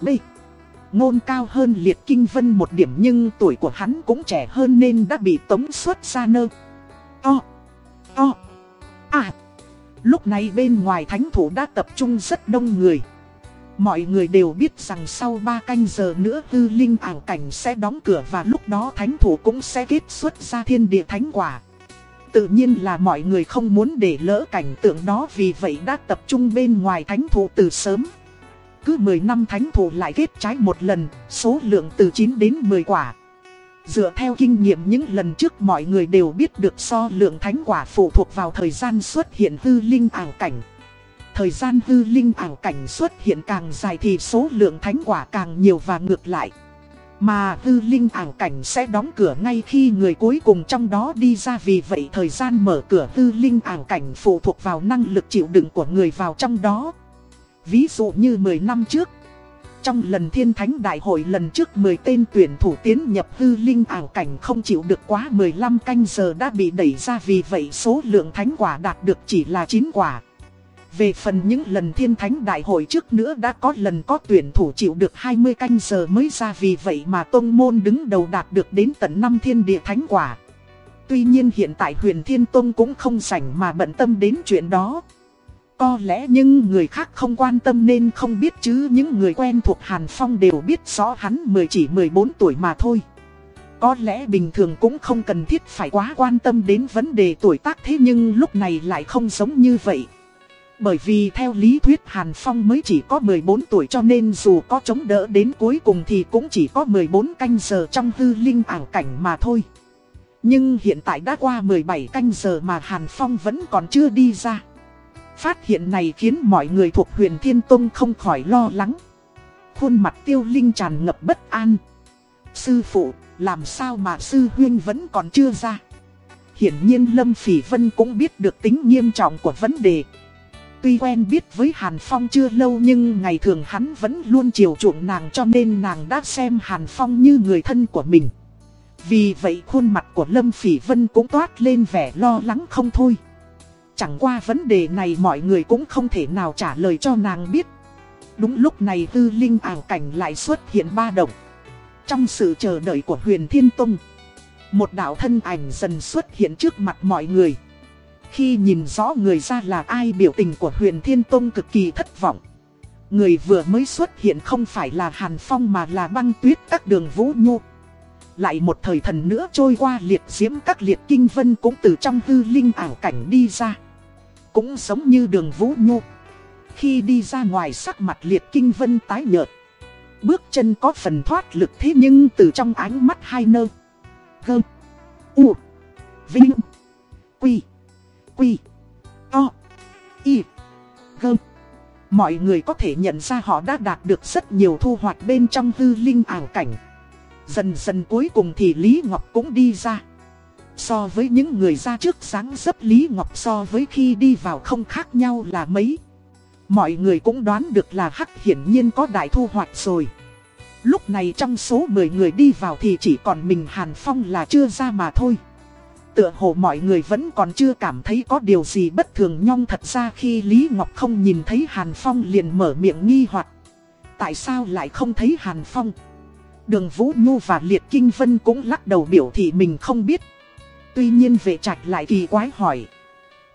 b, ngôn cao hơn Liệt Kinh Vân một điểm nhưng tuổi của hắn cũng trẻ hơn nên đã bị tống xuất ra nơ. O, o, à. Lúc này bên ngoài thánh thủ đã tập trung rất đông người. Mọi người đều biết rằng sau 3 canh giờ nữa hư linh ảo cảnh sẽ đóng cửa và lúc đó thánh thủ cũng sẽ kết xuất ra thiên địa thánh quả. Tự nhiên là mọi người không muốn để lỡ cảnh tượng đó vì vậy đã tập trung bên ngoài thánh thủ từ sớm. Cứ 10 năm thánh thủ lại kết trái một lần, số lượng từ 9 đến 10 quả. Dựa theo kinh nghiệm những lần trước mọi người đều biết được so lượng thánh quả phụ thuộc vào thời gian xuất hiện hư linh ảo cảnh. Thời gian hư linh ảo cảnh xuất hiện càng dài thì số lượng thánh quả càng nhiều và ngược lại. Mà hư linh ảo cảnh sẽ đóng cửa ngay khi người cuối cùng trong đó đi ra vì vậy thời gian mở cửa hư linh ảo cảnh phụ thuộc vào năng lực chịu đựng của người vào trong đó. Ví dụ như 10 năm trước, trong lần thiên thánh đại hội lần trước 10 tên tuyển thủ tiến nhập hư linh ảo cảnh không chịu được quá 15 canh giờ đã bị đẩy ra vì vậy số lượng thánh quả đạt được chỉ là 9 quả. Về phần những lần thiên thánh đại hội trước nữa đã có lần có tuyển thủ chịu được 20 canh giờ mới ra vì vậy mà Tông Môn đứng đầu đạt được đến tận năm thiên địa thánh quả. Tuy nhiên hiện tại huyền thiên tông cũng không sảnh mà bận tâm đến chuyện đó. Có lẽ nhưng người khác không quan tâm nên không biết chứ những người quen thuộc Hàn Phong đều biết rõ hắn 10 chỉ 14 tuổi mà thôi. Có lẽ bình thường cũng không cần thiết phải quá quan tâm đến vấn đề tuổi tác thế nhưng lúc này lại không giống như vậy. Bởi vì theo lý thuyết Hàn Phong mới chỉ có 14 tuổi cho nên dù có chống đỡ đến cuối cùng thì cũng chỉ có 14 canh giờ trong hư linh ảo cảnh mà thôi. Nhưng hiện tại đã qua 17 canh giờ mà Hàn Phong vẫn còn chưa đi ra. Phát hiện này khiến mọi người thuộc huyền Thiên Tông không khỏi lo lắng. Khuôn mặt tiêu linh tràn ngập bất an. Sư phụ, làm sao mà sư huyên vẫn còn chưa ra? Hiển nhiên Lâm Phỉ Vân cũng biết được tính nghiêm trọng của vấn đề. Tuy quen biết với Hàn Phong chưa lâu nhưng ngày thường hắn vẫn luôn chiều chuộng nàng cho nên nàng đã xem Hàn Phong như người thân của mình. Vì vậy khuôn mặt của Lâm Phỉ Vân cũng toát lên vẻ lo lắng không thôi. Chẳng qua vấn đề này mọi người cũng không thể nào trả lời cho nàng biết. Đúng lúc này Tư linh ảo cảnh lại xuất hiện ba động. Trong sự chờ đợi của huyền Thiên Tông, một đạo thân ảnh dần xuất hiện trước mặt mọi người. Khi nhìn rõ người ra là ai, biểu tình của huyền Thiên Tông cực kỳ thất vọng. Người vừa mới xuất hiện không phải là Hàn Phong mà là băng tuyết các đường Vũ Nhu. Lại một thời thần nữa trôi qua, liệt diễm các liệt kinh vân cũng từ trong hư linh ảo cảnh đi ra. Cũng giống như đường Vũ Nhu. Khi đi ra ngoài sắc mặt liệt kinh vân tái nhợt. Bước chân có phần thoát lực thế nhưng từ trong ánh mắt hai nơ. Gơm. U. Vinh. Quy. Quy. o Y. Gơ. Mọi người có thể nhận ra họ đã đạt được rất nhiều thu hoạch bên trong hư linh ảo cảnh. Dần dần cuối cùng thì Lý Ngọc cũng đi ra. So với những người ra trước sáng dấp, Lý Ngọc so với khi đi vào không khác nhau là mấy. Mọi người cũng đoán được là Hắc hiển nhiên có đại thu hoạch rồi. Lúc này trong số 10 người đi vào thì chỉ còn mình Hàn Phong là chưa ra mà thôi. Tựa hồ mọi người vẫn còn chưa cảm thấy có điều gì bất thường nhong thật ra khi Lý Ngọc không nhìn thấy Hàn Phong liền mở miệng nghi hoặc Tại sao lại không thấy Hàn Phong? Đường Vũ Nhu và Liệt Kinh Vân cũng lắc đầu biểu thị mình không biết. Tuy nhiên vệ trạch lại kỳ quái hỏi.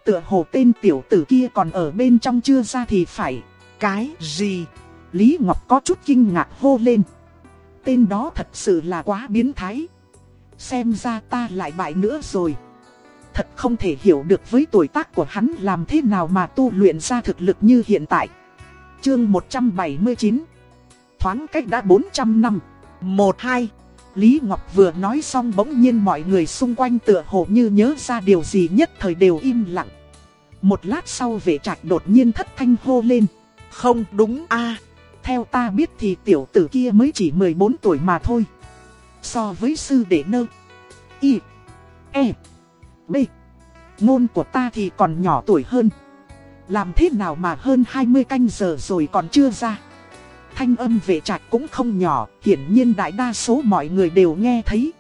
Tựa hồ tên tiểu tử kia còn ở bên trong chưa ra thì phải. Cái gì? Lý Ngọc có chút kinh ngạc hô lên. Tên đó thật sự là quá biến thái. Xem ra ta lại bại nữa rồi. Thật không thể hiểu được với tuổi tác của hắn làm thế nào mà tu luyện ra thực lực như hiện tại. Chương 179 Thoáng cách đã 400 năm. Một hai Lý Ngọc vừa nói xong bỗng nhiên mọi người xung quanh tựa hồ như nhớ ra điều gì nhất thời đều im lặng. Một lát sau vệ trạch đột nhiên thất thanh hô lên. Không đúng a Theo ta biết thì tiểu tử kia mới chỉ 14 tuổi mà thôi. So với sư đệ nơ. Y. E. B. Ngôn của ta thì còn nhỏ tuổi hơn. Làm thế nào mà hơn 20 canh giờ rồi còn chưa ra. Thanh âm vệ trạch cũng không nhỏ, hiển nhiên đại đa số mọi người đều nghe thấy.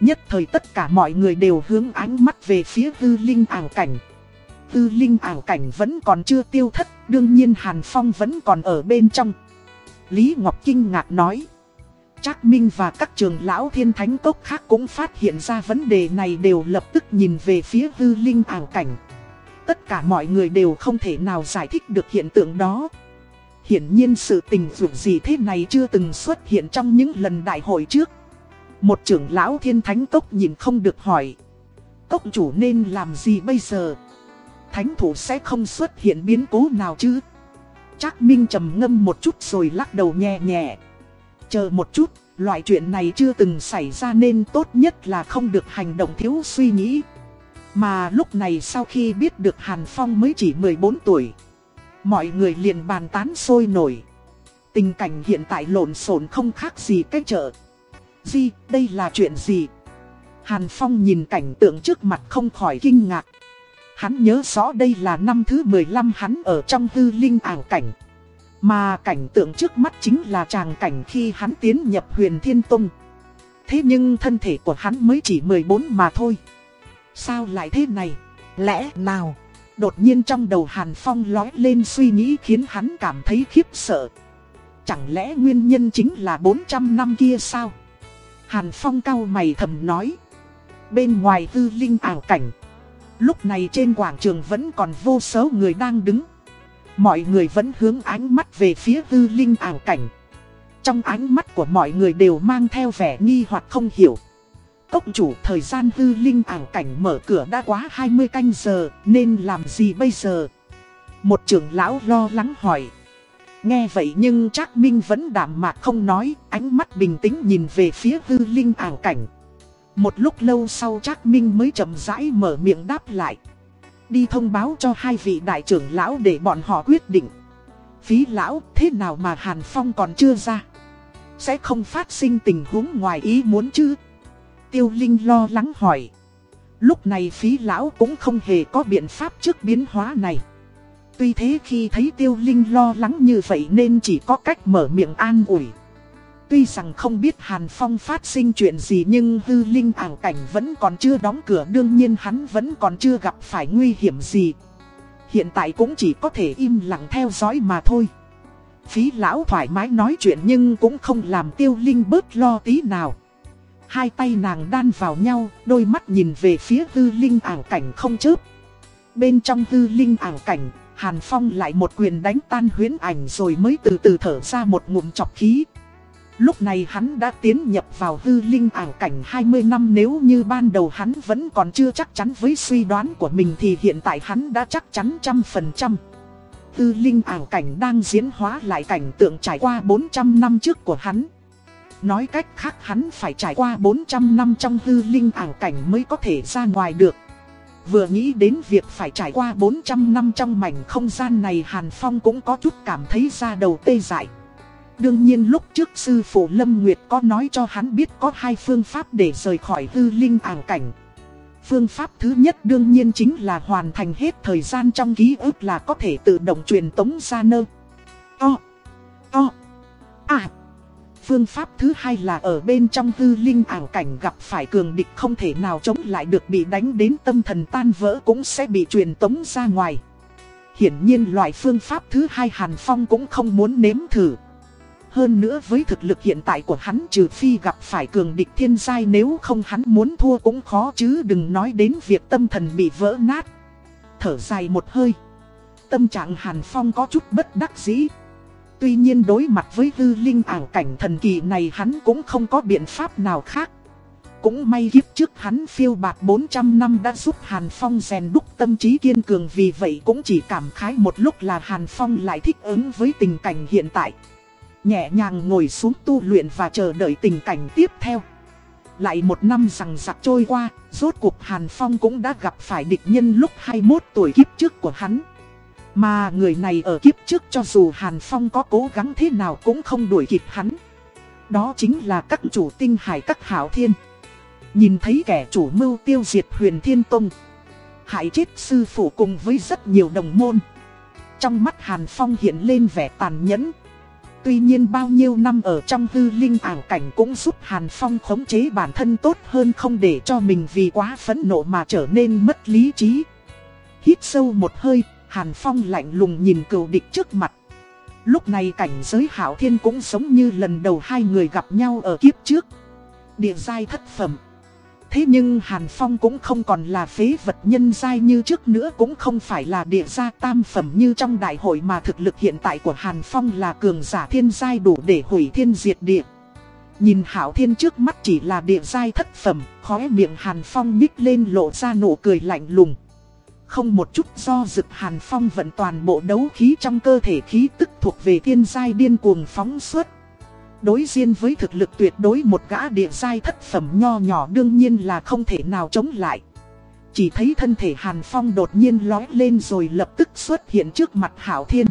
Nhất thời tất cả mọi người đều hướng ánh mắt về phía hư linh ảo cảnh. Hư linh ảo cảnh vẫn còn chưa tiêu thất, đương nhiên Hàn Phong vẫn còn ở bên trong. Lý Ngọc kinh ngạc nói. Trác Minh và các trường lão thiên thánh cốc khác cũng phát hiện ra vấn đề này đều lập tức nhìn về phía hư linh ảo cảnh. Tất cả mọi người đều không thể nào giải thích được hiện tượng đó. Hiển nhiên sự tình dù gì thế này chưa từng xuất hiện trong những lần đại hội trước. Một trưởng lão thiên thánh cốc nhìn không được hỏi. Cốc chủ nên làm gì bây giờ? Thánh thủ sẽ không xuất hiện biến cố nào chứ? Trác Minh trầm ngâm một chút rồi lắc đầu nhẹ nhẹ. Chờ một chút, loại chuyện này chưa từng xảy ra nên tốt nhất là không được hành động thiếu suy nghĩ. Mà lúc này sau khi biết được Hàn Phong mới chỉ 14 tuổi, mọi người liền bàn tán sôi nổi. Tình cảnh hiện tại lộn xộn không khác gì cái chợ. Di, đây là chuyện gì? Hàn Phong nhìn cảnh tượng trước mặt không khỏi kinh ngạc. Hắn nhớ rõ đây là năm thứ 15 hắn ở trong hư linh ảo cảnh. Mà cảnh tượng trước mắt chính là tràng cảnh khi hắn tiến nhập huyền thiên tông. Thế nhưng thân thể của hắn mới chỉ 14 mà thôi. Sao lại thế này? Lẽ nào? Đột nhiên trong đầu Hàn Phong lói lên suy nghĩ khiến hắn cảm thấy khiếp sợ. Chẳng lẽ nguyên nhân chính là 400 năm kia sao? Hàn Phong cau mày thầm nói. Bên ngoài hư linh ảo cảnh. Lúc này trên quảng trường vẫn còn vô số người đang đứng. Mọi người vẫn hướng ánh mắt về phía hư linh ảo cảnh. Trong ánh mắt của mọi người đều mang theo vẻ nghi hoặc không hiểu. Cốc chủ thời gian hư linh ảo cảnh mở cửa đã quá 20 canh giờ, nên làm gì bây giờ? Một trưởng lão lo lắng hỏi. Nghe vậy nhưng Trác Minh vẫn đảm mạc không nói, ánh mắt bình tĩnh nhìn về phía hư linh ảo cảnh. Một lúc lâu sau Trác Minh mới chậm rãi mở miệng đáp lại. Đi thông báo cho hai vị đại trưởng lão để bọn họ quyết định. Phí lão, thế nào mà Hàn Phong còn chưa ra? Sẽ không phát sinh tình huống ngoài ý muốn chứ? Tiêu Linh lo lắng hỏi. Lúc này phí lão cũng không hề có biện pháp trước biến hóa này. Tuy thế khi thấy Tiêu Linh lo lắng như vậy nên chỉ có cách mở miệng an ủi. Tuy rằng không biết Hàn Phong phát sinh chuyện gì nhưng hư linh ảo cảnh vẫn còn chưa đóng cửa đương nhiên hắn vẫn còn chưa gặp phải nguy hiểm gì. Hiện tại cũng chỉ có thể im lặng theo dõi mà thôi. Phí lão thoải mái nói chuyện nhưng cũng không làm tiêu linh bớt lo tí nào. Hai tay nàng đan vào nhau, đôi mắt nhìn về phía hư linh ảo cảnh không chớp. Bên trong hư linh ảo cảnh, Hàn Phong lại một quyền đánh tan huyến ảnh rồi mới từ từ thở ra một ngụm chọc khí. Lúc này hắn đã tiến nhập vào hư linh ảo cảnh 20 năm, nếu như ban đầu hắn vẫn còn chưa chắc chắn với suy đoán của mình thì hiện tại hắn đã chắc chắn trăm phần trăm. Hư linh ảo cảnh đang diễn hóa lại cảnh tượng trải qua 400 năm trước của hắn. Nói cách khác hắn phải trải qua 400 năm trong hư linh ảo cảnh mới có thể ra ngoài được. Vừa nghĩ đến việc phải trải qua 400 năm trong mảnh không gian này, Hàn Phong cũng có chút cảm thấy da đầu tê dại. Đương nhiên lúc trước sư phụ Lâm Nguyệt có nói cho hắn biết có hai phương pháp để rời khỏi hư linh ảo cảnh. Phương pháp thứ nhất đương nhiên chính là hoàn thành hết thời gian trong ký ức là có thể tự động truyền tống ra nơ. O. O. À. Phương pháp thứ hai là ở bên trong hư linh ảo cảnh gặp phải cường địch không thể nào chống lại được bị đánh đến tâm thần tan vỡ cũng sẽ bị truyền tống ra ngoài. Hiển nhiên loại phương pháp thứ hai Hàn Phong cũng không muốn nếm thử. Hơn nữa với thực lực hiện tại của hắn trừ phi gặp phải cường địch thiên giai nếu không hắn muốn thua cũng khó chứ đừng nói đến việc tâm thần bị vỡ nát. Thở dài một hơi. Tâm trạng Hàn Phong có chút bất đắc dĩ. Tuy nhiên đối mặt với hư linh ảo cảnh thần kỳ này hắn cũng không có biện pháp nào khác. Cũng may kiếp trước hắn phiêu bạc 400 năm đã giúp Hàn Phong rèn đúc tâm trí kiên cường vì vậy cũng chỉ cảm khái một lúc là Hàn Phong lại thích ứng với tình cảnh hiện tại. Nhẹ nhàng ngồi xuống tu luyện và chờ đợi tình cảnh tiếp theo. Lại một năm rằng giặc trôi qua, rốt cuộc Hàn Phong cũng đã gặp phải địch nhân lúc 21 tuổi kiếp trước của hắn. Mà người này ở kiếp trước cho dù Hàn Phong có cố gắng thế nào cũng không đuổi kịp hắn. Đó chính là các chủ tinh hải các hảo thiên. Nhìn thấy kẻ chủ mưu tiêu diệt huyền thiên tông. Hại chết sư phụ cùng với rất nhiều đồng môn. Trong mắt Hàn Phong hiện lên vẻ tàn nhẫn. Tuy nhiên bao nhiêu năm ở trong hư linh ảo cảnh cũng giúp Hàn Phong khống chế bản thân tốt hơn không để cho mình vì quá phẫn nộ mà trở nên mất lý trí. Hít sâu một hơi, Hàn Phong lạnh lùng nhìn cựu địch trước mặt. Lúc này cảnh giới hảo thiên cũng giống như lần đầu hai người gặp nhau ở kiếp trước. Địa giai thất phẩm. Thế nhưng Hàn Phong cũng không còn là phế vật nhân giai như trước nữa cũng không phải là địa gia tam phẩm như trong đại hội mà thực lực hiện tại của Hàn Phong là cường giả thiên giai đủ để hủy thiên diệt địa. Nhìn Hảo Thiên trước mắt chỉ là địa giai thất phẩm, khóe miệng Hàn Phong nhích lên lộ ra nụ cười lạnh lùng. Không một chút do dự Hàn Phong vận toàn bộ đấu khí trong cơ thể khí tức thuộc về thiên giai điên cuồng phóng suốt. Đối diện với thực lực tuyệt đối một gã địa giai thất phẩm nho nhỏ đương nhiên là không thể nào chống lại. Chỉ thấy thân thể Hàn Phong đột nhiên lói lên rồi lập tức xuất hiện trước mặt Hảo Thiên.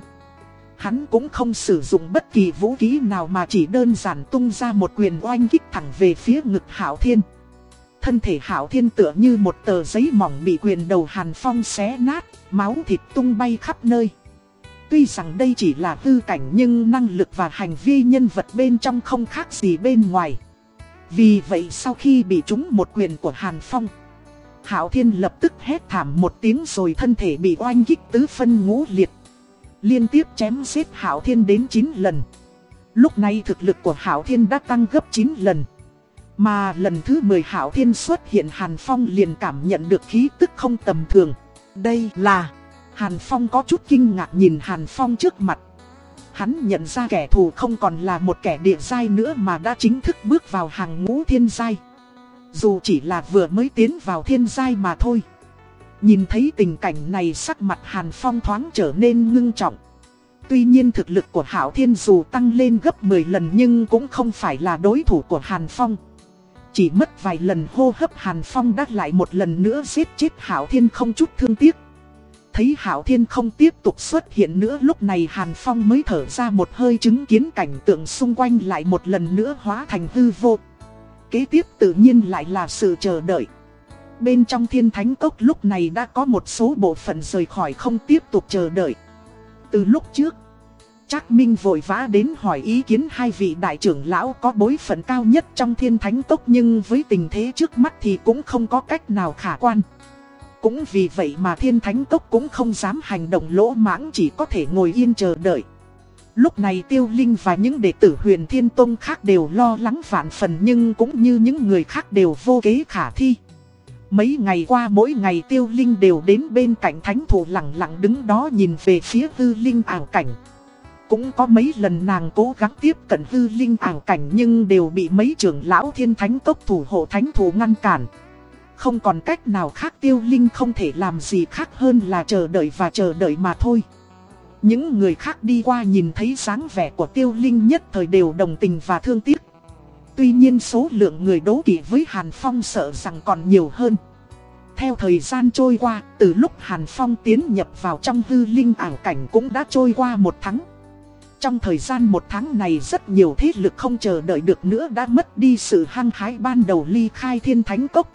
Hắn cũng không sử dụng bất kỳ vũ khí nào mà chỉ đơn giản tung ra một quyền oanh kích thẳng về phía ngực Hảo Thiên. Thân thể Hảo Thiên tựa như một tờ giấy mỏng bị quyền đầu Hàn Phong xé nát, máu thịt tung bay khắp nơi. Tuy rằng đây chỉ là tư cảnh nhưng năng lực và hành vi nhân vật bên trong không khác gì bên ngoài. Vì vậy sau khi bị trúng một quyền của Hàn Phong, Hạo Thiên lập tức hét thảm một tiếng rồi thân thể bị oanh kích tứ phân ngũ liệt. Liên tiếp chém giết Hạo Thiên đến 9 lần. Lúc này thực lực của Hạo Thiên đã tăng gấp 9 lần. Mà lần thứ 10 Hạo Thiên xuất hiện Hàn Phong liền cảm nhận được khí tức không tầm thường. Đây là... Hàn Phong có chút kinh ngạc nhìn Hàn Phong trước mặt. Hắn nhận ra kẻ thù không còn là một kẻ địa giai nữa mà đã chính thức bước vào hàng ngũ thiên giai. Dù chỉ là vừa mới tiến vào thiên giai mà thôi. Nhìn thấy tình cảnh này sắc mặt Hàn Phong thoáng trở nên ngưng trọng. Tuy nhiên thực lực của Hảo Thiên dù tăng lên gấp 10 lần nhưng cũng không phải là đối thủ của Hàn Phong. Chỉ mất vài lần hô hấp Hàn Phong đã lại một lần nữa giết chết Hảo Thiên không chút thương tiếc. Thấy Hảo Thiên không tiếp tục xuất hiện nữa lúc này Hàn Phong mới thở ra một hơi chứng kiến cảnh tượng xung quanh lại một lần nữa hóa thành hư vô. Kế tiếp tự nhiên lại là sự chờ đợi. Bên trong thiên thánh cốc lúc này đã có một số bộ phận rời khỏi không tiếp tục chờ đợi. Từ lúc trước, Trác Minh vội vã đến hỏi ý kiến hai vị đại trưởng lão có bối phận cao nhất trong thiên thánh tốc nhưng với tình thế trước mắt thì cũng không có cách nào khả quan. Cũng vì vậy mà thiên thánh tốc cũng không dám hành động lỗ mãng chỉ có thể ngồi yên chờ đợi. Lúc này Tiêu Linh và những đệ tử huyền Thiên Tông khác đều lo lắng vạn phần nhưng cũng như những người khác đều vô kế khả thi. Mấy ngày qua mỗi ngày Tiêu Linh đều đến bên cạnh thánh thủ lặng lặng đứng đó nhìn về phía hư linh ảo cảnh. Cũng có mấy lần nàng cố gắng tiếp cận hư linh ảo cảnh nhưng đều bị mấy trưởng lão thiên thánh tốc thủ hộ thánh thủ ngăn cản. Không còn cách nào khác Tiêu Linh không thể làm gì khác hơn là chờ đợi và chờ đợi mà thôi. Những người khác đi qua nhìn thấy dáng vẻ của tiêu linh nhất thời đều đồng tình và thương tiếc. Tuy nhiên số lượng người đấu kỵ với Hàn Phong sợ rằng còn nhiều hơn. Theo thời gian trôi qua, từ lúc Hàn Phong tiến nhập vào trong hư linh ảo cảnh cũng đã trôi qua một tháng. Trong thời gian một tháng này rất nhiều thế lực không chờ đợi được nữa đã mất đi sự hăng hái ban đầu ly khai thiên thánh cốc.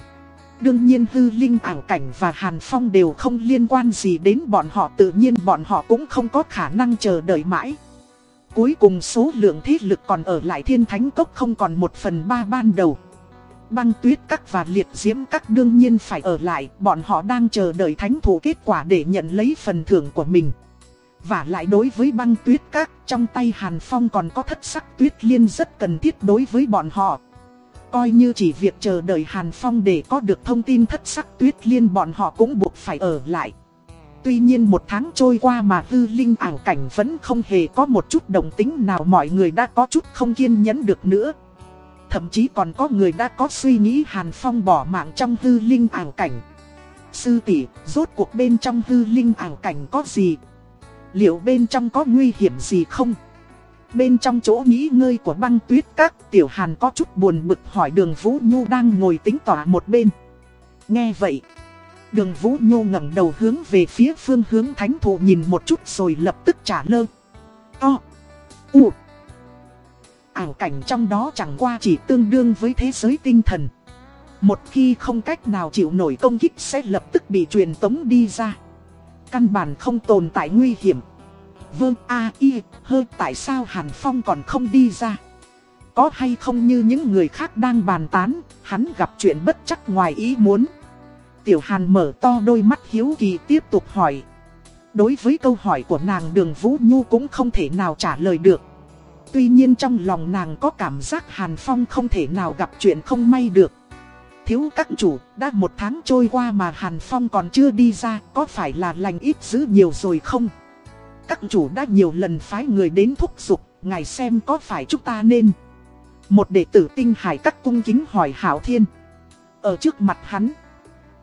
Đương nhiên hư linh ảo cảnh và Hàn Phong đều không liên quan gì đến bọn họ tự nhiên bọn họ cũng không có khả năng chờ đợi mãi. Cuối cùng số lượng thế lực còn ở lại thiên thánh cốc không còn một phần ba ban đầu. Băng tuyết các và liệt diễm các đương nhiên phải ở lại, bọn họ đang chờ đợi thánh thủ kết quả để nhận lấy phần thưởng của mình. Và lại đối với băng tuyết các, trong tay Hàn Phong còn có thất sắc tuyết liên rất cần thiết đối với bọn họ. Coi như chỉ việc chờ đợi Hàn Phong để có được thông tin thất sắc tuyết liên bọn họ cũng buộc phải ở lại. Tuy nhiên một tháng trôi qua mà hư linh ảo cảnh vẫn không hề có một chút đồng tính nào mọi người đã có chút không kiên nhẫn được nữa. Thậm chí còn có người đã có suy nghĩ Hàn Phong bỏ mạng trong hư linh ảo cảnh. Sư tỷ, rốt cuộc bên trong hư linh ảo cảnh có gì? Liệu bên trong có nguy hiểm gì không? Bên trong chỗ nghỉ ngơi của băng tuyết các tiểu hàn có chút buồn bực hỏi đường Vũ Nhu đang ngồi tính tỏa một bên. Nghe vậy, đường Vũ Nhu ngẩng đầu hướng về phía phương hướng thánh thụ nhìn một chút rồi lập tức trả lơ. To. U. Ảo cảnh trong đó chẳng qua chỉ tương đương với thế giới tinh thần. Một khi không cách nào chịu nổi công kích sẽ lập tức bị truyền tống đi ra. Căn bản không tồn tại nguy hiểm. Vương a y hơ tại sao Hàn Phong còn không đi ra? Có hay không như những người khác đang bàn tán Hắn gặp chuyện bất chắc ngoài ý muốn? Tiểu Hàn mở to đôi mắt hiếu kỳ tiếp tục hỏi. Đối với câu hỏi của nàng đường Vũ Nhu cũng không thể nào trả lời được. Tuy nhiên trong lòng nàng có cảm giác Hàn Phong không thể nào gặp chuyện không may được. Thiếu các chủ, đã một tháng trôi qua mà Hàn Phong còn chưa đi ra Có phải là lành ít dữ nhiều rồi không? Các chủ đã nhiều lần phái người đến thúc giục, ngài xem có phải chúng ta nên. Một đệ tử tinh hải các cung kính hỏi Hảo Thiên. Ở trước mặt hắn,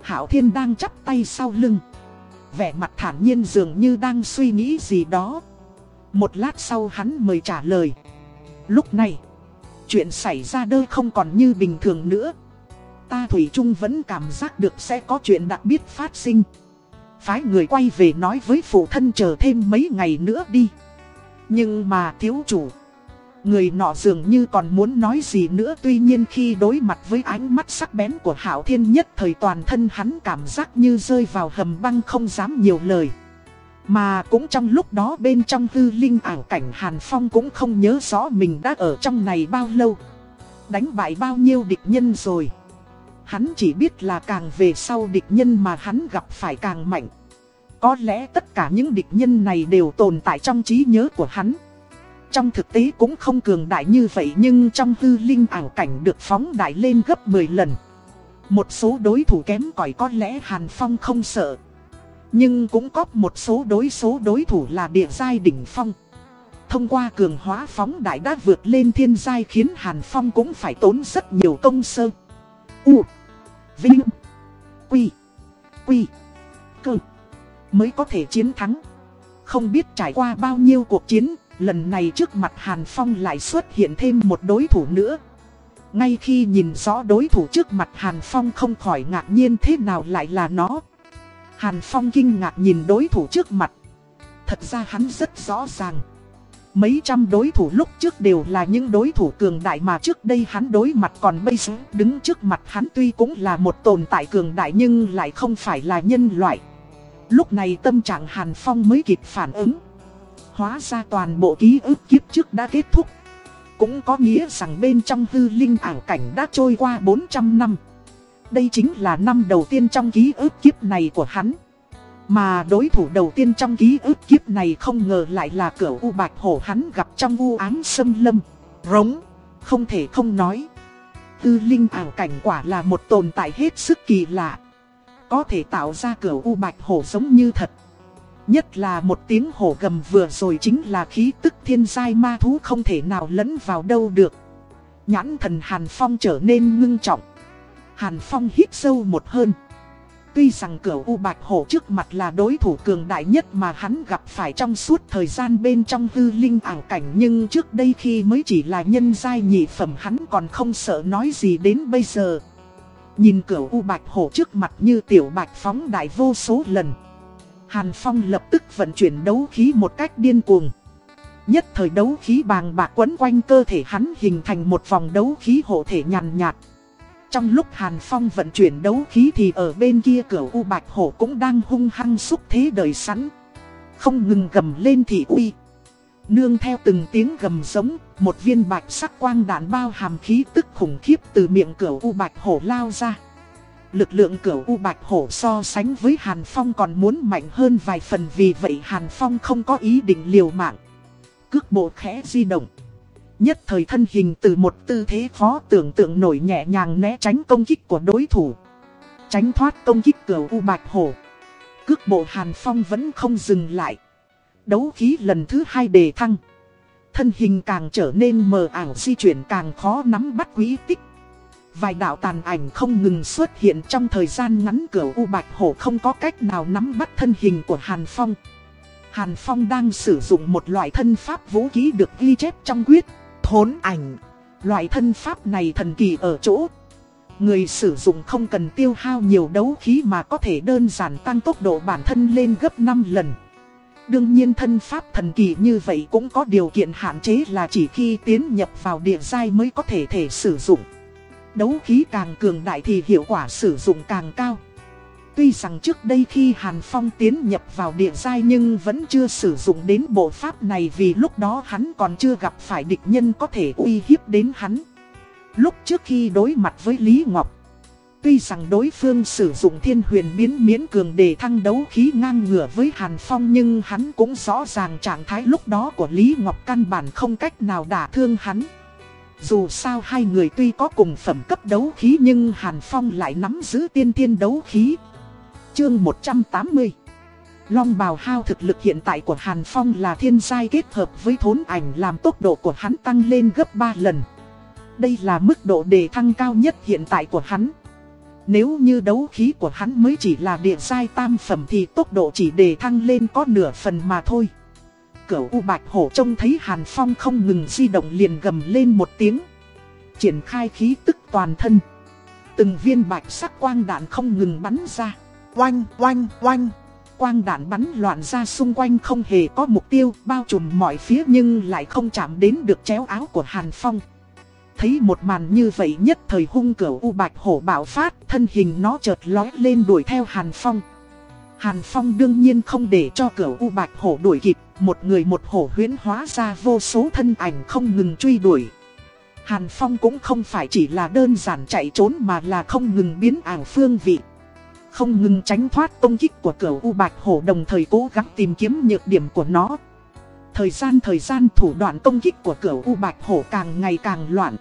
Hảo Thiên đang chắp tay sau lưng. Vẻ mặt thản nhiên dường như đang suy nghĩ gì đó. Một lát sau hắn mới trả lời. Lúc này, chuyện xảy ra đơ không còn như bình thường nữa. Ta Thủy trung vẫn cảm giác được sẽ có chuyện đặc biệt phát sinh. Phái người quay về nói với phụ thân chờ thêm mấy ngày nữa đi. Nhưng mà thiếu chủ, Người nọ dường như còn muốn nói gì nữa. Tuy nhiên khi đối mặt với ánh mắt sắc bén của Hảo Thiên nhất, Thời toàn thân hắn cảm giác như rơi vào hầm băng không dám nhiều lời. Mà cũng trong lúc đó bên trong hư linh ảo cảnh Hàn Phong cũng không nhớ rõ mình đã ở trong này bao lâu. Đánh bại bao nhiêu địch nhân rồi. Hắn chỉ biết là càng về sau địch nhân mà hắn gặp phải càng mạnh. Có lẽ tất cả những địch nhân này đều tồn tại trong trí nhớ của hắn. Trong thực tế cũng không cường đại như vậy nhưng trong hư linh ảo cảnh được phóng đại lên gấp 10 lần. Một số đối thủ kém cỏi có lẽ Hàn Phong không sợ. Nhưng cũng có một số đối số đối thủ là địa giai đỉnh phong. Thông qua cường hóa phóng đại đã vượt lên thiên giai khiến Hàn Phong cũng phải tốn rất nhiều công sơ. U. Vinh. Quy. Quy. Cơ. Mới có thể chiến thắng. Không biết trải qua bao nhiêu cuộc chiến, Lần này trước mặt Hàn Phong lại xuất hiện thêm một đối thủ nữa. Ngay khi nhìn rõ đối thủ trước mặt Hàn Phong không khỏi ngạc nhiên thế nào lại là nó. Hàn Phong kinh ngạc nhìn đối thủ trước mặt. Thật ra hắn rất rõ ràng. Mấy trăm đối thủ lúc trước đều là những đối thủ cường đại mà trước đây hắn đối mặt còn bây giờ, đứng trước mặt hắn tuy cũng là một tồn tại cường đại nhưng lại không phải là nhân loại. Lúc này tâm trạng Hàn Phong mới kịp phản ứng. Hóa ra toàn bộ ký ức kiếp trước đã kết thúc. Cũng có nghĩa rằng bên trong hư linh ảo cảnh đã trôi qua 400 năm. Đây chính là năm đầu tiên trong ký ức kiếp này của hắn. Mà đối thủ đầu tiên trong ký ức kiếp này không ngờ lại là cửa U Bạch Hổ hắn gặp trong u ám sâm lâm. Rống, không thể không nói. Tư linh ảo cảnh quả là một tồn tại hết sức kỳ lạ. Có thể tạo ra cửa U Bạch Hổ giống như thật. Nhất là một tiếng hổ gầm vừa rồi chính là khí tức thiên giai ma thú không thể nào lẫn vào đâu được. Nhãn thần Hàn Phong trở nên ngưng trọng. Hàn Phong hít sâu một hơn. Tuy rằng cửa U Bạch Hổ trước mặt là đối thủ cường đại nhất mà hắn gặp phải trong suốt thời gian bên trong hư linh ảo cảnh Nhưng trước đây khi mới chỉ là nhân giai nhị phẩm hắn còn không sợ nói gì đến bây giờ. Nhìn cửa U Bạch Hổ trước mặt như tiểu bạch phóng đại vô số lần. Hàn Phong lập tức vận chuyển đấu khí một cách điên cuồng. Nhất thời đấu khí bàng bạc quấn quanh cơ thể hắn hình thành một vòng đấu khí hộ thể nhàn nhạt trong lúc Hàn Phong vận chuyển đấu khí thì ở bên kia cửa U Bạch Hổ cũng đang hung hăng xúc thế đời sẵn. Không ngừng gầm lên thị uy. Nương theo từng tiếng gầm giống, một viên bạch sắc quang đạn bao hàm khí tức khủng khiếp từ miệng cửa U Bạch Hổ lao ra. Lực lượng cửa U Bạch Hổ so sánh với Hàn Phong còn muốn mạnh hơn vài phần vì vậy Hàn Phong không có ý định liều mạng. Cước bộ khẽ di động. Nhất thời thân hình từ một tư thế khó tưởng tượng nổi nhẹ nhàng né tránh công kích của đối thủ. Tránh thoát công kích cửa U Bạch Hổ. Cước bộ Hàn Phong vẫn không dừng lại. Đấu khí lần thứ hai đề thăng. Thân hình càng trở nên mờ ảo di chuyển càng khó nắm bắt quý tích. Vài đạo tàn ảnh không ngừng xuất hiện trong thời gian ngắn cửa U Bạch Hổ không có cách nào nắm bắt thân hình của Hàn Phong. Hàn Phong đang sử dụng một loại thân pháp vũ khí được ghi chép trong quyết thốn ảnh. Loại thân pháp này thần kỳ ở chỗ. Người sử dụng không cần tiêu hao nhiều đấu khí mà có thể đơn giản tăng tốc độ bản thân lên gấp 5 lần. Đương nhiên thân pháp thần kỳ như vậy cũng có điều kiện hạn chế là chỉ khi tiến nhập vào địa giai mới có thể thể sử dụng. Đấu khí càng cường đại thì hiệu quả sử dụng càng cao. Tuy rằng trước đây khi Hàn Phong tiến nhập vào địa giai nhưng vẫn chưa sử dụng đến bộ pháp này vì lúc đó hắn còn chưa gặp phải địch nhân có thể uy hiếp đến hắn. Lúc trước khi đối mặt với Lý Ngọc, tuy rằng đối phương sử dụng thiên huyền biến miễn cường để thăng đấu khí ngang ngửa với Hàn Phong nhưng hắn cũng rõ ràng trạng thái lúc đó của Lý Ngọc căn bản không cách nào đả thương hắn. Dù sao hai người tuy có cùng phẩm cấp đấu khí nhưng Hàn Phong lại nắm giữ tiên tiên đấu khí. Chương 180 Long bào hao thực lực hiện tại của Hàn Phong là thiên giai kết hợp với thốn ảnh làm tốc độ của hắn tăng lên gấp 3 lần. Đây là mức độ đề thăng cao nhất hiện tại của hắn. Nếu như đấu khí của hắn mới chỉ là địa giai tam phẩm thì tốc độ chỉ đề thăng lên có nửa phần mà thôi. Cửu U Bạch Hổ trông thấy Hàn Phong không ngừng di động liền gầm lên một tiếng. Triển khai khí tức toàn thân. Từng viên bạch sắc quang đạn không ngừng bắn ra. Oanh, oanh, oanh. Quang đạn bắn loạn ra xung quanh không hề có mục tiêu, bao trùm mọi phía nhưng lại không chạm đến được chéo áo của Hàn Phong. Thấy một màn như vậy nhất thời hung cửu U Bạch Hổ bạo phát, thân hình nó chợt lói lên đuổi theo Hàn Phong. Hàn Phong đương nhiên không để cho cửu U Bạch Hổ đuổi kịp, một người một hổ huyễn hóa ra vô số thân ảnh không ngừng truy đuổi. Hàn Phong cũng không phải chỉ là đơn giản chạy trốn mà là không ngừng biến ảo phương vị không ngừng tránh thoát công kích của cửu U Bạch Hổ đồng thời cố gắng tìm kiếm nhược điểm của nó. Thời gian thời gian thủ đoạn công kích của cửu U Bạch Hổ càng ngày càng loạn.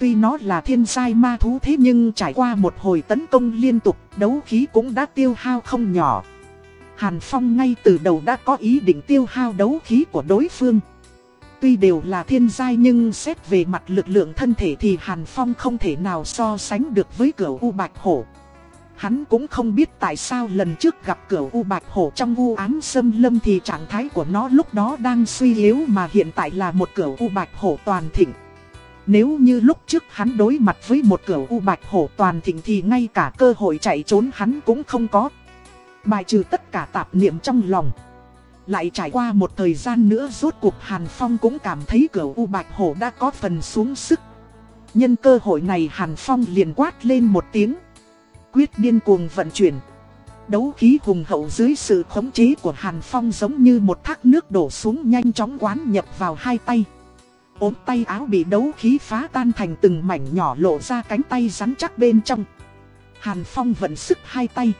Tuy nó là thiên sai ma thú thế nhưng trải qua một hồi tấn công liên tục, đấu khí cũng đã tiêu hao không nhỏ. Hàn Phong ngay từ đầu đã có ý định tiêu hao đấu khí của đối phương. Tuy đều là thiên giai nhưng xét về mặt lực lượng thân thể thì Hàn Phong không thể nào so sánh được với cửu U Bạch Hổ. Hắn cũng không biết tại sao lần trước gặp cửa U Bạch Hổ trong u ám sâm lâm thì trạng thái của nó lúc đó đang suy yếu mà hiện tại là một cửa U Bạch Hổ toàn thịnh. Nếu như lúc trước hắn đối mặt với một cửa U Bạch Hổ toàn thịnh thì ngay cả cơ hội chạy trốn hắn cũng không có. Bài trừ tất cả tạp niệm trong lòng. Lại trải qua một thời gian nữa rốt cuộc Hàn Phong cũng cảm thấy cửa U Bạch Hổ đã có phần xuống sức. Nhân cơ hội này Hàn Phong liền quát lên một tiếng quyết điên cuồng vận chuyển. Đấu khí hùng hậu dưới sự khống chế của Hàn Phong giống như một thác nước đổ xuống nhanh chóng quán nhập vào hai tay. Ốm tay áo bị đấu khí phá tan thành từng mảnh nhỏ lộ ra cánh tay rắn chắc bên trong. Hàn Phong vận sức hai tay.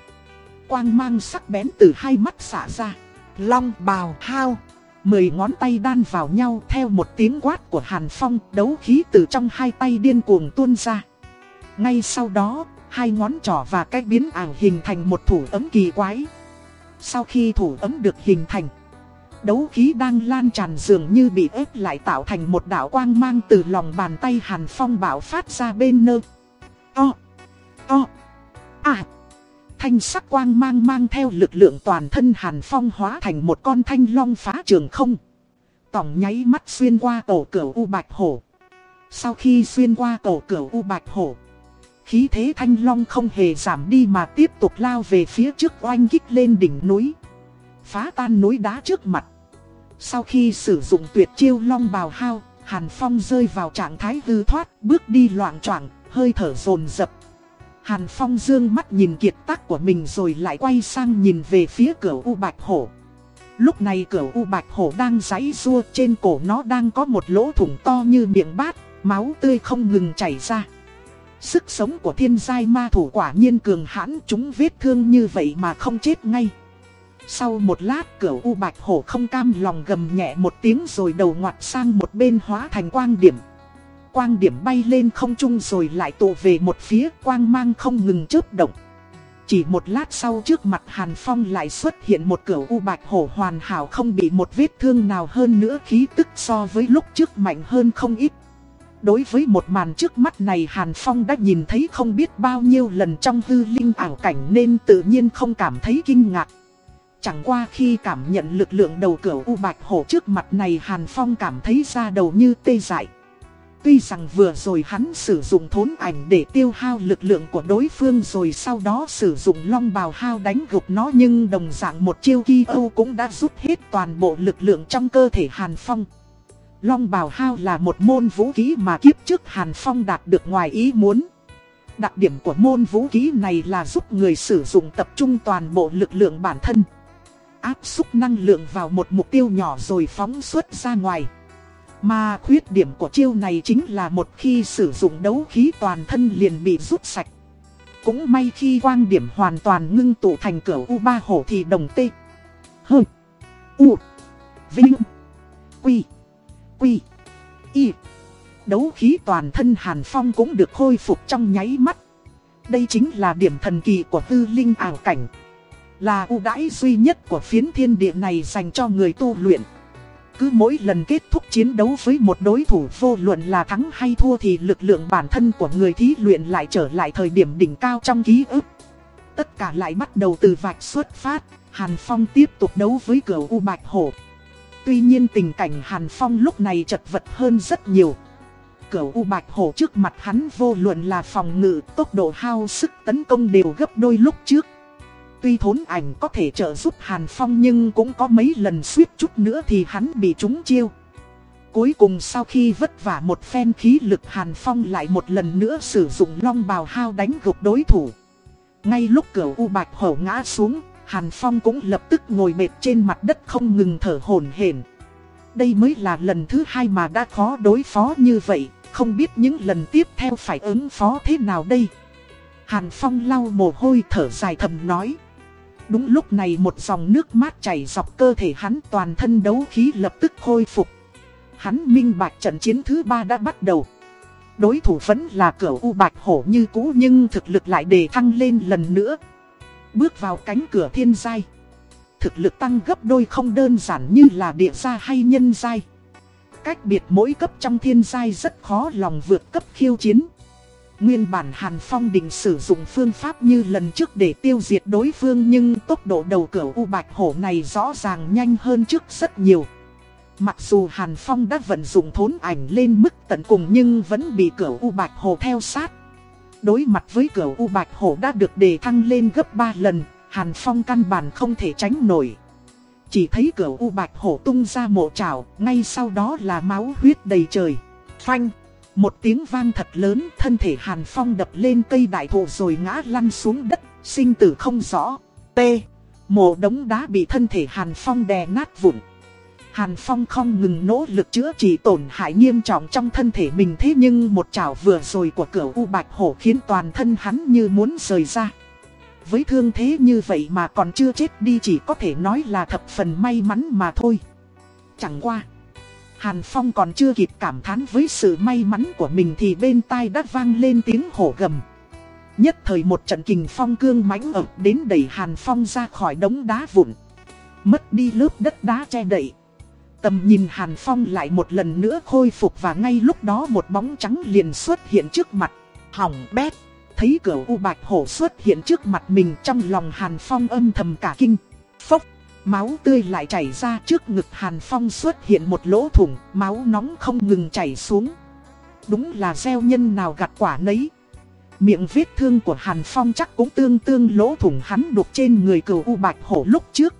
Quang mang sắc bén từ hai mắt xả ra. Long bào hao. Mười ngón tay đan vào nhau theo một tiếng quát của Hàn Phong đấu khí từ trong hai tay điên cuồng tuôn ra. Ngay sau đó, hai ngón trỏ và cái biến ảo hình thành một thủ ấm kỳ quái. Sau khi thủ ấm được hình thành, đấu khí đang lan tràn dường như bị ép lại tạo thành một đạo quang mang từ lòng bàn tay Hàn Phong bảo phát ra bên nơ. O. O. À. Thanh sắc quang mang mang theo lực lượng toàn thân Hàn Phong hóa thành một con thanh long phá trường không. Tổng nháy mắt xuyên qua tổ cửa U Bạch Hổ. Sau khi xuyên qua tổ cửa U Bạch Hổ, khí thế thanh long không hề giảm đi mà tiếp tục lao về phía trước oanh kích lên đỉnh núi. Phá tan núi đá trước mặt. Sau khi sử dụng tuyệt chiêu long bào hao, Hàn Phong rơi vào trạng thái hư thoát, bước đi loạn choạng, hơi thở rồn rập. Hàn Phong dương mắt nhìn kiệt tác của mình rồi lại quay sang nhìn về phía cửa U Bạch Hổ. Lúc này cửa U Bạch Hổ đang giãy rua trên cổ nó đang có một lỗ thủng to như miệng bát, máu tươi không ngừng chảy ra. Sức sống của thiên giai ma thủ quả nhiên cường hãn, chúng vết thương như vậy mà không chết ngay. Sau một lát, cửa U Bạch Hổ không cam lòng gầm nhẹ một tiếng rồi đầu ngoặt sang một bên hóa thành quang điểm. Quang điểm bay lên không trung rồi lại tụ về một phía, quang mang không ngừng chớp động. Chỉ một lát sau trước mặt Hàn Phong lại xuất hiện một cửa U Bạch Hổ hoàn hảo không bị một vết thương nào hơn nữa, khí tức so với lúc trước mạnh hơn không ít. Đối với một màn trước mắt này Hàn Phong đã nhìn thấy không biết bao nhiêu lần trong hư linh ảo cảnh nên tự nhiên không cảm thấy kinh ngạc. Chẳng qua khi cảm nhận lực lượng đầu cửa U Bạch Hổ trước mặt này Hàn Phong cảm thấy da đầu như tê dại. Tuy rằng vừa rồi hắn sử dụng thốn ảnh để tiêu hao lực lượng của đối phương rồi sau đó sử dụng long bào hao đánh gục nó nhưng đồng dạng một chiêu kia Âu cũng đã rút hết toàn bộ lực lượng trong cơ thể Hàn Phong. Long bào hao là một môn vũ khí mà kiếp trước Hàn Phong đạt được ngoài ý muốn. Đặc điểm của môn vũ khí này là giúp người sử dụng tập trung toàn bộ lực lượng bản thân. Áp xúc năng lượng vào một mục tiêu nhỏ rồi phóng xuất ra ngoài. Mà khuyết điểm của chiêu này chính là một khi sử dụng đấu khí toàn thân liền bị rút sạch. Cũng may khi quang điểm hoàn toàn ngưng tụ thành cửa U3 hổ thì đồng tê. Hơ. U. Vinh. Quy. Quy. Y. Đấu khí toàn thân Hàn Phong cũng được khôi phục trong nháy mắt. Đây chính là điểm thần kỳ của tư linh ảo cảnh. Là ưu đãi duy nhất của phiến thiên địa này dành cho người tu luyện. Cứ mỗi lần kết thúc chiến đấu với một đối thủ vô luận là thắng hay thua thì lực lượng bản thân của người thí luyện lại trở lại thời điểm đỉnh cao trong ký ức. Tất cả lại bắt đầu từ vạch xuất phát, Hàn Phong tiếp tục đấu với cửa U Bạch Hổ. Tuy nhiên tình cảnh Hàn Phong lúc này chật vật hơn rất nhiều. Cửu U Bạch Hổ trước mặt hắn vô luận là phòng ngự, tốc độ hao sức tấn công đều gấp đôi lúc trước. Tuy thốn ảnh có thể trợ giúp Hàn Phong nhưng cũng có mấy lần suýt chút nữa thì hắn bị trúng chiêu. Cuối cùng sau khi vất vả một phen khí lực Hàn Phong lại một lần nữa sử dụng long bào hao đánh gục đối thủ. Ngay lúc cửa U Bạch Hổ ngã xuống, Hàn Phong cũng lập tức ngồi mệt trên mặt đất không ngừng thở hổn hển. Đây mới là lần thứ hai mà đã khó đối phó như vậy, không biết những lần tiếp theo phải ứng phó thế nào đây. Hàn Phong lau mồ hôi thở dài thầm nói. Đúng lúc này một dòng nước mát chảy dọc cơ thể hắn toàn thân đấu khí lập tức khôi phục. Hắn minh bạch trận chiến thứ ba đã bắt đầu. Đối thủ vẫn là cửa U Bạch Hổ như cũ nhưng thực lực lại đề thăng lên lần nữa. Bước vào cánh cửa thiên giai. Thực lực tăng gấp đôi không đơn giản như là địa gia hay nhân giai. Cách biệt mỗi cấp trong thiên giai rất khó lòng vượt cấp khiêu chiến. Nguyên bản Hàn Phong định sử dụng phương pháp như lần trước để tiêu diệt đối phương nhưng tốc độ đầu cửa U Bạch Hổ này rõ ràng nhanh hơn trước rất nhiều. Mặc dù Hàn Phong đã vận dụng thốn ảnh lên mức tận cùng nhưng vẫn bị cửa U Bạch Hổ theo sát. Đối mặt với cửa U Bạch Hổ đã được đề thăng lên gấp 3 lần, Hàn Phong căn bản không thể tránh nổi. Chỉ thấy cửa U Bạch Hổ tung ra mộ trảo, ngay sau đó là máu huyết đầy trời. Phanh! Một tiếng vang thật lớn, thân thể Hàn Phong đập lên cây đại thụ rồi ngã lăn xuống đất, sinh tử không rõ. T. Mộ đống đá bị thân thể Hàn Phong đè nát vụn. Hàn Phong không ngừng nỗ lực chữa trị tổn hại nghiêm trọng trong thân thể mình thế nhưng một chảo vừa rồi của cửa U Bạch Hổ khiến toàn thân hắn như muốn rời ra. Với thương thế như vậy mà còn chưa chết đi chỉ có thể nói là thập phần may mắn mà thôi. Chẳng qua. Hàn Phong còn chưa kịp cảm thán với sự may mắn của mình thì bên tai đã vang lên tiếng hổ gầm. Nhất thời một trận kình phong cương mãnh ập đến đẩy Hàn Phong ra khỏi đống đá vụn. Mất đi lớp đất đá che đậy. Tầm nhìn Hàn Phong lại một lần nữa khôi phục và ngay lúc đó một bóng trắng liền xuất hiện trước mặt. Hỏng bét, thấy cửa u bạch hổ xuất hiện trước mặt mình trong lòng Hàn Phong âm thầm cả kinh. Phốc, máu tươi lại chảy ra trước ngực Hàn Phong xuất hiện một lỗ thủng, máu nóng không ngừng chảy xuống. Đúng là gieo nhân nào gặt quả nấy. Miệng vết thương của Hàn Phong chắc cũng tương tương lỗ thủng hắn đục trên người cừu U Bạch Hổ lúc trước.